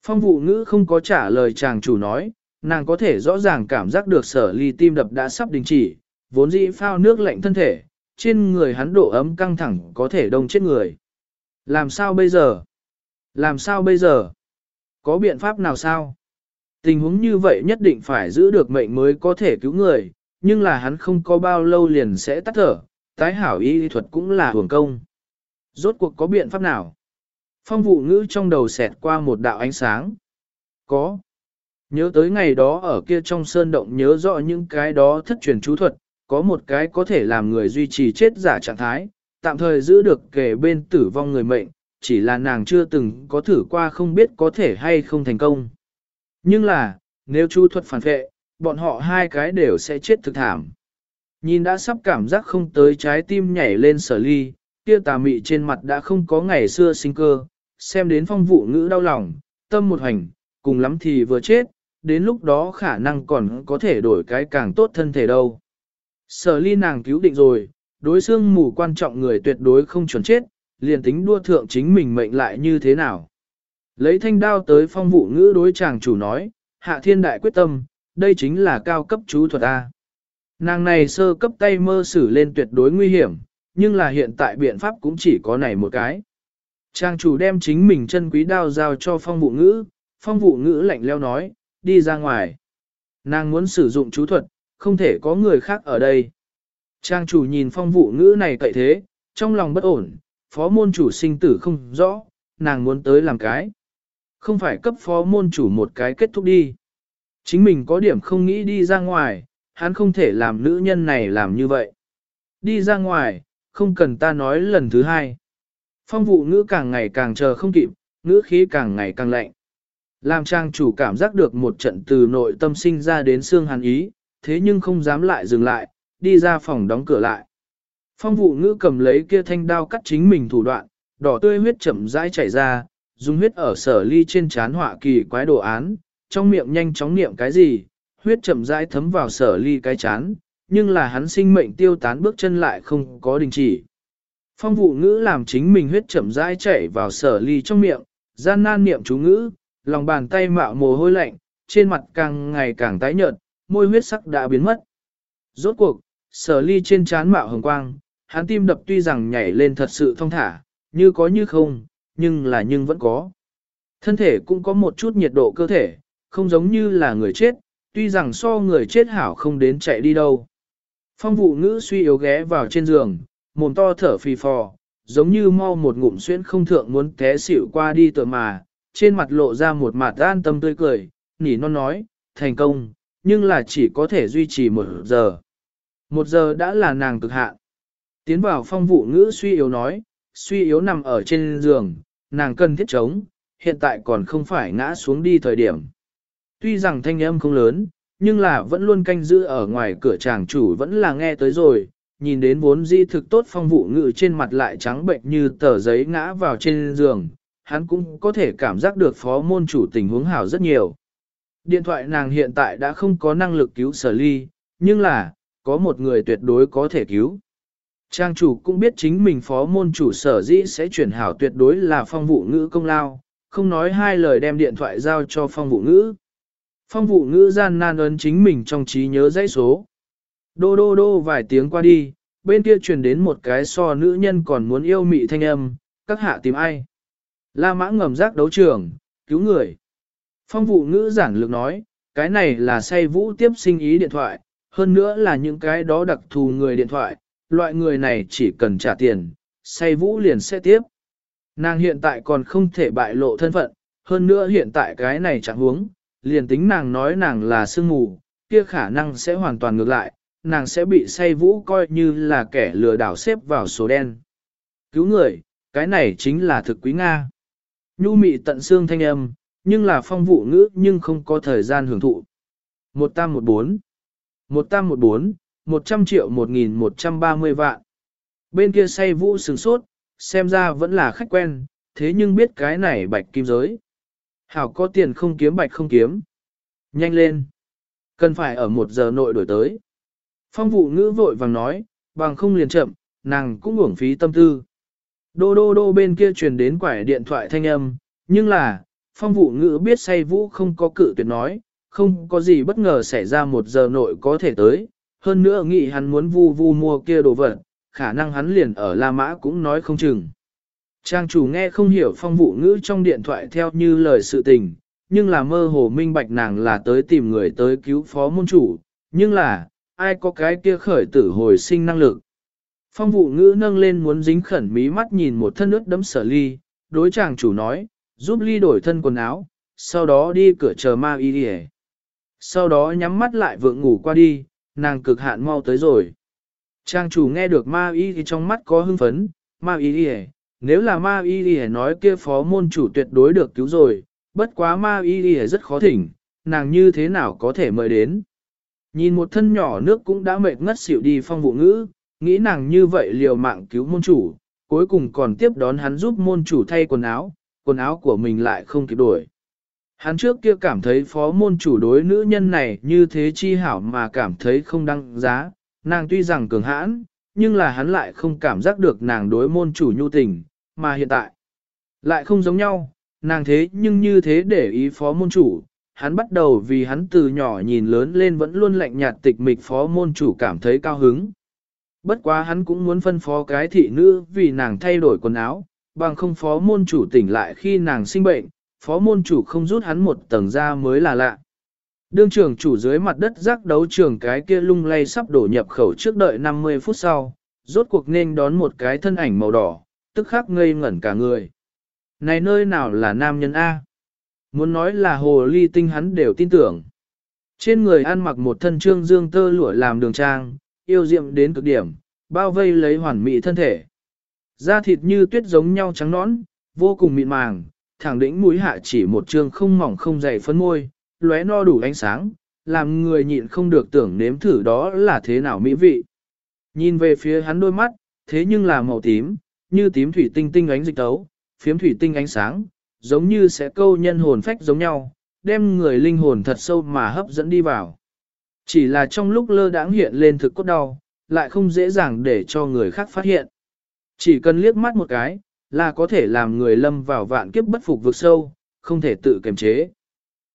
Phong vụ ngữ không có trả lời chàng chủ nói, nàng có thể rõ ràng cảm giác được sở ly tim đập đã sắp đình chỉ, vốn dĩ phao nước lạnh thân thể, trên người hắn độ ấm căng thẳng có thể đông chết người. Làm sao bây giờ? Làm sao bây giờ? Có biện pháp nào sao? Tình huống như vậy nhất định phải giữ được mệnh mới có thể cứu người, nhưng là hắn không có bao lâu liền sẽ tắt thở, tái hảo y thuật cũng là hưởng công. Rốt cuộc có biện pháp nào? Phong vụ ngữ trong đầu xẹt qua một đạo ánh sáng. Có. Nhớ tới ngày đó ở kia trong sơn động nhớ rõ những cái đó thất truyền chú thuật, có một cái có thể làm người duy trì chết giả trạng thái, tạm thời giữ được kể bên tử vong người mệnh, chỉ là nàng chưa từng có thử qua không biết có thể hay không thành công. Nhưng là, nếu chu thuật phản vệ, bọn họ hai cái đều sẽ chết thực thảm. Nhìn đã sắp cảm giác không tới trái tim nhảy lên sở ly, kia tà mị trên mặt đã không có ngày xưa sinh cơ, xem đến phong vụ ngữ đau lòng, tâm một hành, cùng lắm thì vừa chết, đến lúc đó khả năng còn có thể đổi cái càng tốt thân thể đâu. Sở ly nàng cứu định rồi, đối xương mù quan trọng người tuyệt đối không chuẩn chết, liền tính đua thượng chính mình mệnh lại như thế nào. Lấy thanh đao tới phong vụ ngữ đối chàng chủ nói, hạ thiên đại quyết tâm, đây chính là cao cấp chú thuật A. Nàng này sơ cấp tay mơ xử lên tuyệt đối nguy hiểm, nhưng là hiện tại biện pháp cũng chỉ có này một cái. Trang chủ đem chính mình chân quý đao giao cho phong vụ ngữ, phong vụ ngữ lạnh leo nói, đi ra ngoài. Nàng muốn sử dụng chú thuật, không thể có người khác ở đây. Trang chủ nhìn phong vụ ngữ này cậy thế, trong lòng bất ổn, phó môn chủ sinh tử không rõ, nàng muốn tới làm cái. Không phải cấp phó môn chủ một cái kết thúc đi. Chính mình có điểm không nghĩ đi ra ngoài, hắn không thể làm nữ nhân này làm như vậy. Đi ra ngoài, không cần ta nói lần thứ hai. Phong vụ ngữ càng ngày càng chờ không kịp, ngữ khí càng ngày càng lạnh. Làm trang chủ cảm giác được một trận từ nội tâm sinh ra đến xương hàn ý, thế nhưng không dám lại dừng lại, đi ra phòng đóng cửa lại. Phong vụ ngữ cầm lấy kia thanh đao cắt chính mình thủ đoạn, đỏ tươi huyết chậm rãi chảy ra, dùng huyết ở sở ly trên chán họa kỳ quái đồ án, trong miệng nhanh chóng niệm cái gì, huyết chậm rãi thấm vào sở ly cái chán, nhưng là hắn sinh mệnh tiêu tán bước chân lại không có đình chỉ. Phong vụ ngữ làm chính mình huyết chậm rãi chảy vào sở ly trong miệng, gian nan niệm chú ngữ, lòng bàn tay mạo mồ hôi lạnh, trên mặt càng ngày càng tái nhợt, môi huyết sắc đã biến mất. Rốt cuộc, sở ly trên chán mạo hồng quang, hắn tim đập tuy rằng nhảy lên thật sự thông thả, như có như không, nhưng là nhưng vẫn có. Thân thể cũng có một chút nhiệt độ cơ thể, không giống như là người chết, tuy rằng so người chết hảo không đến chạy đi đâu. Phong vụ ngữ suy yếu ghé vào trên giường, mồm to thở phì phò, giống như mau một ngụm xuyên không thượng muốn té xỉu qua đi tựa mà, trên mặt lộ ra một mặt an tâm tươi cười, nỉ non nói, thành công, nhưng là chỉ có thể duy trì một giờ. Một giờ đã là nàng cực hạn. Tiến vào phong vụ ngữ suy yếu nói, suy yếu nằm ở trên giường, nàng cần thiết chống, hiện tại còn không phải ngã xuống đi thời điểm. Tuy rằng thanh âm không lớn, nhưng là vẫn luôn canh giữ ở ngoài cửa chàng chủ vẫn là nghe tới rồi, nhìn đến vốn di thực tốt phong vụ ngự trên mặt lại trắng bệnh như tờ giấy ngã vào trên giường, hắn cũng có thể cảm giác được phó môn chủ tình huống hảo rất nhiều. Điện thoại nàng hiện tại đã không có năng lực cứu sở ly, nhưng là, có một người tuyệt đối có thể cứu. Trang chủ cũng biết chính mình phó môn chủ sở dĩ sẽ chuyển hảo tuyệt đối là phong vụ ngữ công lao, không nói hai lời đem điện thoại giao cho phong vụ ngữ. Phong vụ ngữ gian nan ấn chính mình trong trí nhớ dãy số. Đô đô đô vài tiếng qua đi, bên kia truyền đến một cái so nữ nhân còn muốn yêu mị thanh âm, các hạ tìm ai. La mã ngầm giác đấu trường, cứu người. Phong vụ ngữ giản lược nói, cái này là say vũ tiếp sinh ý điện thoại, hơn nữa là những cái đó đặc thù người điện thoại, loại người này chỉ cần trả tiền, say vũ liền sẽ tiếp. Nàng hiện tại còn không thể bại lộ thân phận, hơn nữa hiện tại cái này chẳng huống, liền tính nàng nói nàng là sương mù, kia khả năng sẽ hoàn toàn ngược lại, nàng sẽ bị say vũ coi như là kẻ lừa đảo xếp vào số đen. Cứu người, cái này chính là thực quý Nga. Nhu mị tận xương thanh âm, nhưng là phong vụ ngữ nhưng không có thời gian hưởng thụ. Một tam một bốn, một tam một bốn, một trăm triệu một nghìn một trăm ba mươi vạn. Bên kia say vũ sừng sốt, xem ra vẫn là khách quen, thế nhưng biết cái này bạch kim giới. Hảo có tiền không kiếm bạch không kiếm. Nhanh lên. Cần phải ở một giờ nội đổi tới. Phong vụ ngữ vội vàng nói, bằng không liền chậm, nàng cũng uổng phí tâm tư. Đô đô đô bên kia truyền đến quải điện thoại thanh âm, nhưng là, phong vụ ngữ biết say vũ không có cự tuyệt nói, không có gì bất ngờ xảy ra một giờ nội có thể tới, hơn nữa nghĩ hắn muốn vu vu mua kia đồ vật, khả năng hắn liền ở La Mã cũng nói không chừng. Trang chủ nghe không hiểu phong vụ ngữ trong điện thoại theo như lời sự tình, nhưng là mơ hồ minh bạch nàng là tới tìm người tới cứu phó môn chủ, nhưng là, ai có cái kia khởi tử hồi sinh năng lực. Phong vụ ngữ nâng lên muốn dính khẩn mí mắt nhìn một thân ướt đấm sở ly, đối chàng chủ nói, giúp ly đổi thân quần áo, sau đó đi cửa chờ ma y đi Sau đó nhắm mắt lại vượng ngủ qua đi, nàng cực hạn mau tới rồi. Trang chủ nghe được ma y thì trong mắt có hưng phấn, ma y đi nếu là ma y đi nói kia phó môn chủ tuyệt đối được cứu rồi, bất quá ma y đi rất khó thỉnh, nàng như thế nào có thể mời đến. Nhìn một thân nhỏ nước cũng đã mệt ngất xỉu đi phong vụ ngữ, nghĩ nàng như vậy liều mạng cứu môn chủ, cuối cùng còn tiếp đón hắn giúp môn chủ thay quần áo, quần áo của mình lại không kịp đổi. Hắn trước kia cảm thấy phó môn chủ đối nữ nhân này như thế chi hảo mà cảm thấy không đăng giá, nàng tuy rằng cường hãn, nhưng là hắn lại không cảm giác được nàng đối môn chủ nhu tình, mà hiện tại lại không giống nhau, nàng thế nhưng như thế để ý phó môn chủ, hắn bắt đầu vì hắn từ nhỏ nhìn lớn lên vẫn luôn lạnh nhạt tịch mịch phó môn chủ cảm thấy cao hứng. Bất quá hắn cũng muốn phân phó cái thị nữ vì nàng thay đổi quần áo, bằng không phó môn chủ tỉnh lại khi nàng sinh bệnh, phó môn chủ không rút hắn một tầng ra mới là lạ. Đương trưởng chủ dưới mặt đất rắc đấu trường cái kia lung lay sắp đổ nhập khẩu trước đợi 50 phút sau, rốt cuộc nên đón một cái thân ảnh màu đỏ, tức khắc ngây ngẩn cả người. Này nơi nào là nam nhân A? Muốn nói là hồ ly tinh hắn đều tin tưởng. Trên người ăn mặc một thân trương dương tơ lụa làm đường trang, yêu diệm đến cực điểm, bao vây lấy hoàn mỹ thân thể. Da thịt như tuyết giống nhau trắng nõn, vô cùng mịn màng, thẳng đỉnh mũi hạ chỉ một trương không mỏng không dày phấn môi, lóe no đủ ánh sáng, làm người nhịn không được tưởng nếm thử đó là thế nào mỹ vị. Nhìn về phía hắn đôi mắt, thế nhưng là màu tím, như tím thủy tinh tinh ánh dịch tấu, phiếm thủy tinh ánh sáng, giống như sẽ câu nhân hồn phách giống nhau, đem người linh hồn thật sâu mà hấp dẫn đi vào. Chỉ là trong lúc lơ đãng hiện lên thực cốt đau, lại không dễ dàng để cho người khác phát hiện. Chỉ cần liếc mắt một cái, là có thể làm người lâm vào vạn kiếp bất phục vực sâu, không thể tự kiềm chế.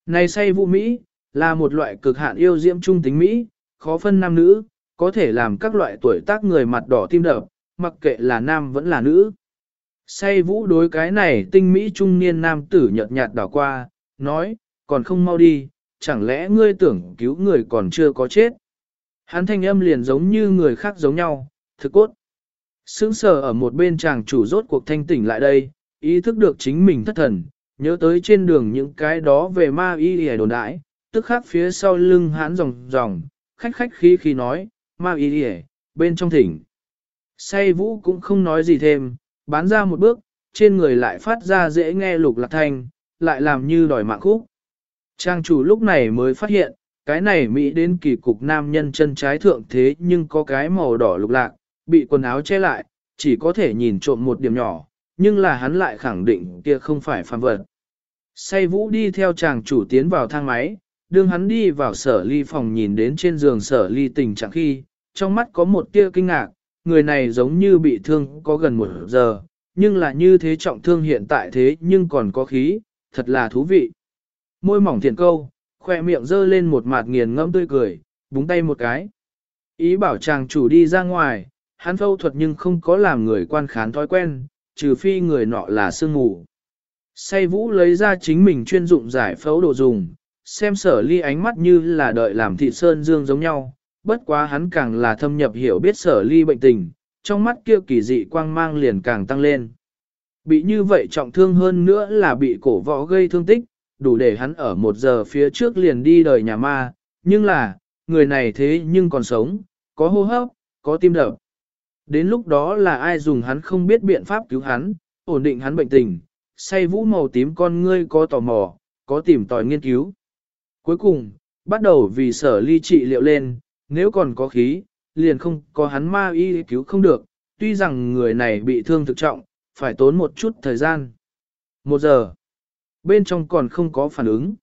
Này say vũ Mỹ, là một loại cực hạn yêu diễm trung tính Mỹ, khó phân nam nữ, có thể làm các loại tuổi tác người mặt đỏ tim đập, mặc kệ là nam vẫn là nữ. Say vũ đối cái này tinh mỹ trung niên nam tử nhợt nhạt đảo qua, nói, còn không mau đi, chẳng lẽ ngươi tưởng cứu người còn chưa có chết. Hắn thanh âm liền giống như người khác giống nhau, thực cốt. Sướng sờ ở một bên chàng chủ rốt cuộc thanh tỉnh lại đây, ý thức được chính mình thất thần, nhớ tới trên đường những cái đó về ma y hề đồn đãi, tức khắc phía sau lưng hắn ròng ròng, khách khách khí khí nói, ma y hề, bên trong thỉnh. Say vũ cũng không nói gì thêm, bán ra một bước, trên người lại phát ra dễ nghe lục lạc thanh, lại làm như đòi mạng khúc. Trang chủ lúc này mới phát hiện, cái này Mỹ đến kỳ cục nam nhân chân trái thượng thế nhưng có cái màu đỏ lục lạc, bị quần áo che lại, chỉ có thể nhìn trộm một điểm nhỏ, nhưng là hắn lại khẳng định kia không phải phàm vật. Say vũ đi theo chàng chủ tiến vào thang máy, đương hắn đi vào sở ly phòng nhìn đến trên giường sở ly tình trạng khi, trong mắt có một tia kinh ngạc, người này giống như bị thương có gần một giờ, nhưng là như thế trọng thương hiện tại thế nhưng còn có khí, thật là thú vị. Môi mỏng thiện câu, khoe miệng dơ lên một mặt nghiền ngẫm tươi cười, búng tay một cái. Ý bảo chàng chủ đi ra ngoài, hắn phẫu thuật nhưng không có làm người quan khán thói quen, trừ phi người nọ là sương mù. Say vũ lấy ra chính mình chuyên dụng giải phẫu đồ dùng, xem sở ly ánh mắt như là đợi làm thị sơn dương giống nhau, bất quá hắn càng là thâm nhập hiểu biết sở ly bệnh tình, trong mắt kia kỳ dị quang mang liền càng tăng lên. Bị như vậy trọng thương hơn nữa là bị cổ võ gây thương tích, đủ để hắn ở một giờ phía trước liền đi đời nhà ma, nhưng là, người này thế nhưng còn sống, có hô hấp, có tim đập. Đến lúc đó là ai dùng hắn không biết biện pháp cứu hắn, ổn định hắn bệnh tình, say vũ màu tím con ngươi có tò mò, có tìm tòi nghiên cứu. Cuối cùng, bắt đầu vì sở ly trị liệu lên, nếu còn có khí, liền không có hắn ma y cứu không được, tuy rằng người này bị thương thực trọng, phải tốn một chút thời gian. Một giờ, bên trong còn không có phản ứng.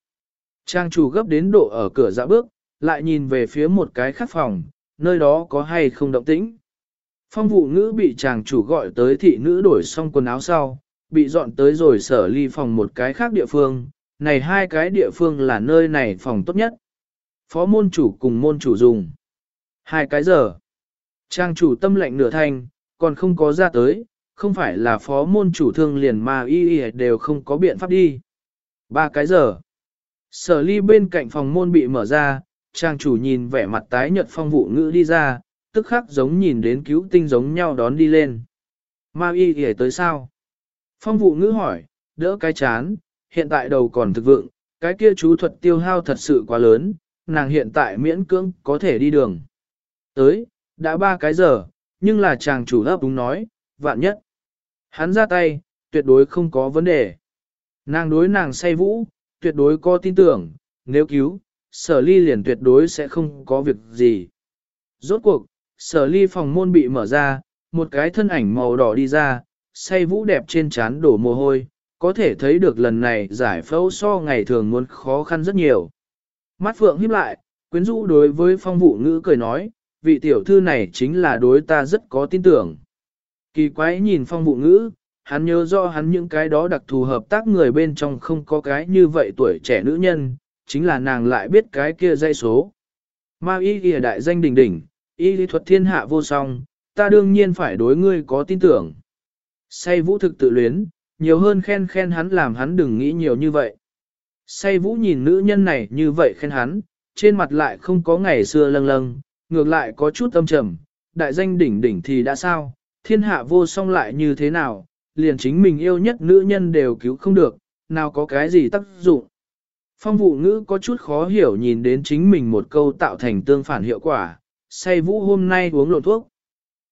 Trang chủ gấp đến độ ở cửa dạ bước, lại nhìn về phía một cái khắc phòng, nơi đó có hay không động tĩnh. Phong vụ ngữ bị chàng chủ gọi tới thị nữ đổi xong quần áo sau, bị dọn tới rồi sở ly phòng một cái khác địa phương, này hai cái địa phương là nơi này phòng tốt nhất. Phó môn chủ cùng môn chủ dùng. Hai cái giờ. Trang chủ tâm lệnh nửa thanh, còn không có ra tới, không phải là phó môn chủ thương liền mà y y đều không có biện pháp đi. Ba cái giờ. Sở ly bên cạnh phòng môn bị mở ra, trang chủ nhìn vẻ mặt tái nhợt phong vụ ngữ đi ra, tức khắc giống nhìn đến cứu tinh giống nhau đón đi lên. Ma y y tới sao? Phong vụ ngữ hỏi, đỡ cái chán, hiện tại đầu còn thực vượng, cái kia chú thuật tiêu hao thật sự quá lớn, nàng hiện tại miễn cưỡng có thể đi đường. Tới, đã ba cái giờ, nhưng là chàng chủ lớp đúng nói, vạn nhất. Hắn ra tay, tuyệt đối không có vấn đề. Nàng đối nàng say vũ, tuyệt đối có tin tưởng, nếu cứu, sở ly liền tuyệt đối sẽ không có việc gì. Rốt cuộc, sở ly phòng môn bị mở ra, một cái thân ảnh màu đỏ đi ra, say vũ đẹp trên trán đổ mồ hôi, có thể thấy được lần này giải phẫu so ngày thường muốn khó khăn rất nhiều. Mắt phượng híp lại, quyến rũ đối với phong vụ ngữ cười nói, vị tiểu thư này chính là đối ta rất có tin tưởng. Kỳ quái nhìn phong vụ ngữ, hắn nhớ do hắn những cái đó đặc thù hợp tác người bên trong không có cái như vậy tuổi trẻ nữ nhân, chính là nàng lại biết cái kia dây số. Ma y ghi đại danh đỉnh đỉnh, y lý thuật thiên hạ vô song, ta đương nhiên phải đối ngươi có tin tưởng. Say vũ thực tự luyến, nhiều hơn khen khen hắn làm hắn đừng nghĩ nhiều như vậy. Say vũ nhìn nữ nhân này như vậy khen hắn, trên mặt lại không có ngày xưa lâng lâng, ngược lại có chút âm trầm, đại danh đỉnh đỉnh thì đã sao, thiên hạ vô song lại như thế nào, liền chính mình yêu nhất nữ nhân đều cứu không được, nào có cái gì tác dụng. Phong vụ ngữ có chút khó hiểu nhìn đến chính mình một câu tạo thành tương phản hiệu quả, say vũ hôm nay uống lộn thuốc.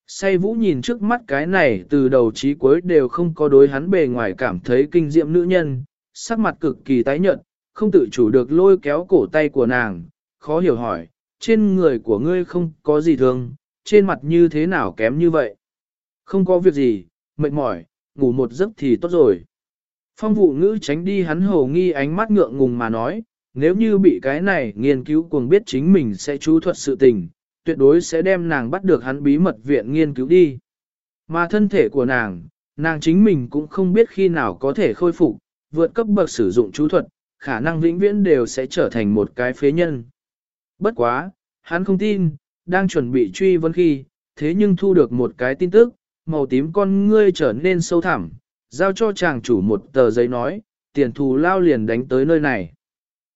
Say vũ nhìn trước mắt cái này từ đầu chí cuối đều không có đối hắn bề ngoài cảm thấy kinh diệm nữ nhân, sắc mặt cực kỳ tái nhợt, không tự chủ được lôi kéo cổ tay của nàng, khó hiểu hỏi, trên người của ngươi không có gì thương, trên mặt như thế nào kém như vậy? Không có việc gì, mệt mỏi, ngủ một giấc thì tốt rồi. Phong vụ ngữ tránh đi hắn hồ nghi ánh mắt ngượng ngùng mà nói, nếu như bị cái này nghiên cứu cuồng biết chính mình sẽ chú thuật sự tình, tuyệt đối sẽ đem nàng bắt được hắn bí mật viện nghiên cứu đi. Mà thân thể của nàng, nàng chính mình cũng không biết khi nào có thể khôi phục, vượt cấp bậc sử dụng chú thuật, khả năng vĩnh viễn đều sẽ trở thành một cái phế nhân. Bất quá, hắn không tin, đang chuẩn bị truy vấn khi, thế nhưng thu được một cái tin tức, màu tím con ngươi trở nên sâu thẳm, giao cho chàng chủ một tờ giấy nói, tiền thù lao liền đánh tới nơi này.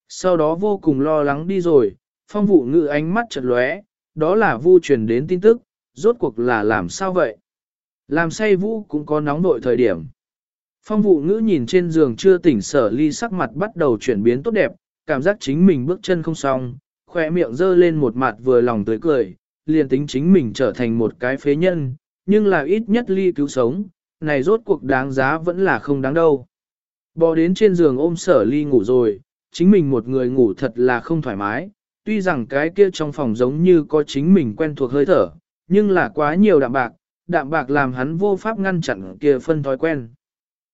Sau đó vô cùng lo lắng đi rồi, phong vụ ngự ánh mắt chật lóe, đó là vu truyền đến tin tức, rốt cuộc là làm sao vậy? Làm say vũ cũng có nóng nội thời điểm. Phong vụ ngữ nhìn trên giường chưa tỉnh sở ly sắc mặt bắt đầu chuyển biến tốt đẹp, cảm giác chính mình bước chân không xong, khỏe miệng dơ lên một mặt vừa lòng tới cười, liền tính chính mình trở thành một cái phế nhân, nhưng là ít nhất ly cứu sống, này rốt cuộc đáng giá vẫn là không đáng đâu. Bò đến trên giường ôm sở ly ngủ rồi, chính mình một người ngủ thật là không thoải mái, tuy rằng cái kia trong phòng giống như có chính mình quen thuộc hơi thở, nhưng là quá nhiều đạm bạc, đạm bạc làm hắn vô pháp ngăn chặn kia phân thói quen.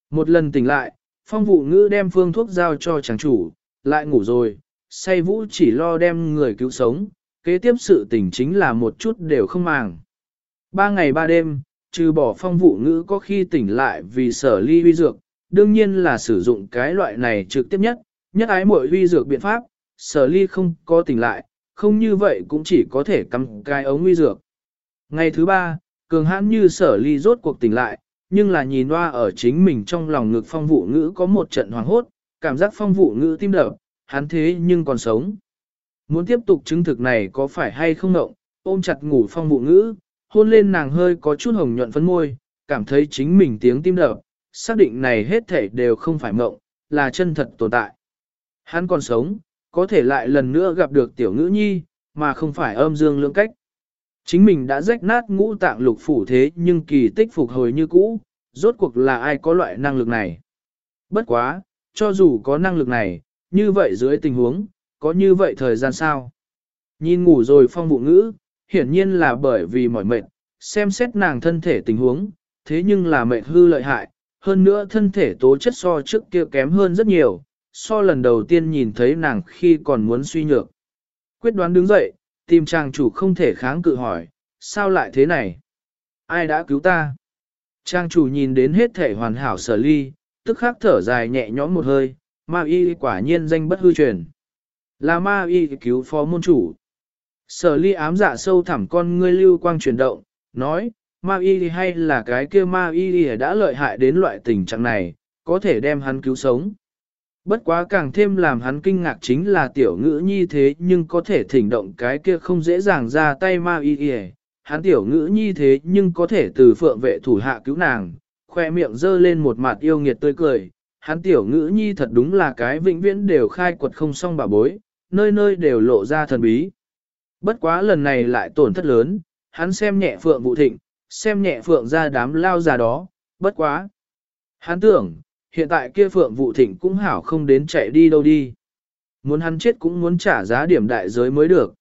Một lần tỉnh lại, phong vụ ngữ đem phương thuốc giao cho chàng chủ, lại ngủ rồi, say vũ chỉ lo đem người cứu sống, kế tiếp sự tỉnh chính là một chút đều không màng. Ba ngày ba đêm, trừ bỏ phong vụ ngữ có khi tỉnh lại vì sở ly huy dược, đương nhiên là sử dụng cái loại này trực tiếp nhất, nhất ái mỗi huy dược biện pháp, sở ly không có tỉnh lại, không như vậy cũng chỉ có thể cắm cái ống nguy dược. Ngày thứ ba, cường hãn như sở ly rốt cuộc tỉnh lại, nhưng là nhìn loa ở chính mình trong lòng ngực phong vụ ngữ có một trận hoàng hốt, cảm giác phong vụ ngữ tim đập, hắn thế nhưng còn sống. Muốn tiếp tục chứng thực này có phải hay không động, ôm chặt ngủ phong vụ ngữ, hôn lên nàng hơi có chút hồng nhuận phấn môi, cảm thấy chính mình tiếng tim đập, xác định này hết thể đều không phải mộng, là chân thật tồn tại. Hắn còn sống, có thể lại lần nữa gặp được tiểu ngữ nhi, mà không phải âm dương lưỡng cách. Chính mình đã rách nát ngũ tạng lục phủ thế nhưng kỳ tích phục hồi như cũ, rốt cuộc là ai có loại năng lực này. Bất quá, cho dù có năng lực này, như vậy dưới tình huống, có như vậy thời gian sao? Nhìn ngủ rồi phong vụ ngữ, hiển nhiên là bởi vì mỏi mệt, xem xét nàng thân thể tình huống, thế nhưng là mệt hư lợi hại, hơn nữa thân thể tố chất so trước kia kém hơn rất nhiều, so lần đầu tiên nhìn thấy nàng khi còn muốn suy nhược. Quyết đoán đứng dậy, tìm trang chủ không thể kháng cự hỏi, sao lại thế này? Ai đã cứu ta? Trang chủ nhìn đến hết thể hoàn hảo sở ly, tức khắc thở dài nhẹ nhõm một hơi, ma y quả nhiên danh bất hư truyền. Là ma y cứu phó môn chủ. Sở ly ám dạ sâu thẳm con ngươi lưu quang chuyển động, nói, ma y hay là cái kia ma y đã lợi hại đến loại tình trạng này, có thể đem hắn cứu sống. Bất quá càng thêm làm hắn kinh ngạc chính là tiểu ngữ nhi thế nhưng có thể thỉnh động cái kia không dễ dàng ra tay ma y y. Hắn tiểu ngữ nhi thế nhưng có thể từ phượng vệ thủ hạ cứu nàng, khoe miệng dơ lên một mặt yêu nghiệt tươi cười. Hắn tiểu ngữ nhi thật đúng là cái vĩnh viễn đều khai quật không xong bà bối, nơi nơi đều lộ ra thần bí. Bất quá lần này lại tổn thất lớn, hắn xem nhẹ phượng vụ thịnh, xem nhẹ phượng ra đám lao già đó, bất quá. Hắn tưởng, hiện tại kia phượng vụ thịnh cũng hảo không đến chạy đi đâu đi. Muốn hắn chết cũng muốn trả giá điểm đại giới mới được.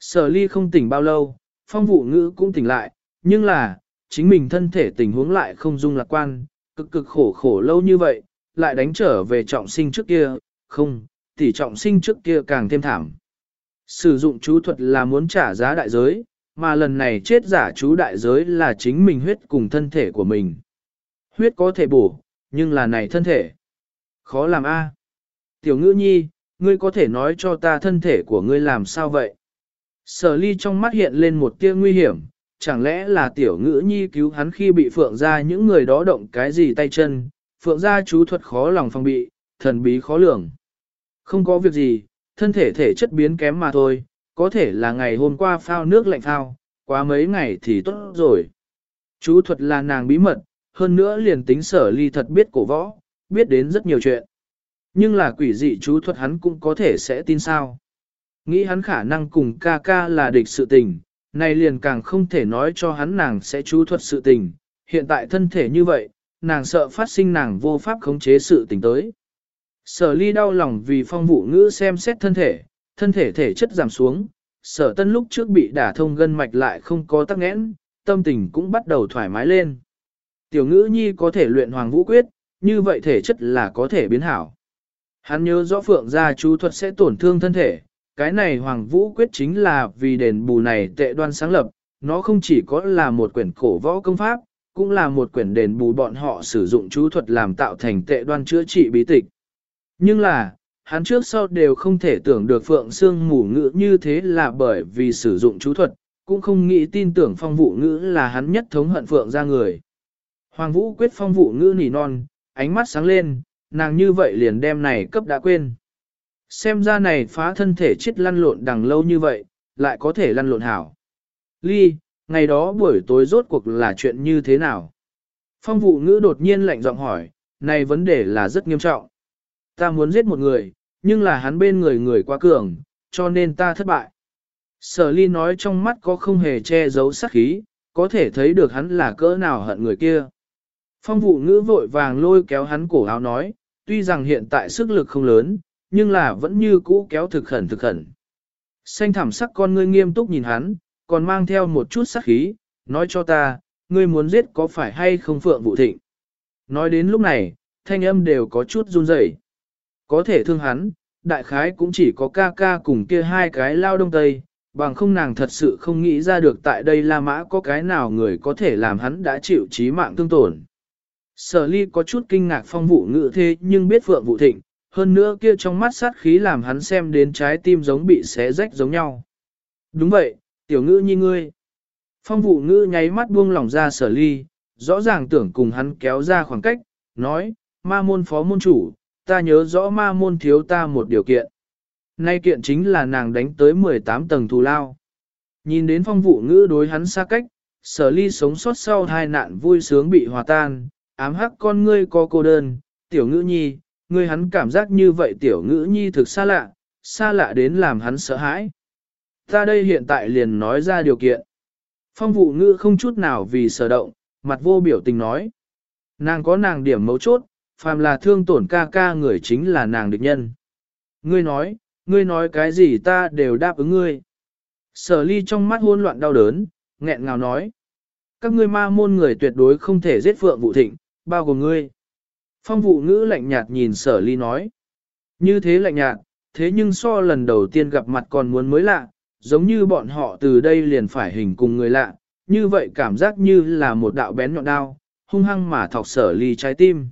Sở ly không tỉnh bao lâu, phong vụ ngữ cũng tỉnh lại, nhưng là, chính mình thân thể tình huống lại không dung lạc quan, cực cực khổ khổ lâu như vậy, lại đánh trở về trọng sinh trước kia, không, tỷ trọng sinh trước kia càng thêm thảm. Sử dụng chú thuật là muốn trả giá đại giới, mà lần này chết giả chú đại giới là chính mình huyết cùng thân thể của mình. Huyết có thể bổ, nhưng là này thân thể. Khó làm a. Tiểu ngữ nhi, ngươi có thể nói cho ta thân thể của ngươi làm sao vậy? Sở ly trong mắt hiện lên một tia nguy hiểm, chẳng lẽ là tiểu ngữ nhi cứu hắn khi bị phượng ra những người đó động cái gì tay chân, phượng ra chú thuật khó lòng phòng bị, thần bí khó lường. Không có việc gì, thân thể thể chất biến kém mà thôi, có thể là ngày hôm qua phao nước lạnh phao, quá mấy ngày thì tốt rồi. Chú thuật là nàng bí mật, hơn nữa liền tính sở ly thật biết cổ võ, biết đến rất nhiều chuyện. Nhưng là quỷ dị chú thuật hắn cũng có thể sẽ tin sao. Nghĩ hắn khả năng cùng ca ca là địch sự tình, này liền càng không thể nói cho hắn nàng sẽ chú thuật sự tình. Hiện tại thân thể như vậy, nàng sợ phát sinh nàng vô pháp khống chế sự tình tới. Sở ly đau lòng vì phong vụ ngữ xem xét thân thể, thân thể thể chất giảm xuống, sở tân lúc trước bị đả thông gân mạch lại không có tắc nghẽn, tâm tình cũng bắt đầu thoải mái lên. Tiểu ngữ nhi có thể luyện hoàng vũ quyết, như vậy thể chất là có thể biến hảo. Hắn nhớ rõ phượng gia chú thuật sẽ tổn thương thân thể, cái này hoàng vũ quyết chính là vì đền bù này tệ đoan sáng lập, nó không chỉ có là một quyển cổ võ công pháp, cũng là một quyển đền bù bọn họ sử dụng chú thuật làm tạo thành tệ đoan chữa trị bí tịch. Nhưng là, hắn trước sau đều không thể tưởng được Phượng Sương mù ngữ như thế là bởi vì sử dụng chú thuật, cũng không nghĩ tin tưởng phong vụ ngữ là hắn nhất thống hận phượng ra người. Hoàng Vũ quyết phong vụ ngữ nỉ non, ánh mắt sáng lên, nàng như vậy liền đem này cấp đã quên. Xem ra này phá thân thể chết lăn lộn đằng lâu như vậy, lại có thể lăn lộn hảo. Ly, ngày đó buổi tối rốt cuộc là chuyện như thế nào? Phong vụ ngữ đột nhiên lạnh giọng hỏi, này vấn đề là rất nghiêm trọng. Ta muốn giết một người, nhưng là hắn bên người người quá cường, cho nên ta thất bại. Sở ly nói trong mắt có không hề che giấu sát khí, có thể thấy được hắn là cỡ nào hận người kia. Phong vụ ngữ vội vàng lôi kéo hắn cổ áo nói, tuy rằng hiện tại sức lực không lớn, nhưng là vẫn như cũ kéo thực khẩn thực khẩn. Xanh thảm sắc con ngươi nghiêm túc nhìn hắn, còn mang theo một chút sát khí, nói cho ta, ngươi muốn giết có phải hay không phượng vụ thịnh. Nói đến lúc này, thanh âm đều có chút run rẩy. Có thể thương hắn, đại khái cũng chỉ có ca ca cùng kia hai cái lao đông tây, bằng không nàng thật sự không nghĩ ra được tại đây La Mã có cái nào người có thể làm hắn đã chịu chí mạng thương tổn. Sở ly có chút kinh ngạc phong vụ ngữ thế nhưng biết phượng vụ thịnh, hơn nữa kia trong mắt sát khí làm hắn xem đến trái tim giống bị xé rách giống nhau. Đúng vậy, tiểu ngữ như ngươi. Phong vụ ngữ nháy mắt buông lỏng ra sở ly, rõ ràng tưởng cùng hắn kéo ra khoảng cách, nói, ma môn phó môn chủ, ta nhớ rõ ma môn thiếu ta một điều kiện. Nay kiện chính là nàng đánh tới 18 tầng thù lao. Nhìn đến phong vụ ngữ đối hắn xa cách, sở ly sống sót sau hai nạn vui sướng bị hòa tan, ám hắc con ngươi có cô đơn, tiểu ngữ nhi, ngươi hắn cảm giác như vậy tiểu ngữ nhi thực xa lạ, xa lạ đến làm hắn sợ hãi. Ta đây hiện tại liền nói ra điều kiện. Phong vụ ngữ không chút nào vì sở động, mặt vô biểu tình nói. Nàng có nàng điểm mấu chốt, phàm là thương tổn ca ca người chính là nàng địch nhân. Ngươi nói, ngươi nói cái gì ta đều đáp ứng ngươi. Sở ly trong mắt hỗn loạn đau đớn, nghẹn ngào nói. Các ngươi ma môn người tuyệt đối không thể giết phượng vụ thịnh, bao gồm ngươi. Phong vụ ngữ lạnh nhạt nhìn sở ly nói. Như thế lạnh nhạt, thế nhưng so lần đầu tiên gặp mặt còn muốn mới lạ, giống như bọn họ từ đây liền phải hình cùng người lạ, như vậy cảm giác như là một đạo bén nhọn đao, hung hăng mà thọc sở ly trái tim.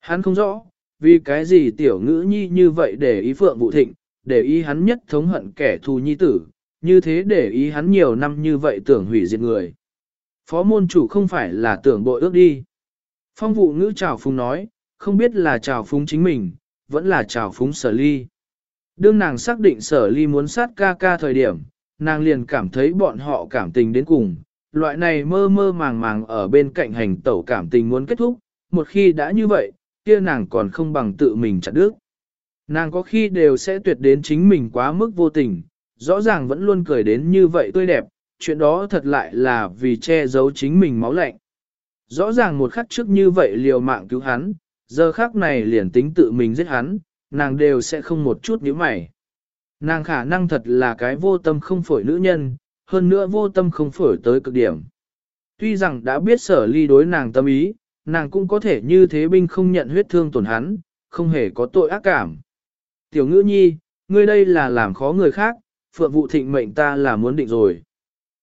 Hắn không rõ, vì cái gì tiểu ngữ nhi như vậy để ý phượng vụ thịnh, để ý hắn nhất thống hận kẻ thù nhi tử, như thế để ý hắn nhiều năm như vậy tưởng hủy diệt người. Phó môn chủ không phải là tưởng bội ước đi. Phong vụ ngữ trào phúng nói, không biết là trào phúng chính mình, vẫn là trào phúng sở ly. Đương nàng xác định sở ly muốn sát ca ca thời điểm, nàng liền cảm thấy bọn họ cảm tình đến cùng. Loại này mơ mơ màng màng ở bên cạnh hành tẩu cảm tình muốn kết thúc, một khi đã như vậy, kia nàng còn không bằng tự mình chặt đứt. Nàng có khi đều sẽ tuyệt đến chính mình quá mức vô tình, rõ ràng vẫn luôn cười đến như vậy tươi đẹp, chuyện đó thật lại là vì che giấu chính mình máu lạnh. Rõ ràng một khắc trước như vậy liều mạng cứu hắn, giờ khắc này liền tính tự mình giết hắn, nàng đều sẽ không một chút nhíu mày. Nàng khả năng thật là cái vô tâm không phổi nữ nhân, hơn nữa vô tâm không phổi tới cực điểm. Tuy rằng đã biết sở ly đối nàng tâm ý, nàng cũng có thể như thế binh không nhận huyết thương tổn hắn, không hề có tội ác cảm. Tiểu ngữ nhi, ngươi đây là làm khó người khác, phượng vụ thịnh mệnh ta là muốn định rồi.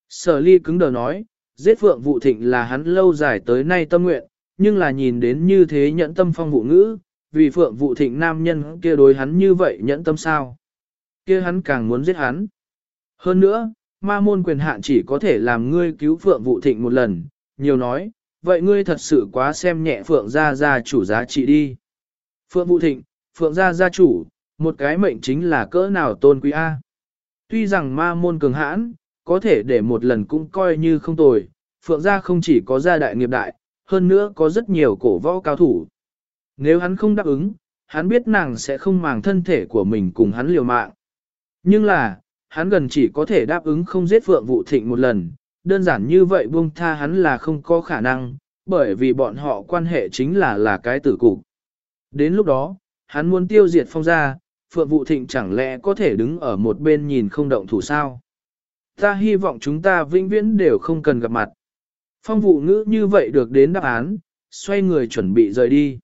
Sở ly cứng đờ nói, giết phượng vụ thịnh là hắn lâu dài tới nay tâm nguyện, nhưng là nhìn đến như thế nhẫn tâm phong vụ ngữ, vì phượng vụ thịnh nam nhân kia đối hắn như vậy nhẫn tâm sao. kia hắn càng muốn giết hắn. Hơn nữa, ma môn quyền hạn chỉ có thể làm ngươi cứu phượng vụ thịnh một lần, nhiều nói, vậy ngươi thật sự quá xem nhẹ phượng gia gia chủ giá trị đi. Phượng vụ thịnh, phượng gia gia chủ, một cái mệnh chính là cỡ nào tôn quý A. Tuy rằng ma môn cường hãn, có thể để một lần cũng coi như không tồi, phượng gia không chỉ có gia đại nghiệp đại, hơn nữa có rất nhiều cổ võ cao thủ. Nếu hắn không đáp ứng, hắn biết nàng sẽ không màng thân thể của mình cùng hắn liều mạng. Nhưng là, hắn gần chỉ có thể đáp ứng không giết phượng Vũ thịnh một lần, đơn giản như vậy buông tha hắn là không có khả năng, bởi vì bọn họ quan hệ chính là là cái tử cục. Đến lúc đó, hắn muốn tiêu diệt phong gia, phượng Vũ thịnh chẳng lẽ có thể đứng ở một bên nhìn không động thủ sao? Ta hy vọng chúng ta vĩnh viễn đều không cần gặp mặt. Phong vụ ngữ như vậy được đến đáp án, xoay người chuẩn bị rời đi.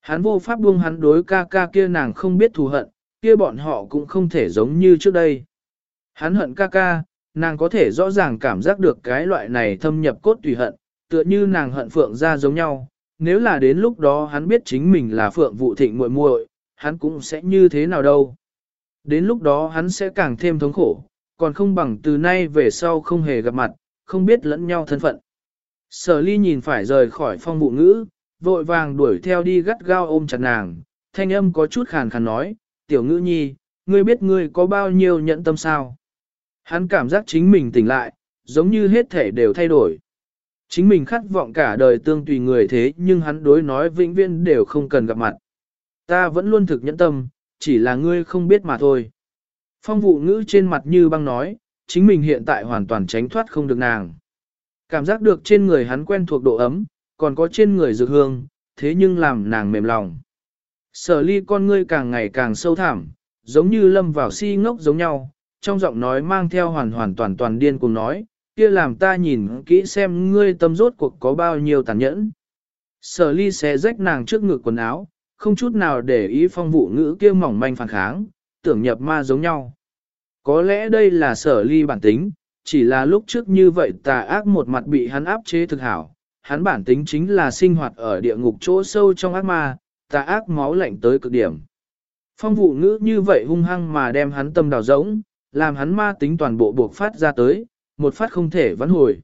Hắn vô pháp buông hắn đối ca ca kia nàng không biết thù hận, kia bọn họ cũng không thể giống như trước đây. Hắn hận ca ca, nàng có thể rõ ràng cảm giác được cái loại này thâm nhập cốt tùy hận, tựa như nàng hận phượng ra giống nhau. Nếu là đến lúc đó hắn biết chính mình là phượng vụ thịnh muội muội, hắn cũng sẽ như thế nào đâu. Đến lúc đó hắn sẽ càng thêm thống khổ, còn không bằng từ nay về sau không hề gặp mặt, không biết lẫn nhau thân phận. Sở ly nhìn phải rời khỏi phong vụ ngữ, vội vàng đuổi theo đi gắt gao ôm chặt nàng, thanh âm có chút khàn khàn nói, tiểu ngữ nhi, ngươi biết ngươi có bao nhiêu nhẫn tâm sao. Hắn cảm giác chính mình tỉnh lại, giống như hết thể đều thay đổi. Chính mình khát vọng cả đời tương tùy người thế nhưng hắn đối nói vĩnh viễn đều không cần gặp mặt. Ta vẫn luôn thực nhẫn tâm, chỉ là ngươi không biết mà thôi. Phong vụ ngữ trên mặt như băng nói, chính mình hiện tại hoàn toàn tránh thoát không được nàng. Cảm giác được trên người hắn quen thuộc độ ấm, còn có trên người dược hương, thế nhưng làm nàng mềm lòng. Sở ly con ngươi càng ngày càng sâu thẳm, giống như lâm vào si ngốc giống nhau, trong giọng nói mang theo hoàn hoàn toàn toàn điên cùng nói, kia làm ta nhìn kỹ xem ngươi tâm rốt cuộc có bao nhiêu tàn nhẫn. Sở ly xé rách nàng trước ngực quần áo, không chút nào để ý phong vụ ngữ kia mỏng manh phản kháng, tưởng nhập ma giống nhau. Có lẽ đây là sở ly bản tính, chỉ là lúc trước như vậy tà ác một mặt bị hắn áp chế thực hảo. Hắn bản tính chính là sinh hoạt ở địa ngục chỗ sâu trong ác ma, tà ác máu lạnh tới cực điểm. Phong vụ ngữ như vậy hung hăng mà đem hắn tâm đào rỗng, làm hắn ma tính toàn bộ buộc phát ra tới, một phát không thể vãn hồi.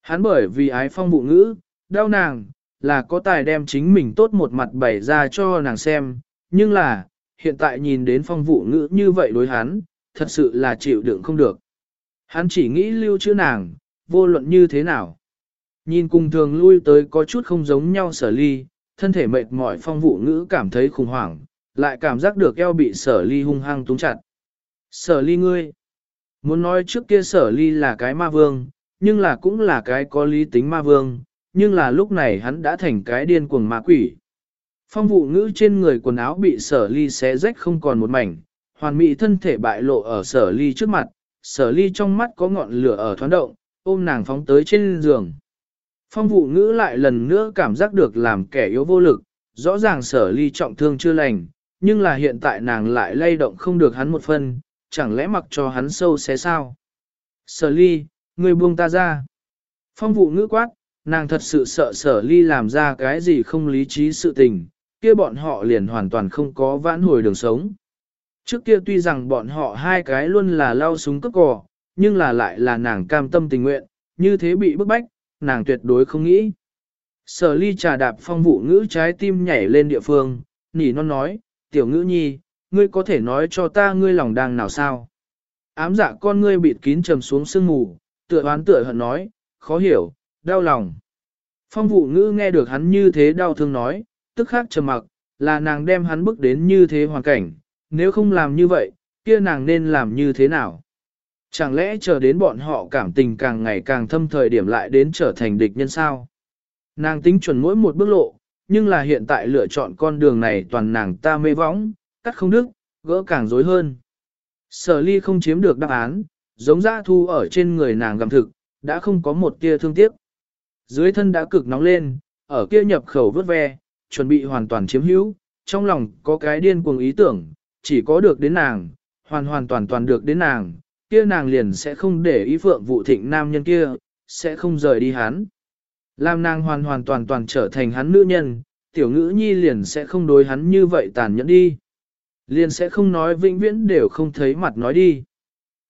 Hắn bởi vì ái phong vụ ngữ, đau nàng, là có tài đem chính mình tốt một mặt bày ra cho nàng xem, nhưng là, hiện tại nhìn đến phong vụ ngữ như vậy đối hắn, thật sự là chịu đựng không được. Hắn chỉ nghĩ lưu trữ nàng, vô luận như thế nào. Nhìn cùng thường lui tới có chút không giống nhau sở ly, thân thể mệt mỏi phong vụ ngữ cảm thấy khủng hoảng, lại cảm giác được eo bị sở ly hung hăng túng chặt. Sở ly ngươi, muốn nói trước kia sở ly là cái ma vương, nhưng là cũng là cái có lý tính ma vương, nhưng là lúc này hắn đã thành cái điên cuồng ma quỷ. Phong vụ ngữ trên người quần áo bị sở ly xé rách không còn một mảnh, hoàn mỹ thân thể bại lộ ở sở ly trước mặt, sở ly trong mắt có ngọn lửa ở thoáng động, ôm nàng phóng tới trên giường. Phong vụ ngữ lại lần nữa cảm giác được làm kẻ yếu vô lực, rõ ràng sở ly trọng thương chưa lành, nhưng là hiện tại nàng lại lay động không được hắn một phân, chẳng lẽ mặc cho hắn sâu xé sao? Sở ly, người buông ta ra. Phong vụ ngữ quát, nàng thật sự sợ sở ly làm ra cái gì không lý trí sự tình, kia bọn họ liền hoàn toàn không có vãn hồi đường sống. Trước kia tuy rằng bọn họ hai cái luôn là lao súng cướp cò, nhưng là lại là nàng cam tâm tình nguyện, như thế bị bức bách, nàng tuyệt đối không nghĩ. Sở ly trà đạp phong vụ ngữ trái tim nhảy lên địa phương, nỉ non nói, tiểu ngữ nhi, ngươi có thể nói cho ta ngươi lòng đang nào sao? Ám dạ con ngươi bịt kín trầm xuống sương mù, tựa oán tựa hận nói, khó hiểu, đau lòng. Phong vụ ngữ nghe được hắn như thế đau thương nói, tức khắc trầm mặc, là nàng đem hắn bước đến như thế hoàn cảnh, nếu không làm như vậy, kia nàng nên làm như thế nào? Chẳng lẽ chờ đến bọn họ cảm tình càng ngày càng thâm thời điểm lại đến trở thành địch nhân sao? Nàng tính chuẩn mỗi một bước lộ, nhưng là hiện tại lựa chọn con đường này toàn nàng ta mê võng, cắt không đứt, gỡ càng rối hơn. Sở ly không chiếm được đáp án, giống dã thu ở trên người nàng gặm thực, đã không có một tia thương tiếc. Dưới thân đã cực nóng lên, ở kia nhập khẩu vớt ve, chuẩn bị hoàn toàn chiếm hữu, trong lòng có cái điên cuồng ý tưởng, chỉ có được đến nàng, hoàn hoàn toàn toàn được đến nàng, kia nàng liền sẽ không để ý phượng vụ thịnh nam nhân kia, sẽ không rời đi hắn. Làm nàng hoàn hoàn toàn toàn trở thành hắn nữ nhân, tiểu ngữ nhi liền sẽ không đối hắn như vậy tàn nhẫn đi. Liền sẽ không nói vĩnh viễn đều không thấy mặt nói đi.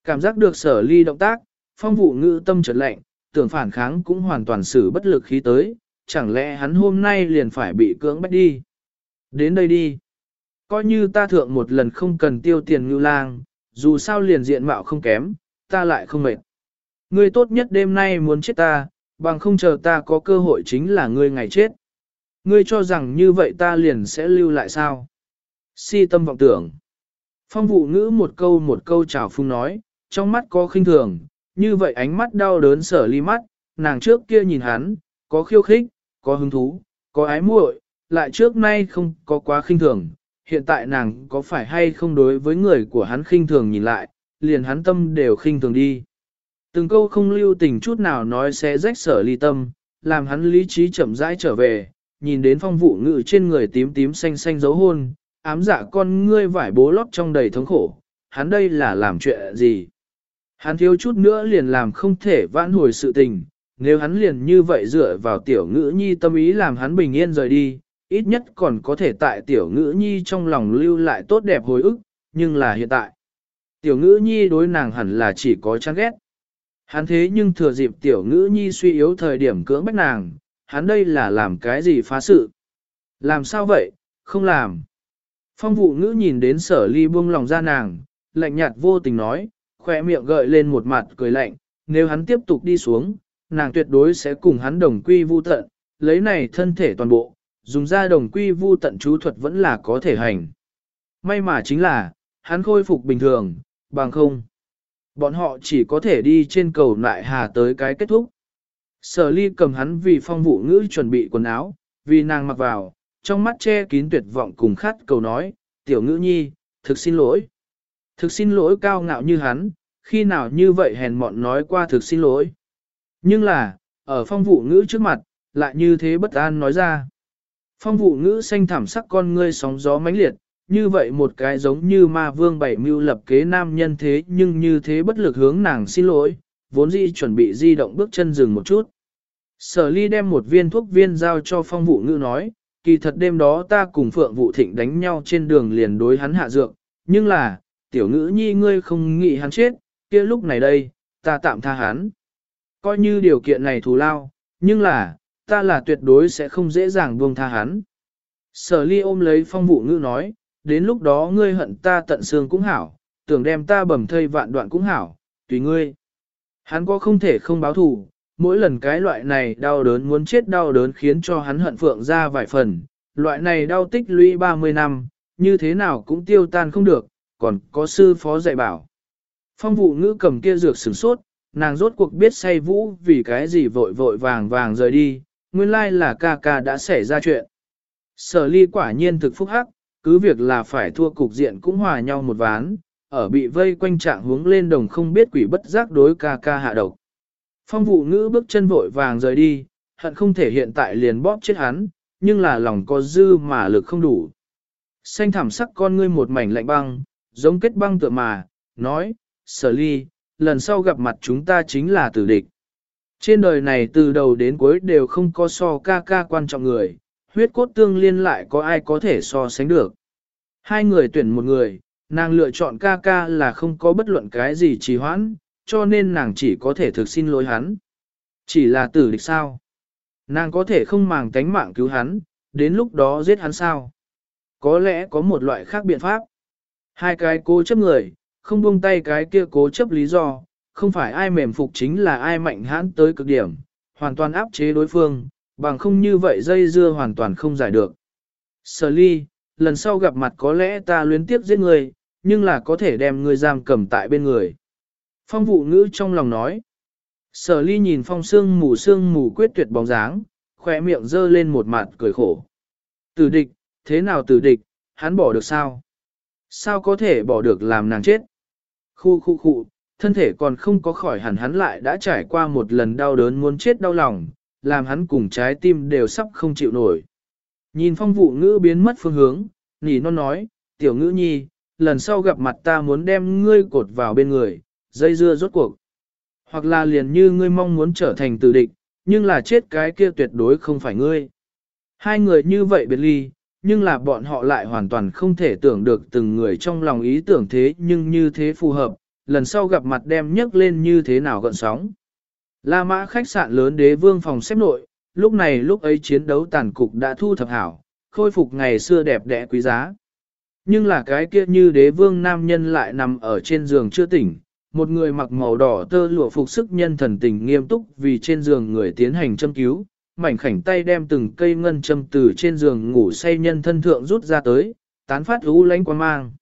Cảm giác được sở ly động tác, phong vụ ngữ tâm trật lạnh, tưởng phản kháng cũng hoàn toàn xử bất lực khí tới, chẳng lẽ hắn hôm nay liền phải bị cưỡng bách đi. Đến đây đi. Coi như ta thượng một lần không cần tiêu tiền ngưu lang, dù sao liền diện mạo không kém, ta lại không mệt. Ngươi tốt nhất đêm nay muốn chết ta, bằng không chờ ta có cơ hội chính là ngươi ngày chết. Ngươi cho rằng như vậy ta liền sẽ lưu lại sao? Si tâm vọng tưởng. Phong vụ ngữ một câu một câu chào phung nói, trong mắt có khinh thường, như vậy ánh mắt đau đớn sở ly mắt, nàng trước kia nhìn hắn, có khiêu khích, có hứng thú, có ái muội, lại trước nay không có quá khinh thường, hiện tại nàng có phải hay không đối với người của hắn khinh thường nhìn lại, liền hắn tâm đều khinh thường đi. Từng câu không lưu tình chút nào nói sẽ rách sở ly tâm, làm hắn lý trí chậm rãi trở về, nhìn đến phong vụ ngự trên người tím tím xanh xanh dấu hôn, ám dạ con ngươi vải bố lót trong đầy thống khổ, hắn đây là làm chuyện gì? Hắn thiếu chút nữa liền làm không thể vãn hồi sự tình, nếu hắn liền như vậy dựa vào tiểu ngữ nhi tâm ý làm hắn bình yên rời đi, ít nhất còn có thể tại tiểu ngữ nhi trong lòng lưu lại tốt đẹp hồi ức, nhưng là hiện tại. Tiểu ngữ nhi đối nàng hẳn là chỉ có chán ghét. Hắn thế nhưng thừa dịp tiểu ngữ nhi suy yếu thời điểm cưỡng bách nàng, hắn đây là làm cái gì phá sự. Làm sao vậy, không làm. Phong vụ ngữ nhìn đến sở ly buông lòng ra nàng, lạnh nhạt vô tình nói, khỏe miệng gợi lên một mặt cười lạnh, nếu hắn tiếp tục đi xuống, nàng tuyệt đối sẽ cùng hắn đồng quy vu tận, lấy này thân thể toàn bộ, dùng ra đồng quy vu tận chú thuật vẫn là có thể hành. May mà chính là, hắn khôi phục bình thường, bằng không. Bọn họ chỉ có thể đi trên cầu lại hà tới cái kết thúc. Sở ly cầm hắn vì phong vụ ngữ chuẩn bị quần áo, vì nàng mặc vào, trong mắt che kín tuyệt vọng cùng khát cầu nói, tiểu ngữ nhi, thực xin lỗi. Thực xin lỗi cao ngạo như hắn, khi nào như vậy hèn mọn nói qua thực xin lỗi. Nhưng là, ở phong vụ ngữ trước mặt, lại như thế bất an nói ra. Phong vụ ngữ xanh thảm sắc con ngươi sóng gió mãnh liệt, như vậy một cái giống như ma vương bảy mưu lập kế nam nhân thế nhưng như thế bất lực hướng nàng xin lỗi, vốn dĩ chuẩn bị di động bước chân dừng một chút. Sở ly đem một viên thuốc viên giao cho phong vụ ngữ nói, kỳ thật đêm đó ta cùng phượng vụ thịnh đánh nhau trên đường liền đối hắn hạ dược, nhưng là, tiểu ngữ nhi ngươi không nghĩ hắn chết, kia lúc này đây, ta tạm tha hắn. Coi như điều kiện này thù lao, nhưng là, ta là tuyệt đối sẽ không dễ dàng buông tha hắn. Sở ly ôm lấy phong vụ ngữ nói, đến lúc đó ngươi hận ta tận xương cũng hảo, tưởng đem ta bầm thây vạn đoạn cũng hảo, tùy ngươi. Hắn có không thể không báo thù, mỗi lần cái loại này đau đớn muốn chết đau đớn khiến cho hắn hận phượng ra vài phần, loại này đau tích lũy 30 năm, như thế nào cũng tiêu tan không được, còn có sư phó dạy bảo. Phong vụ ngữ cầm kia dược sửng sốt, nàng rốt cuộc biết say vũ vì cái gì vội vội vàng vàng rời đi, nguyên lai là ca ca đã xảy ra chuyện. Sở ly quả nhiên thực phúc hắc, cứ việc là phải thua cục diện cũng hòa nhau một ván, ở bị vây quanh trạng hướng lên đồng không biết quỷ bất giác đối ca ca hạ độc. Phong vụ ngữ bước chân vội vàng rời đi, hận không thể hiện tại liền bóp chết hắn, nhưng là lòng có dư mà lực không đủ. Xanh thảm sắc con ngươi một mảnh lạnh băng, giống kết băng tựa mà, nói, sở ly, lần sau gặp mặt chúng ta chính là tử địch. Trên đời này từ đầu đến cuối đều không có so ca ca quan trọng người, huyết cốt tương liên lại có ai có thể so sánh được. Hai người tuyển một người, nàng lựa chọn ca ca là không có bất luận cái gì trì hoãn, cho nên nàng chỉ có thể thực xin lỗi hắn. Chỉ là tử địch sao? Nàng có thể không màng tánh mạng cứu hắn, đến lúc đó giết hắn sao? Có lẽ có một loại khác biện pháp. Hai cái cô chấp người, không buông tay cái kia cố chấp lý do, không phải ai mềm phục chính là ai mạnh hãn tới cực điểm, hoàn toàn áp chế đối phương, bằng không như vậy dây dưa hoàn toàn không giải được. Sở ly, lần sau gặp mặt có lẽ ta luyến tiếp giết người, nhưng là có thể đem người giam cầm tại bên người. Phong vụ ngữ trong lòng nói. Sở ly nhìn phong sương mù sương mù quyết tuyệt bóng dáng, khỏe miệng dơ lên một mặt cười khổ. Tử địch, thế nào tử địch, hắn bỏ được sao? Sao có thể bỏ được làm nàng chết? Khu khu khu, thân thể còn không có khỏi hẳn hắn lại đã trải qua một lần đau đớn muốn chết đau lòng, làm hắn cùng trái tim đều sắp không chịu nổi. Nhìn phong vụ ngữ biến mất phương hướng, nỉ non nói, tiểu ngữ nhi, lần sau gặp mặt ta muốn đem ngươi cột vào bên người, dây dưa rốt cuộc. Hoặc là liền như ngươi mong muốn trở thành tử địch, nhưng là chết cái kia tuyệt đối không phải ngươi. Hai người như vậy biệt ly, nhưng là bọn họ lại hoàn toàn không thể tưởng được từng người trong lòng ý tưởng thế nhưng như thế phù hợp, lần sau gặp mặt đem nhấc lên như thế nào gợn sóng. La mã khách sạn lớn đế vương phòng xếp nội, lúc này lúc ấy chiến đấu tàn cục đã thu thập hảo, khôi phục ngày xưa đẹp đẽ quý giá. Nhưng là cái kia như đế vương nam nhân lại nằm ở trên giường chưa tỉnh, một người mặc màu đỏ tơ lụa phục sức nhân thần tình nghiêm túc vì trên giường người tiến hành châm cứu, mảnh khảnh tay đem từng cây ngân châm từ trên giường ngủ say nhân thân thượng rút ra tới, tán phát ú lánh quan mang.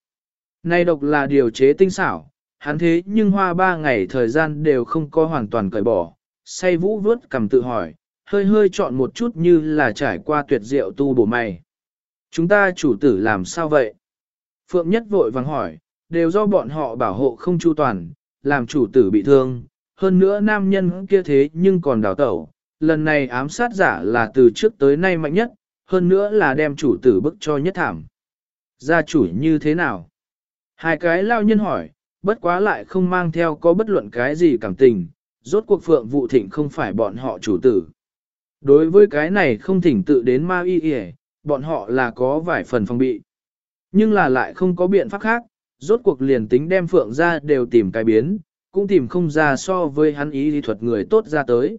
Nay độc là điều chế tinh xảo, hắn thế nhưng hoa ba ngày thời gian đều không có hoàn toàn cởi bỏ, say vũ vớt cầm tự hỏi, hơi hơi chọn một chút như là trải qua tuyệt diệu tu bổ mày. Chúng ta chủ tử làm sao vậy? Phượng Nhất vội vàng hỏi, đều do bọn họ bảo hộ không chu toàn, làm chủ tử bị thương, hơn nữa nam nhân kia thế nhưng còn đào tẩu, lần này ám sát giả là từ trước tới nay mạnh nhất, hơn nữa là đem chủ tử bức cho nhất thảm. Gia chủ như thế nào? Hai cái lao nhân hỏi, bất quá lại không mang theo có bất luận cái gì cảm tình, rốt cuộc phượng vụ thịnh không phải bọn họ chủ tử. Đối với cái này không thỉnh tự đến ma y y, bọn họ là có vài phần phòng bị. Nhưng là lại không có biện pháp khác, rốt cuộc liền tính đem phượng ra đều tìm cái biến, cũng tìm không ra so với hắn ý lý thuật người tốt ra tới.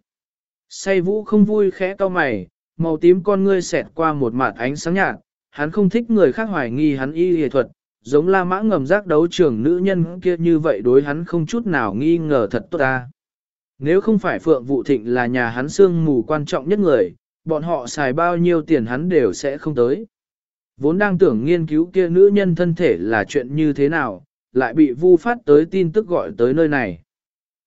Say vũ không vui khẽ cau mày, màu tím con ngươi xẹt qua một mặt ánh sáng nhạt, hắn không thích người khác hoài nghi hắn y lý thuật, giống la mã ngầm giác đấu trưởng nữ nhân kia như vậy đối hắn không chút nào nghi ngờ thật tốt ta. Nếu không phải Phượng Vũ Thịnh là nhà hắn xương mù quan trọng nhất người, bọn họ xài bao nhiêu tiền hắn đều sẽ không tới. Vốn đang tưởng nghiên cứu kia nữ nhân thân thể là chuyện như thế nào, lại bị vu phát tới tin tức gọi tới nơi này.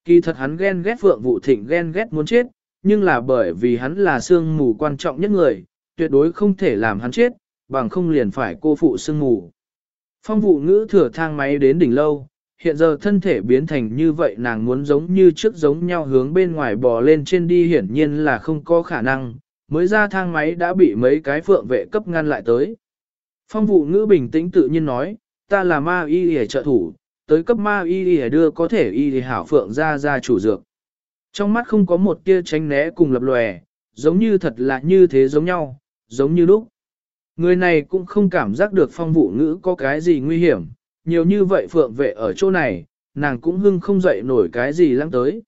Kỳ thật hắn ghen ghét Phượng Vũ Thịnh ghen ghét muốn chết, nhưng là bởi vì hắn là xương mù quan trọng nhất người, tuyệt đối không thể làm hắn chết, bằng không liền phải cô phụ xương mù. Phong vụ ngữ thừa thang máy đến đỉnh lâu, hiện giờ thân thể biến thành như vậy nàng muốn giống như trước giống nhau hướng bên ngoài bò lên trên đi hiển nhiên là không có khả năng, mới ra thang máy đã bị mấy cái phượng vệ cấp ngăn lại tới. Phong vụ ngữ bình tĩnh tự nhiên nói, ta là ma y y trợ thủ, tới cấp ma y y đưa có thể y hảo phượng ra ra chủ dược. Trong mắt không có một tia tránh né cùng lập lòe, giống như thật là như thế giống nhau, giống như lúc. Người này cũng không cảm giác được phong vụ ngữ có cái gì nguy hiểm, nhiều như vậy phượng vệ ở chỗ này, nàng cũng hưng không dậy nổi cái gì lăng tới.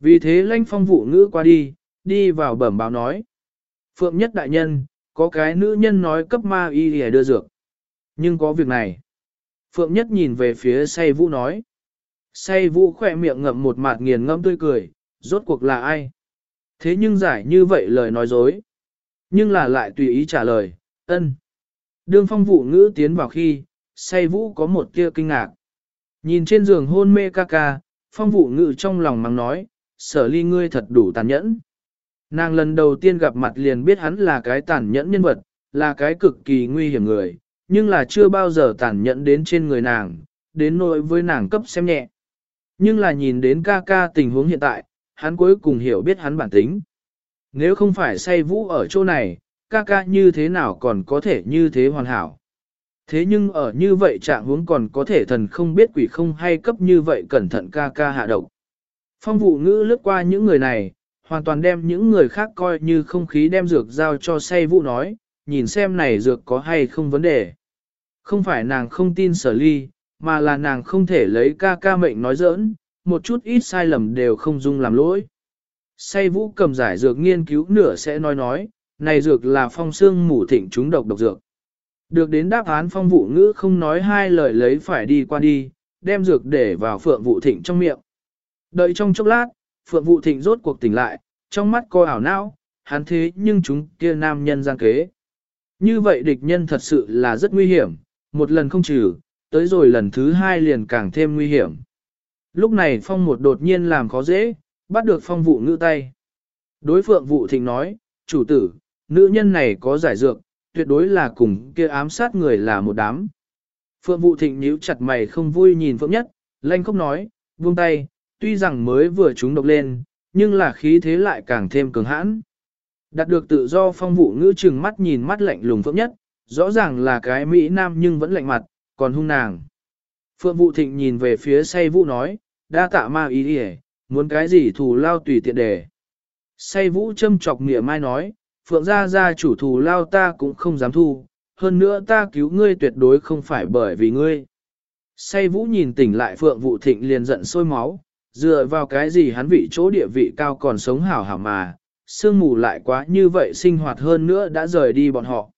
Vì thế lãnh phong vụ ngữ qua đi, đi vào bẩm báo nói. Phượng nhất đại nhân, có cái nữ nhân nói cấp ma y để đưa dược. Nhưng có việc này. Phượng nhất nhìn về phía say vũ nói. Say vũ khỏe miệng ngậm một mạt nghiền ngâm tươi cười, rốt cuộc là ai? Thế nhưng giải như vậy lời nói dối. Nhưng là lại tùy ý trả lời, ân. Đương phong vụ ngữ tiến vào khi, say vũ có một tia kinh ngạc. Nhìn trên giường hôn mê ca ca, phong vụ ngữ trong lòng mắng nói, sở ly ngươi thật đủ tàn nhẫn. Nàng lần đầu tiên gặp mặt liền biết hắn là cái tàn nhẫn nhân vật, là cái cực kỳ nguy hiểm người, nhưng là chưa bao giờ tàn nhẫn đến trên người nàng, đến nỗi với nàng cấp xem nhẹ. Nhưng là nhìn đến ca ca tình huống hiện tại, hắn cuối cùng hiểu biết hắn bản tính. Nếu không phải say vũ ở chỗ này, ca ca như thế nào còn có thể như thế hoàn hảo. Thế nhưng ở như vậy trạng huống còn có thể thần không biết quỷ không hay cấp như vậy cẩn thận ca ca hạ độc. Phong vụ ngữ lướt qua những người này, hoàn toàn đem những người khác coi như không khí đem dược giao cho say vũ nói, nhìn xem này dược có hay không vấn đề. Không phải nàng không tin sở ly, mà là nàng không thể lấy ca ca mệnh nói giỡn, một chút ít sai lầm đều không dung làm lỗi. Say vũ cầm giải dược nghiên cứu nửa sẽ nói nói, này dược là phong xương mủ thịnh chúng độc độc dược. Được đến đáp án phong vụ ngữ không nói hai lời lấy phải đi qua đi, đem dược để vào phượng vụ thịnh trong miệng. Đợi trong chốc lát, phượng vụ thịnh rốt cuộc tỉnh lại, trong mắt coi ảo não, hắn thế nhưng chúng kia nam nhân gian kế. Như vậy địch nhân thật sự là rất nguy hiểm, một lần không trừ, tới rồi lần thứ hai liền càng thêm nguy hiểm. Lúc này phong một đột nhiên làm khó dễ, bắt được phong vụ ngữ tay. Đối phượng vụ thịnh nói, chủ tử, nữ nhân này có giải dược, tuyệt đối là cùng kia ám sát người là một đám. Phượng vụ thịnh nhíu chặt mày không vui nhìn phượng nhất, lanh không nói, buông tay, tuy rằng mới vừa trúng độc lên, nhưng là khí thế lại càng thêm cường hãn. Đạt được tự do phong vụ ngữ chừng mắt nhìn mắt lạnh lùng phượng nhất, rõ ràng là cái Mỹ Nam nhưng vẫn lạnh mặt, còn hung nàng. Phượng vụ thịnh nhìn về phía say vũ nói, đa tạ ma ý đi muốn cái gì thù lao tùy tiện đề. Say vũ châm chọc mỉa mai nói, phượng gia gia chủ thù lao ta cũng không dám thu, hơn nữa ta cứu ngươi tuyệt đối không phải bởi vì ngươi. Say vũ nhìn tỉnh lại phượng vụ thịnh liền giận sôi máu, dựa vào cái gì hắn vị chỗ địa vị cao còn sống hảo hảo mà, sương mù lại quá như vậy sinh hoạt hơn nữa đã rời đi bọn họ.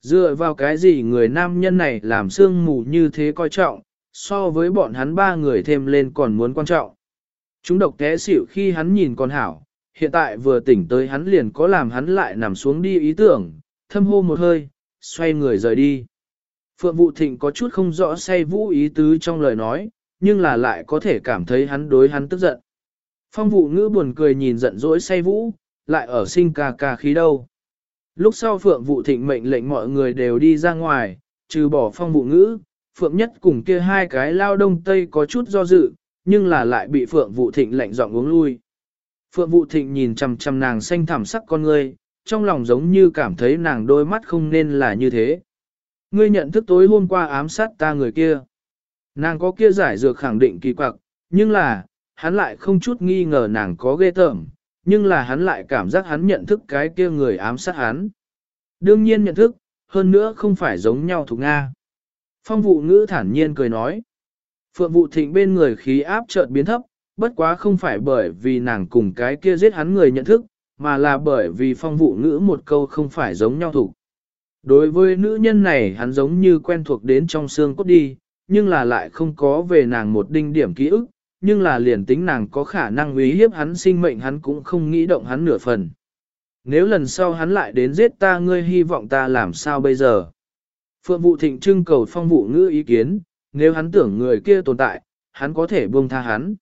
Dựa vào cái gì người nam nhân này làm sương mù như thế coi trọng, so với bọn hắn ba người thêm lên còn muốn quan trọng. Chúng độc té xỉu khi hắn nhìn con hảo, hiện tại vừa tỉnh tới hắn liền có làm hắn lại nằm xuống đi ý tưởng, thâm hô một hơi, xoay người rời đi. Phượng Vũ Thịnh có chút không rõ say vũ ý tứ trong lời nói, nhưng là lại có thể cảm thấy hắn đối hắn tức giận. Phong vụ ngữ buồn cười nhìn giận dỗi say vũ, lại ở sinh ca ca khí đâu. Lúc sau Phượng Vũ Thịnh mệnh lệnh mọi người đều đi ra ngoài, trừ bỏ phong vụ ngữ, Phượng Nhất cùng kia hai cái lao đông tây có chút do dự, nhưng là lại bị Phượng Vũ Thịnh lạnh dọn uống lui. Phượng Vũ Thịnh nhìn chằm chằm nàng xanh thẳm sắc con ngươi, trong lòng giống như cảm thấy nàng đôi mắt không nên là như thế. Ngươi nhận thức tối hôm qua ám sát ta người kia. Nàng có kia giải dược khẳng định kỳ quặc, nhưng là, hắn lại không chút nghi ngờ nàng có ghê tởm, nhưng là hắn lại cảm giác hắn nhận thức cái kia người ám sát hắn. Đương nhiên nhận thức, hơn nữa không phải giống nhau thuộc Nga. Phong vụ ngữ thản nhiên cười nói. Phượng vụ thịnh bên người khí áp chợt biến thấp, bất quá không phải bởi vì nàng cùng cái kia giết hắn người nhận thức, mà là bởi vì phong vụ ngữ một câu không phải giống nhau thủ. Đối với nữ nhân này hắn giống như quen thuộc đến trong xương cốt đi, nhưng là lại không có về nàng một đinh điểm ký ức, nhưng là liền tính nàng có khả năng uy hiếp hắn sinh mệnh hắn cũng không nghĩ động hắn nửa phần. Nếu lần sau hắn lại đến giết ta ngươi hy vọng ta làm sao bây giờ? Phượng vụ thịnh trưng cầu phong vụ ngữ ý kiến, nếu hắn tưởng người kia tồn tại, hắn có thể buông tha hắn.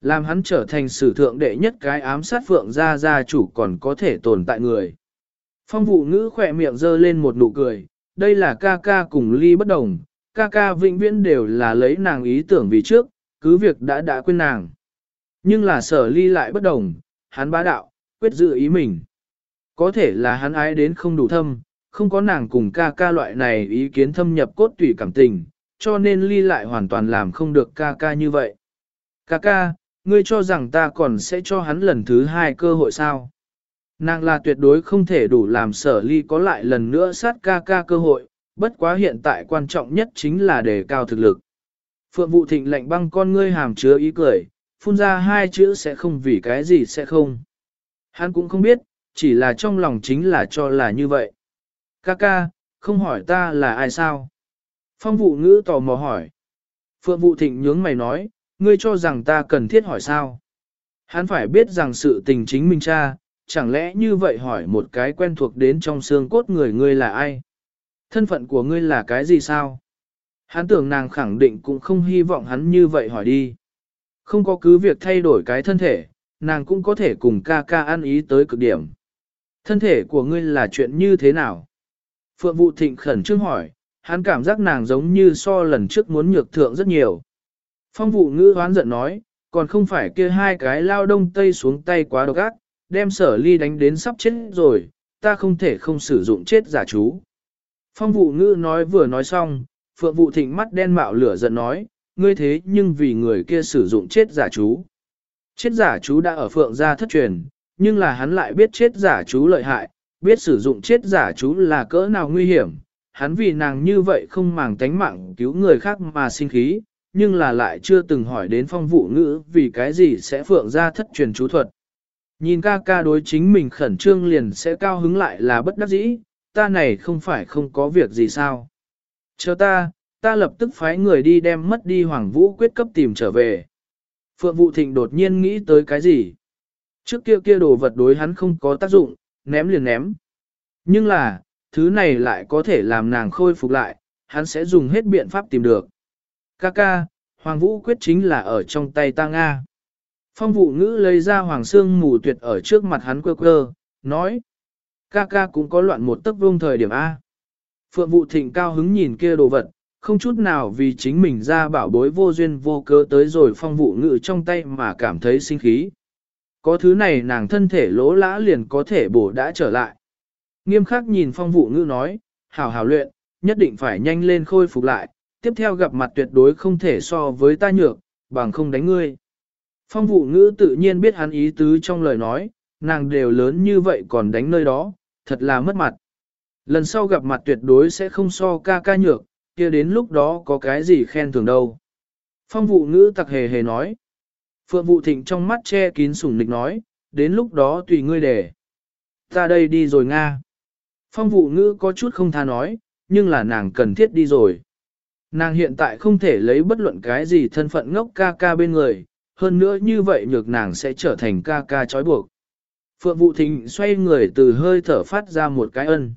Làm hắn trở thành sử thượng đệ nhất cái ám sát phượng gia gia chủ còn có thể tồn tại người. Phong vụ ngữ khỏe miệng dơ lên một nụ cười, đây là ca ca cùng ly bất đồng, ca ca vĩnh viễn đều là lấy nàng ý tưởng vì trước, cứ việc đã đã quên nàng. Nhưng là sở ly lại bất đồng, hắn bá đạo, quyết giữ ý mình. Có thể là hắn ái đến không đủ thâm, không có nàng cùng ca ca loại này ý kiến thâm nhập cốt tủy cảm tình, cho nên ly lại hoàn toàn làm không được ca ca như vậy. Ca ca, ngươi cho rằng ta còn sẽ cho hắn lần thứ hai cơ hội sao? Nàng là tuyệt đối không thể đủ làm sở ly có lại lần nữa sát ca ca cơ hội, bất quá hiện tại quan trọng nhất chính là đề cao thực lực. Phượng vụ thịnh lệnh băng con ngươi hàm chứa ý cười, phun ra hai chữ sẽ không vì cái gì sẽ không. Hắn cũng không biết, chỉ là trong lòng chính là cho là như vậy. Ca ca, không hỏi ta là ai sao? Phong vụ ngữ tò mò hỏi. Phượng vụ thịnh nhướng mày nói, ngươi cho rằng ta cần thiết hỏi sao? Hắn phải biết rằng sự tình chính mình cha, chẳng lẽ như vậy hỏi một cái quen thuộc đến trong xương cốt người ngươi là ai? Thân phận của ngươi là cái gì sao? Hắn tưởng nàng khẳng định cũng không hy vọng hắn như vậy hỏi đi. Không có cứ việc thay đổi cái thân thể, nàng cũng có thể cùng ca ca ăn ý tới cực điểm. Thân thể của ngươi là chuyện như thế nào? Phượng Vũ thịnh khẩn trương hỏi, hắn cảm giác nàng giống như so lần trước muốn nhược thượng rất nhiều. Phong vụ ngữ hoán giận nói, còn không phải kia hai cái lao đông tây xuống tay quá độc ác, đem sở ly đánh đến sắp chết rồi, ta không thể không sử dụng chết giả chú. Phong vụ ngữ nói vừa nói xong, phượng vụ thịnh mắt đen mạo lửa giận nói, ngươi thế nhưng vì người kia sử dụng chết giả chú. Chết giả chú đã ở phượng gia thất truyền, nhưng là hắn lại biết chết giả chú lợi hại, biết sử dụng chết giả chú là cỡ nào nguy hiểm. Hắn vì nàng như vậy không màng tánh mạng cứu người khác mà sinh khí, nhưng là lại chưa từng hỏi đến phong vụ ngữ vì cái gì sẽ phượng ra thất truyền chú thuật. Nhìn ca ca đối chính mình khẩn trương liền sẽ cao hứng lại là bất đắc dĩ, ta này không phải không có việc gì sao. Chờ ta, ta lập tức phái người đi đem mất đi Hoàng Vũ quyết cấp tìm trở về. Phượng Vũ Thịnh đột nhiên nghĩ tới cái gì? Trước kia kia đồ vật đối hắn không có tác dụng, ném liền ném. Nhưng là, thứ này lại có thể làm nàng khôi phục lại, hắn sẽ dùng hết biện pháp tìm được. Kaka, Hoàng Vũ quyết chính là ở trong tay ta Nga. Phong vụ ngữ lấy ra Hoàng Sương mù tuyệt ở trước mặt hắn quơ quơ, nói. Kaka cũng có loạn một tấc vương thời điểm A. Phượng vụ thịnh cao hứng nhìn kia đồ vật, không chút nào vì chính mình ra bảo bối vô duyên vô cớ tới rồi phong vụ ngữ trong tay mà cảm thấy sinh khí. Có thứ này nàng thân thể lỗ lã liền có thể bổ đã trở lại. Nghiêm khắc nhìn phong vụ ngữ nói, hảo hảo luyện, nhất định phải nhanh lên khôi phục lại, tiếp theo gặp mặt tuyệt đối không thể so với ta nhược, bằng không đánh ngươi. Phong vụ ngữ tự nhiên biết hắn ý tứ trong lời nói, nàng đều lớn như vậy còn đánh nơi đó, thật là mất mặt. Lần sau gặp mặt tuyệt đối sẽ không so ca ca nhược, kia đến lúc đó có cái gì khen thưởng đâu. Phong vụ ngữ tặc hề hề nói. Phượng Vũ thịnh trong mắt che kín sủng nịch nói, đến lúc đó tùy ngươi để. Ta đây đi rồi Nga. Phong vụ ngữ có chút không tha nói, nhưng là nàng cần thiết đi rồi. Nàng hiện tại không thể lấy bất luận cái gì thân phận ngốc ca ca bên người, hơn nữa như vậy nhược nàng sẽ trở thành ca ca trói buộc. Phượng Vũ thịnh xoay người từ hơi thở phát ra một cái ân.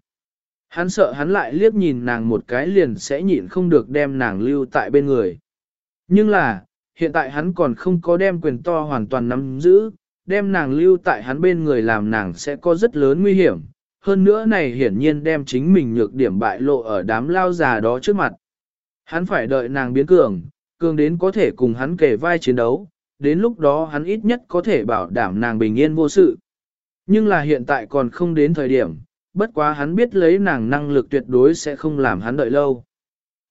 Hắn sợ hắn lại liếc nhìn nàng một cái liền sẽ nhịn không được đem nàng lưu tại bên người. Nhưng là, hiện tại hắn còn không có đem quyền to hoàn toàn nắm giữ, đem nàng lưu tại hắn bên người làm nàng sẽ có rất lớn nguy hiểm. Hơn nữa này hiển nhiên đem chính mình nhược điểm bại lộ ở đám lao già đó trước mặt. Hắn phải đợi nàng biến cường, cường đến có thể cùng hắn kể vai chiến đấu, đến lúc đó hắn ít nhất có thể bảo đảm nàng bình yên vô sự. Nhưng là hiện tại còn không đến thời điểm, bất quá hắn biết lấy nàng năng lực tuyệt đối sẽ không làm hắn đợi lâu.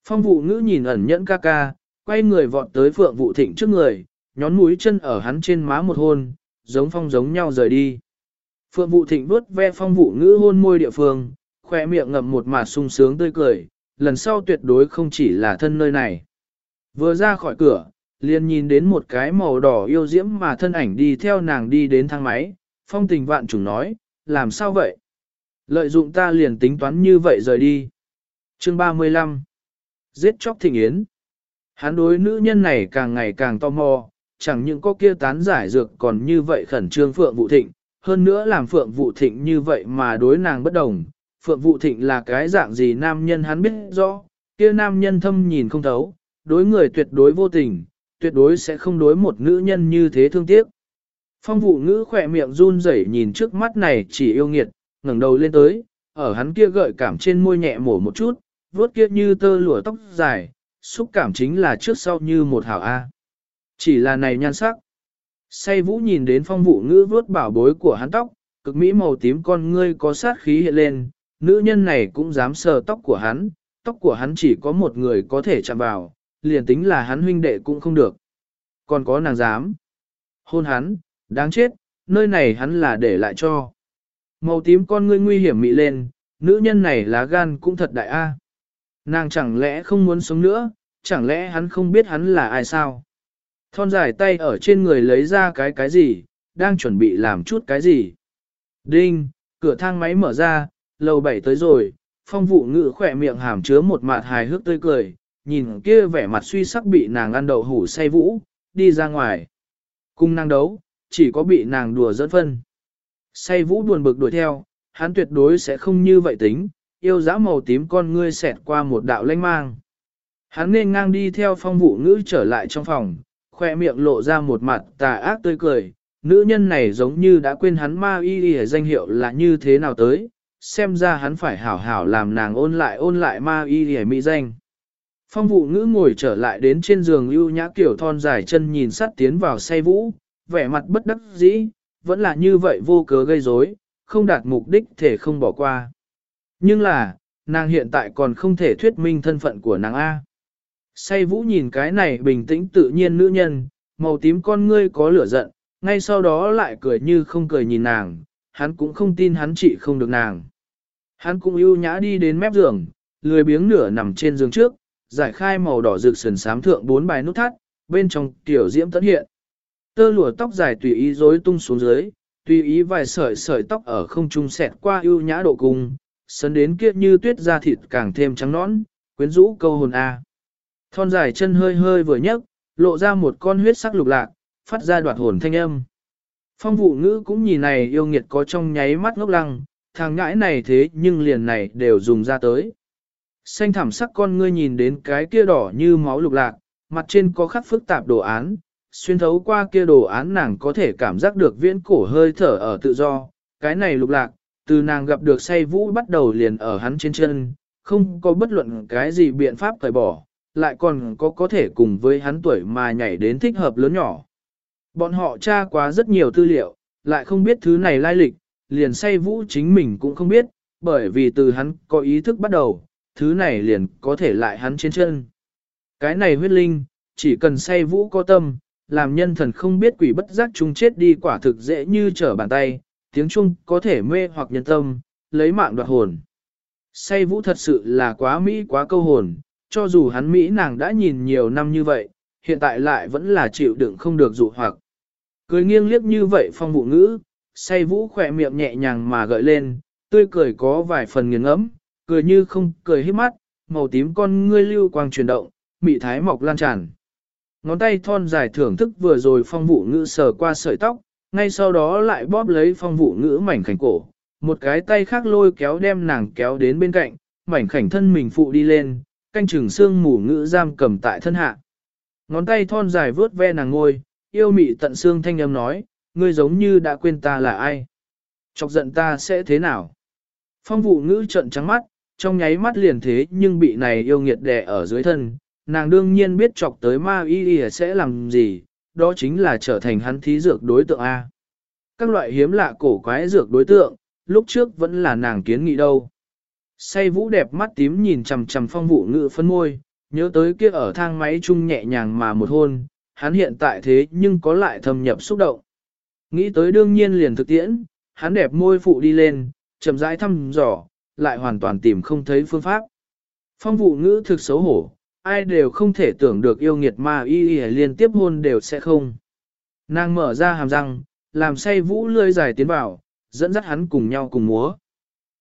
Phong vụ ngữ nhìn ẩn nhẫn ca ca, quay người vọt tới phượng vụ thịnh trước người, nhón mũi chân ở hắn trên má một hôn, giống phong giống nhau rời đi. Phượng vụ thịnh vuốt ve phong vụ ngữ hôn môi địa phương, khoe miệng ngậm một mà sung sướng tươi cười, lần sau tuyệt đối không chỉ là thân nơi này. Vừa ra khỏi cửa, liền nhìn đến một cái màu đỏ yêu diễm mà thân ảnh đi theo nàng đi đến thang máy, phong tình vạn trùng nói, làm sao vậy? Lợi dụng ta liền tính toán như vậy rời đi. Chương 35 Giết chóc thịnh yến Hắn đối nữ nhân này càng ngày càng tò mò, chẳng những có kia tán giải dược còn như vậy khẩn trương Phượng Vũ Thịnh, hơn nữa làm Phượng Vũ Thịnh như vậy mà đối nàng bất đồng. Phượng Vũ Thịnh là cái dạng gì nam nhân hắn biết rõ, kia nam nhân thâm nhìn không thấu, đối người tuyệt đối vô tình, tuyệt đối sẽ không đối một nữ nhân như thế thương tiếc. Phong vụ ngữ khỏe miệng run rẩy nhìn trước mắt này chỉ yêu nghiệt, ngẩng đầu lên tới, ở hắn kia gợi cảm trên môi nhẹ mổ một chút, vuốt kia như tơ lụa tóc dài, xúc cảm chính là trước sau như một hảo A. Chỉ là này nhan sắc. Say vũ nhìn đến phong vụ ngữ vuốt bảo bối của hắn tóc, cực mỹ màu tím con ngươi có sát khí hiện lên, nữ nhân này cũng dám sờ tóc của hắn, tóc của hắn chỉ có một người có thể chạm vào, liền tính là hắn huynh đệ cũng không được. Còn có nàng dám. Hôn hắn, đáng chết, nơi này hắn là để lại cho. Màu tím con ngươi nguy hiểm mị lên, nữ nhân này lá gan cũng thật đại a. Nàng chẳng lẽ không muốn sống nữa, chẳng lẽ hắn không biết hắn là ai sao? Thon dài tay ở trên người lấy ra cái cái gì, đang chuẩn bị làm chút cái gì. Đinh, cửa thang máy mở ra, lầu bảy tới rồi, phong vụ ngự khỏe miệng hàm chứa một mạt hài hước tươi cười, nhìn kia vẻ mặt suy sắc bị nàng ăn đậu hủ say vũ, đi ra ngoài. Cung nàng đấu, chỉ có bị nàng đùa dẫn phân. Say vũ buồn bực đuổi theo, hắn tuyệt đối sẽ không như vậy tính, yêu dã màu tím con ngươi xẹt qua một đạo lanh mang. Hắn nên ngang đi theo phong vụ ngữ trở lại trong phòng, khoe miệng lộ ra một mặt tà ác tươi cười, nữ nhân này giống như đã quên hắn ma y y danh hiệu là như thế nào tới, xem ra hắn phải hảo hảo làm nàng ôn lại ôn lại ma y y mỹ danh. Phong vụ ngữ ngồi trở lại đến trên giường ưu nhã kiểu thon dài chân nhìn sát tiến vào say vũ, vẻ mặt bất đắc dĩ, vẫn là như vậy vô cớ gây rối, không đạt mục đích thể không bỏ qua. Nhưng là, nàng hiện tại còn không thể thuyết minh thân phận của nàng A. Say vũ nhìn cái này bình tĩnh tự nhiên nữ nhân, màu tím con ngươi có lửa giận, ngay sau đó lại cười như không cười nhìn nàng, hắn cũng không tin hắn trị không được nàng. Hắn cũng ưu nhã đi đến mép giường, lười biếng nửa nằm trên giường trước, giải khai màu đỏ rực sườn sám thượng bốn bài nút thắt, bên trong tiểu diễm tấn hiện. Tơ lụa tóc dài tùy ý rối tung xuống dưới, tùy ý vài sợi sợi tóc ở không trung xẹt qua ưu nhã độ cung, sấn đến kia như tuyết da thịt càng thêm trắng nõn, quyến rũ câu hồn a. Thon dài chân hơi hơi vừa nhấc, lộ ra một con huyết sắc lục lạc, phát ra đoạt hồn thanh âm. Phong vụ ngữ cũng nhìn này yêu nghiệt có trong nháy mắt ngốc lăng, thằng ngãi này thế nhưng liền này đều dùng ra tới. Xanh thảm sắc con ngươi nhìn đến cái kia đỏ như máu lục lạc, mặt trên có khắc phức tạp đồ án, xuyên thấu qua kia đồ án nàng có thể cảm giác được viễn cổ hơi thở ở tự do. Cái này lục lạc, từ nàng gặp được say vũ bắt đầu liền ở hắn trên chân, không có bất luận cái gì biện pháp cởi bỏ, lại còn có có thể cùng với hắn tuổi mà nhảy đến thích hợp lớn nhỏ. Bọn họ tra quá rất nhiều tư liệu, lại không biết thứ này lai lịch, liền say vũ chính mình cũng không biết, bởi vì từ hắn có ý thức bắt đầu, thứ này liền có thể lại hắn trên chân. Cái này huyết linh, chỉ cần say vũ có tâm, làm nhân thần không biết quỷ bất giác chung chết đi quả thực dễ như trở bàn tay, tiếng Trung có thể mê hoặc nhân tâm, lấy mạng đoạt hồn. Say vũ thật sự là quá mỹ quá câu hồn, cho dù hắn Mỹ nàng đã nhìn nhiều năm như vậy, hiện tại lại vẫn là chịu đựng không được dụ hoặc. Cười nghiêng liếc như vậy phong vụ ngữ, say vũ khỏe miệng nhẹ nhàng mà gợi lên, tươi cười có vài phần nghiêng ấm, cười như không cười hết mắt, màu tím con ngươi lưu quang chuyển động, mị thái mọc lan tràn. Ngón tay thon dài thưởng thức vừa rồi phong vụ ngữ sờ qua sợi tóc, ngay sau đó lại bóp lấy phong vụ ngữ mảnh khảnh cổ, một cái tay khác lôi kéo đem nàng kéo đến bên cạnh, mảnh khảnh thân mình phụ đi lên, canh chừng xương mù ngữ giam cầm tại thân hạ. Ngón tay thon dài vướt ve nàng ngôi, yêu mị tận xương thanh âm nói, ngươi giống như đã quên ta là ai. Chọc giận ta sẽ thế nào? Phong vụ ngữ trận trắng mắt, trong nháy mắt liền thế nhưng bị này yêu nghiệt đè ở dưới thân, nàng đương nhiên biết chọc tới ma y y sẽ làm gì, đó chính là trở thành hắn thí dược đối tượng A. Các loại hiếm lạ cổ quái dược đối tượng, lúc trước vẫn là nàng kiến nghị đâu. Say vũ đẹp mắt tím nhìn chằm chằm phong vụ ngự phân môi, nhớ tới kia ở thang máy chung nhẹ nhàng mà một hôn, hắn hiện tại thế nhưng có lại thâm nhập xúc động. Nghĩ tới đương nhiên liền thực tiễn, hắn đẹp môi phụ đi lên, chậm rãi thăm dò, lại hoàn toàn tìm không thấy phương pháp. Phong vụ ngữ thực xấu hổ, ai đều không thể tưởng được yêu nghiệt ma y y liên tiếp hôn đều sẽ không. Nàng mở ra hàm răng, làm say vũ lươi dài tiến vào, dẫn dắt hắn cùng nhau cùng múa.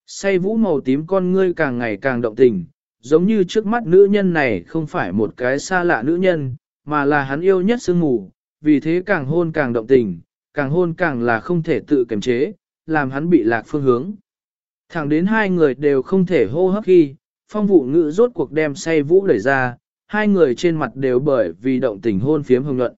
Say vũ màu tím con ngươi càng ngày càng động tình, giống như trước mắt nữ nhân này không phải một cái xa lạ nữ nhân, mà là hắn yêu nhất sương mù, vì thế càng hôn càng động tình, càng hôn càng là không thể tự kiềm chế, làm hắn bị lạc phương hướng. Thẳng đến hai người đều không thể hô hấp khi, phong vụ ngữ rốt cuộc đem say vũ đẩy ra, hai người trên mặt đều bởi vì động tình hôn phiếm hồng luận,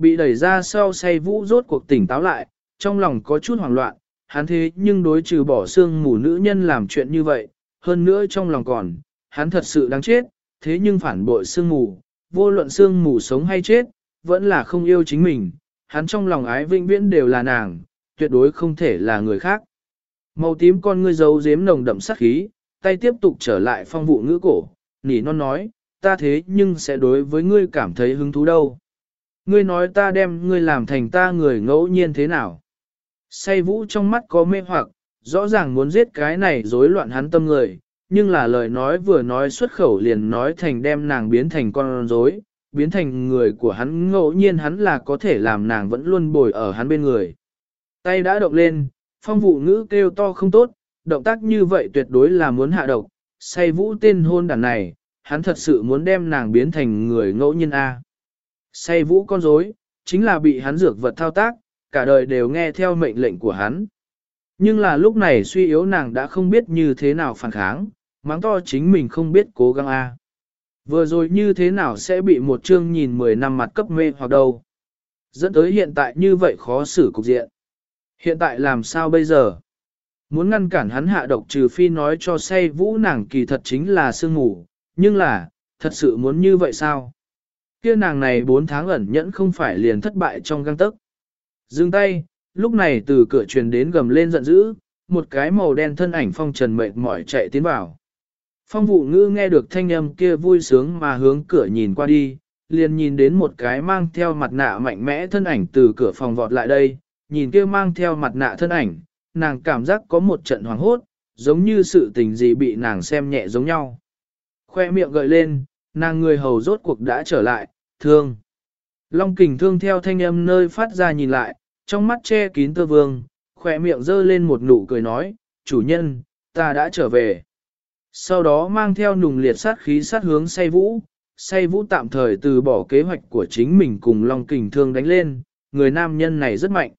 Bị đẩy ra sau say vũ rốt cuộc tỉnh táo lại, trong lòng có chút hoảng loạn, hắn thế nhưng đối trừ bỏ xương mù nữ nhân làm chuyện như vậy, hơn nữa trong lòng còn, hắn thật sự đáng chết, thế nhưng phản bội xương mù, vô luận xương mù sống hay chết, vẫn là không yêu chính mình, hắn trong lòng ái vĩnh viễn đều là nàng, tuyệt đối không thể là người khác. Màu tím con ngươi giấu giếm nồng đậm sát khí, tay tiếp tục trở lại phong vụ ngữ cổ, nỉ non nói, ta thế nhưng sẽ đối với ngươi cảm thấy hứng thú đâu. Ngươi nói ta đem ngươi làm thành ta người ngẫu nhiên thế nào. Say vũ trong mắt có mê hoặc, rõ ràng muốn giết cái này rối loạn hắn tâm người, nhưng là lời nói vừa nói xuất khẩu liền nói thành đem nàng biến thành con rối, biến thành người của hắn ngẫu nhiên hắn là có thể làm nàng vẫn luôn bồi ở hắn bên người. Tay đã động lên, phong vụ ngữ kêu to không tốt, động tác như vậy tuyệt đối là muốn hạ độc, say vũ tên hôn đàn này, hắn thật sự muốn đem nàng biến thành người ngẫu nhiên A. Say vũ con rối, chính là bị hắn dược vật thao tác, cả đời đều nghe theo mệnh lệnh của hắn. Nhưng là lúc này suy yếu nàng đã không biết như thế nào phản kháng, mắng to chính mình không biết cố gắng A. Vừa rồi như thế nào sẽ bị một chương nhìn 10 năm mặt cấp mê hoặc đâu. Dẫn tới hiện tại như vậy khó xử cục diện. Hiện tại làm sao bây giờ? Muốn ngăn cản hắn hạ độc trừ phi nói cho say vũ nàng kỳ thật chính là sương ngủ, nhưng là, thật sự muốn như vậy sao? Kia nàng này 4 tháng ẩn nhẫn không phải liền thất bại trong găng tức. Dừng tay, lúc này từ cửa truyền đến gầm lên giận dữ, một cái màu đen thân ảnh phong trần mệt mỏi chạy tiến vào. Phong vụ ngư nghe được thanh âm kia vui sướng mà hướng cửa nhìn qua đi, liền nhìn đến một cái mang theo mặt nạ mạnh mẽ thân ảnh từ cửa phòng vọt lại đây, nhìn kia mang theo mặt nạ thân ảnh, nàng cảm giác có một trận hoảng hốt, giống như sự tình gì bị nàng xem nhẹ giống nhau. Khoe miệng gợi lên, nàng người hầu rốt cuộc đã trở lại, thương. Long kình thương theo thanh âm nơi phát ra nhìn lại, trong mắt che kín tơ vương, khoe miệng dơ lên một nụ cười nói, chủ nhân, ta đã trở về. Sau đó mang theo nùng liệt sát khí sát hướng say vũ, say vũ tạm thời từ bỏ kế hoạch của chính mình cùng Long kình thương đánh lên, người nam nhân này rất mạnh.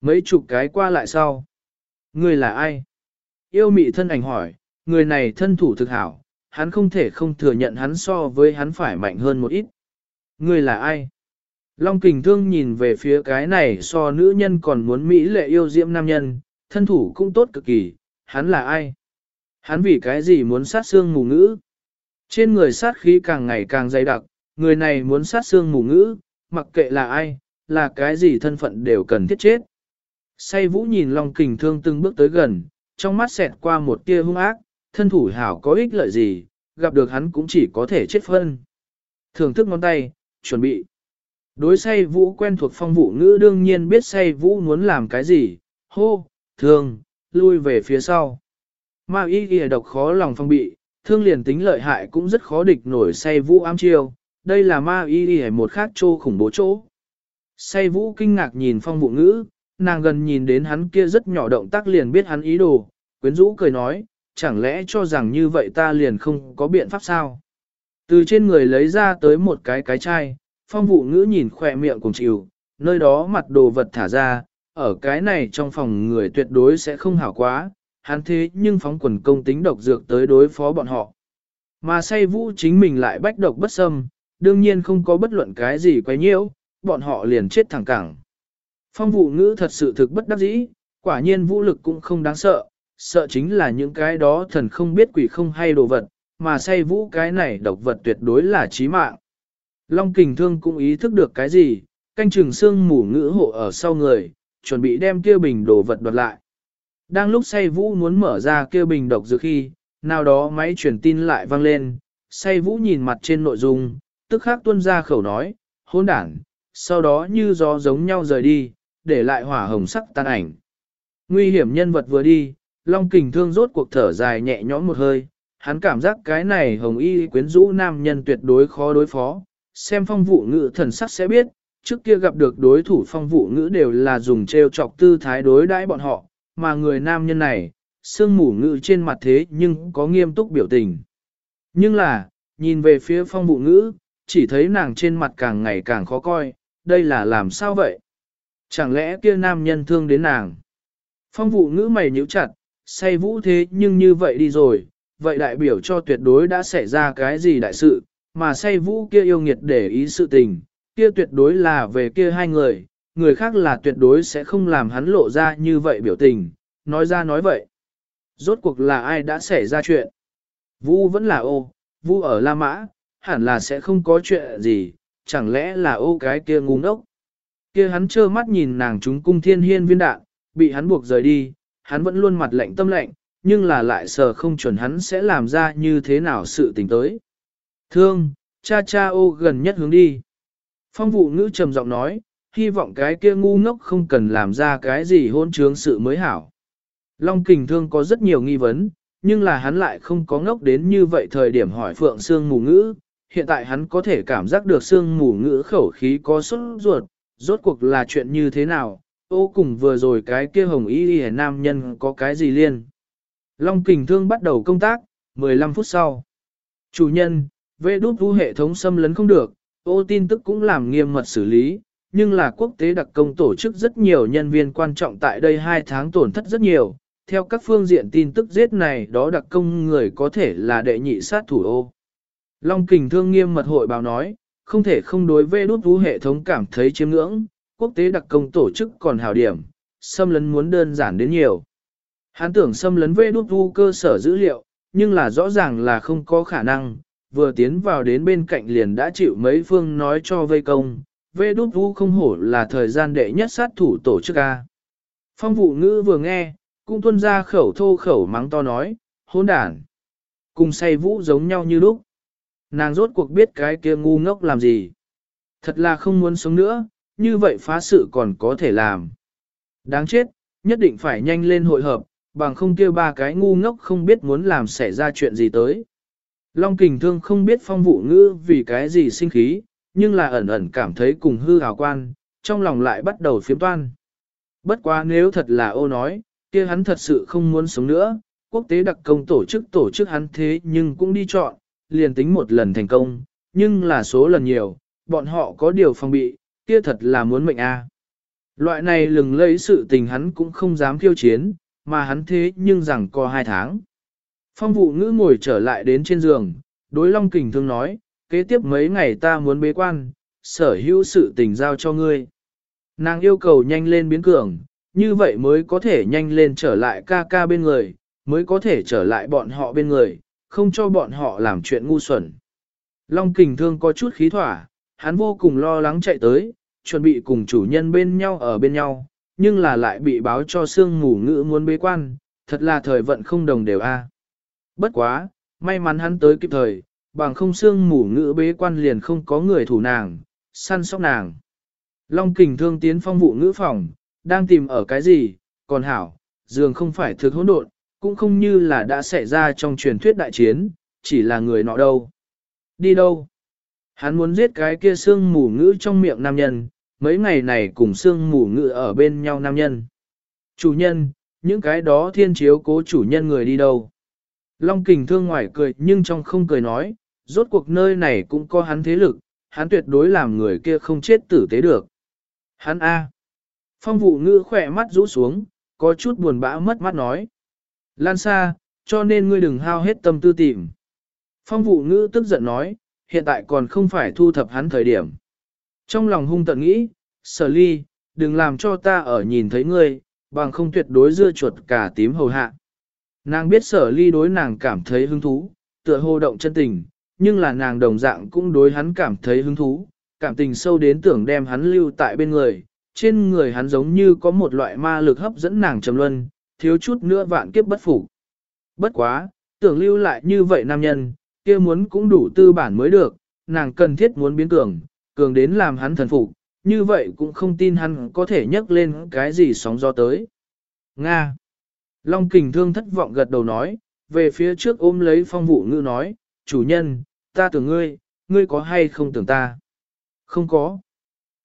Mấy chục cái qua lại sau. Người là ai? Yêu mị thân ảnh hỏi, người này thân thủ thực hảo, hắn không thể không thừa nhận hắn so với hắn phải mạnh hơn một ít. Người là ai? Long kình thương nhìn về phía cái này so nữ nhân còn muốn Mỹ lệ yêu diễm nam nhân, thân thủ cũng tốt cực kỳ, hắn là ai? Hắn vì cái gì muốn sát xương mù ngữ? Trên người sát khí càng ngày càng dày đặc, người này muốn sát xương mù ngữ, mặc kệ là ai, là cái gì thân phận đều cần thiết chết. Say vũ nhìn Long kình thương từng bước tới gần, trong mắt xẹt qua một tia hung ác, thân thủ hảo có ích lợi gì, gặp được hắn cũng chỉ có thể chết phân. Thưởng thức ngón tay, chuẩn bị. Đối say vũ quen thuộc phong vụ ngữ đương nhiên biết say vũ muốn làm cái gì, hô, thương, lui về phía sau. Ma y ghi độc khó lòng phong bị, thương liền tính lợi hại cũng rất khó địch nổi say vũ ám chiêu, đây là ma y ghi một khác trô khủng bố chỗ. Say vũ kinh ngạc nhìn phong vụ ngữ, nàng gần nhìn đến hắn kia rất nhỏ động tác liền biết hắn ý đồ, quyến rũ cười nói, chẳng lẽ cho rằng như vậy ta liền không có biện pháp sao? Từ trên người lấy ra tới một cái cái chai, phong vụ ngữ nhìn khỏe miệng cùng chịu, nơi đó mặt đồ vật thả ra, ở cái này trong phòng người tuyệt đối sẽ không hảo quá, hắn thế nhưng phóng quần công tính độc dược tới đối phó bọn họ. Mà say vũ chính mình lại bách độc bất xâm, đương nhiên không có bất luận cái gì quấy nhiễu, bọn họ liền chết thẳng cẳng. Phong vụ ngữ thật sự thực bất đắc dĩ, quả nhiên vũ lực cũng không đáng sợ, sợ chính là những cái đó thần không biết quỷ không hay đồ vật, mà say vũ cái này độc vật tuyệt đối là chí mạng. Long kình thương cũng ý thức được cái gì, canh chừng xương mù ngữ hộ ở sau người, chuẩn bị đem kia bình đồ vật đoạt lại. Đang lúc say vũ muốn mở ra kia bình độc dược khi, nào đó máy truyền tin lại vang lên, say vũ nhìn mặt trên nội dung, tức khắc tuân ra khẩu nói, hôn đảng, sau đó như gió giống nhau rời đi, để lại hỏa hồng sắc tan ảnh. Nguy hiểm nhân vật vừa đi, Long kình thương rốt cuộc thở dài nhẹ nhõm một hơi, hắn cảm giác cái này hồng y quyến rũ nam nhân tuyệt đối khó đối phó, xem phong vụ ngữ thần sắc sẽ biết, trước kia gặp được đối thủ phong vụ ngữ đều là dùng treo chọc tư thái đối đãi bọn họ, mà người nam nhân này, sương mù ngữ trên mặt thế nhưng có nghiêm túc biểu tình. Nhưng là, nhìn về phía phong vụ ngữ, chỉ thấy nàng trên mặt càng ngày càng khó coi, đây là làm sao vậy? Chẳng lẽ kia nam nhân thương đến nàng? Phong vụ ngữ mày nhíu chặt, say vũ thế nhưng như vậy đi rồi, vậy đại biểu cho tuyệt đối đã xảy ra cái gì đại sự, mà say vũ kia yêu nghiệt để ý sự tình, kia tuyệt đối là về kia hai người, người khác là tuyệt đối sẽ không làm hắn lộ ra như vậy biểu tình, nói ra nói vậy. Rốt cuộc là ai đã xảy ra chuyện? Vũ vẫn là ô, Vũ ở La Mã, hẳn là sẽ không có chuyện gì, chẳng lẽ là ô cái kia ngu ngốc? Kia hắn trơ mắt nhìn nàng chúng cung thiên hiên viên đạn, bị hắn buộc rời đi, hắn vẫn luôn mặt lạnh tâm lạnh, nhưng là lại sờ không chuẩn hắn sẽ làm ra như thế nào sự tình tới. Thương, cha cha ô gần nhất hướng đi. Phong vụ ngữ trầm giọng nói, hy vọng cái kia ngu ngốc không cần làm ra cái gì hôn trướng sự mới hảo. Long kình thương có rất nhiều nghi vấn, nhưng là hắn lại không có ngốc đến như vậy thời điểm hỏi Phượng Sương mù ngữ. Hiện tại hắn có thể cảm giác được Sương mù ngữ khẩu khí có xuất ruột, rốt cuộc là chuyện như thế nào, ô cùng vừa rồi cái kia hồng y y nam nhân có cái gì liên. Long kình thương bắt đầu công tác, 15 phút sau. Chủ nhân, vệ đút vũ hệ thống xâm lấn không được, ô tin tức cũng làm nghiêm mật xử lý, nhưng là quốc tế đặc công tổ chức rất nhiều nhân viên quan trọng tại đây 2 tháng tổn thất rất nhiều. Theo các phương diện tin tức giết này đó đặc công người có thể là đệ nhị sát thủ ô. Long kình thương nghiêm mật hội báo nói, không thể không đối với đút vũ hệ thống cảm thấy chiếm ngưỡng, quốc tế đặc công tổ chức còn hào điểm, xâm lấn muốn đơn giản đến nhiều. Hắn tưởng xâm lấn về đút vũ cơ sở dữ liệu, nhưng là rõ ràng là không có khả năng, vừa tiến vào đến bên cạnh liền đã chịu mấy phương nói cho vây công, về đút vũ không hổ là thời gian đệ nhất sát thủ tổ chức A. Phong vụ ngữ vừa nghe, cũng tuân ra khẩu thô khẩu mắng to nói, hôn đản. Cùng say vũ giống nhau như lúc. Nàng rốt cuộc biết cái kia ngu ngốc làm gì. Thật là không muốn sống nữa, như vậy phá sự còn có thể làm. Đáng chết, nhất định phải nhanh lên hội hợp, bằng không kia ba cái ngu ngốc không biết muốn làm xảy ra chuyện gì tới. Long kình thương không biết phong vụ ngữ vì cái gì sinh khí, nhưng là ẩn ẩn cảm thấy cùng hư hào quan, trong lòng lại bắt đầu phiếm toan. Bất quá nếu thật là ô nói, kia hắn thật sự không muốn sống nữa, quốc tế đặc công tổ chức tổ chức hắn thế nhưng cũng đi chọn, liền tính một lần thành công, nhưng là số lần nhiều, bọn họ có điều phòng bị, kia thật là muốn mệnh a. Loại này lừng lấy sự tình hắn cũng không dám khiêu chiến, mà hắn thế nhưng rằng có hai tháng. Phong vụ ngữ ngồi trở lại đến trên giường, đối Long Kình Thương nói, kế tiếp mấy ngày ta muốn bế quan, sở hữu sự tình giao cho ngươi. Nàng yêu cầu nhanh lên biến cường, như vậy mới có thể nhanh lên trở lại ca ca bên người, mới có thể trở lại bọn họ bên người, không cho bọn họ làm chuyện ngu xuẩn. Long kình thương có chút khí thỏa, hắn vô cùng lo lắng chạy tới, chuẩn bị cùng chủ nhân bên nhau ở bên nhau, nhưng là lại bị báo cho sương ngủ ngữ muốn bế quan, thật là thời vận không đồng đều a. Bất quá, may mắn hắn tới kịp thời, bằng không sương ngủ ngữ bế quan liền không có người thủ nàng, săn sóc nàng. Long kình thương tiến phong vụ ngữ phòng, đang tìm ở cái gì, còn hảo, giường không phải thực hỗn độn, cũng không như là đã xảy ra trong truyền thuyết đại chiến, chỉ là người nọ đâu. Đi đâu? Hắn muốn giết cái kia xương mù ngữ trong miệng nam nhân, mấy ngày này cùng xương mù ngữ ở bên nhau nam nhân. Chủ nhân, những cái đó thiên chiếu cố chủ nhân người đi đâu? Long kình thương ngoài cười nhưng trong không cười nói, rốt cuộc nơi này cũng có hắn thế lực, hắn tuyệt đối làm người kia không chết tử tế được. Hắn A. Phong vụ ngữ khỏe mắt rũ xuống, có chút buồn bã mất mắt nói. Lan xa, cho nên ngươi đừng hao hết tâm tư tìm. Phong vụ ngữ tức giận nói, hiện tại còn không phải thu thập hắn thời điểm. Trong lòng hung tận nghĩ, sở ly, đừng làm cho ta ở nhìn thấy ngươi, bằng không tuyệt đối dưa chuột cả tím hầu hạ. Nàng biết sở ly đối nàng cảm thấy hứng thú, tựa hồ động chân tình, nhưng là nàng đồng dạng cũng đối hắn cảm thấy hứng thú, cảm tình sâu đến tưởng đem hắn lưu tại bên người, trên người hắn giống như có một loại ma lực hấp dẫn nàng trầm luân, thiếu chút nữa vạn kiếp bất phục. Bất quá, tưởng lưu lại như vậy nam nhân, kia muốn cũng đủ tư bản mới được, nàng cần thiết muốn biến cường, cường đến làm hắn thần phục, như vậy cũng không tin hắn có thể nhấc lên cái gì sóng gió tới. Nga. Long kình thương thất vọng gật đầu nói, về phía trước ôm lấy phong vụ ngữ nói, chủ nhân, ta tưởng ngươi, ngươi có hay không tưởng ta? Không có.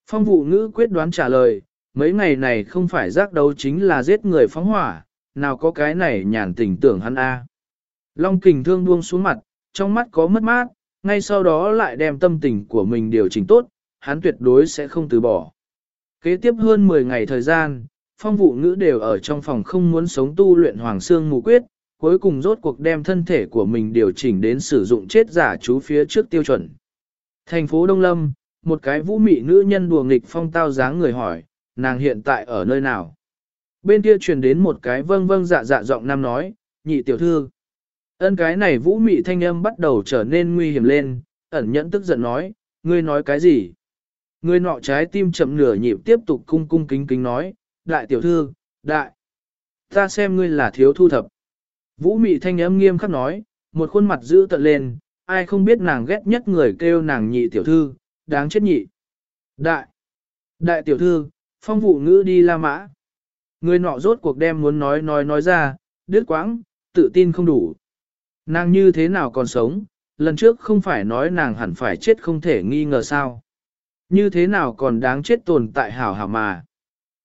Phong vụ ngữ quyết đoán trả lời, mấy ngày này không phải giác đấu chính là giết người phóng hỏa, nào có cái này nhàn tình tưởng hắn a. Long kình thương buông xuống mặt, trong mắt có mất mát, ngay sau đó lại đem tâm tình của mình điều chỉnh tốt, hắn tuyệt đối sẽ không từ bỏ. Kế tiếp hơn 10 ngày thời gian, phong vụ ngữ đều ở trong phòng không muốn sống tu luyện hoàng xương mù quyết, cuối cùng rốt cuộc đem thân thể của mình điều chỉnh đến sử dụng chết giả chú phía trước tiêu chuẩn. Thành phố Đông Lâm, một cái vũ mị nữ nhân đùa nghịch phong tao dáng người hỏi, nàng hiện tại ở nơi nào? Bên kia truyền đến một cái vâng vâng dạ dạ giọng nam nói, nhị tiểu thư. Ân cái này vũ mị thanh âm bắt đầu trở nên nguy hiểm lên, ẩn nhẫn tức giận nói, ngươi nói cái gì? Ngươi nọ trái tim chậm nửa nhịp tiếp tục cung cung kính kính nói, đại tiểu thư, đại. Ta xem ngươi là thiếu thu thập. Vũ mị thanh âm nghiêm khắc nói, một khuôn mặt giữ tận lên, ai không biết nàng ghét nhất người kêu nàng nhị tiểu thư, đáng chết nhị. Đại. Đại tiểu thư, phong vụ ngữ đi la mã. Người nọ rốt cuộc đem muốn nói nói nói ra, đứt quãng, tự tin không đủ. Nàng như thế nào còn sống, lần trước không phải nói nàng hẳn phải chết không thể nghi ngờ sao. Như thế nào còn đáng chết tồn tại hảo hảo mà.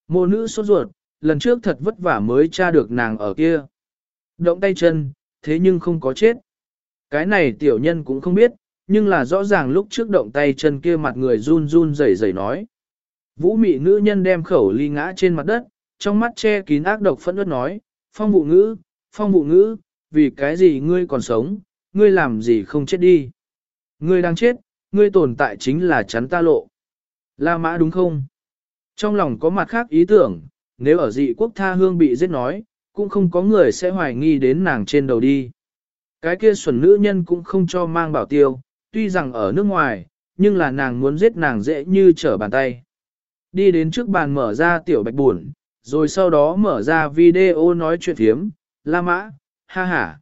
Mộ nữ sốt ruột, lần trước thật vất vả mới tra được nàng ở kia. Động tay chân, thế nhưng không có chết. Cái này tiểu nhân cũng không biết, nhưng là rõ ràng lúc trước động tay chân kia mặt người run run rẩy rẩy nói. Vũ mị nữ nhân đem khẩu ly ngã trên mặt đất, trong mắt che kín ác độc phẫn ướt nói, phong vụ ngữ, phong vụ ngữ, vì cái gì ngươi còn sống, ngươi làm gì không chết đi. Ngươi đang chết, ngươi tồn tại chính là chắn ta lộ. La mã đúng không? Trong lòng có mặt khác ý tưởng, nếu ở dị quốc tha hương bị giết nói, cũng không có người sẽ hoài nghi đến nàng trên đầu đi. Cái kia xuẩn nữ nhân cũng không cho mang bảo tiêu, tuy rằng ở nước ngoài, nhưng là nàng muốn giết nàng dễ như trở bàn tay. Đi đến trước bàn mở ra tiểu bạch buồn, rồi sau đó mở ra video nói chuyện thiếm, La Mã, ha ha.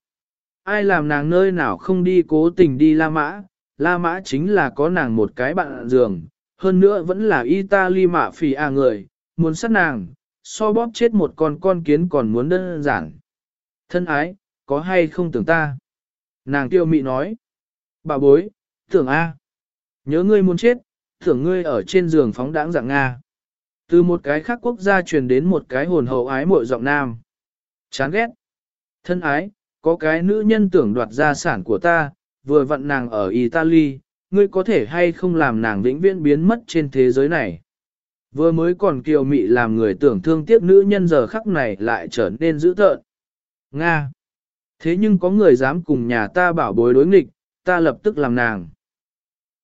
Ai làm nàng nơi nào không đi cố tình đi La Mã, La Mã chính là có nàng một cái bạn giường, hơn nữa vẫn là Italy mạ phì à người, muốn sát nàng, so bóp chết một con con kiến còn muốn đơn giản. Thân ái, có hay không tưởng ta? Nàng tiêu mị nói. Bà bối, tưởng A. Nhớ ngươi muốn chết, tưởng ngươi ở trên giường phóng đãng dạng Nga. Từ một cái khác quốc gia truyền đến một cái hồn hậu ái mội giọng nam. Chán ghét. Thân ái, có cái nữ nhân tưởng đoạt gia sản của ta, vừa vận nàng ở Italy, ngươi có thể hay không làm nàng vĩnh viễn biến mất trên thế giới này. Vừa mới còn kiều mị làm người tưởng thương tiếc nữ nhân giờ khắc này lại trở nên dữ tợn. Nga. Thế nhưng có người dám cùng nhà ta bảo bối đối nghịch, ta lập tức làm nàng.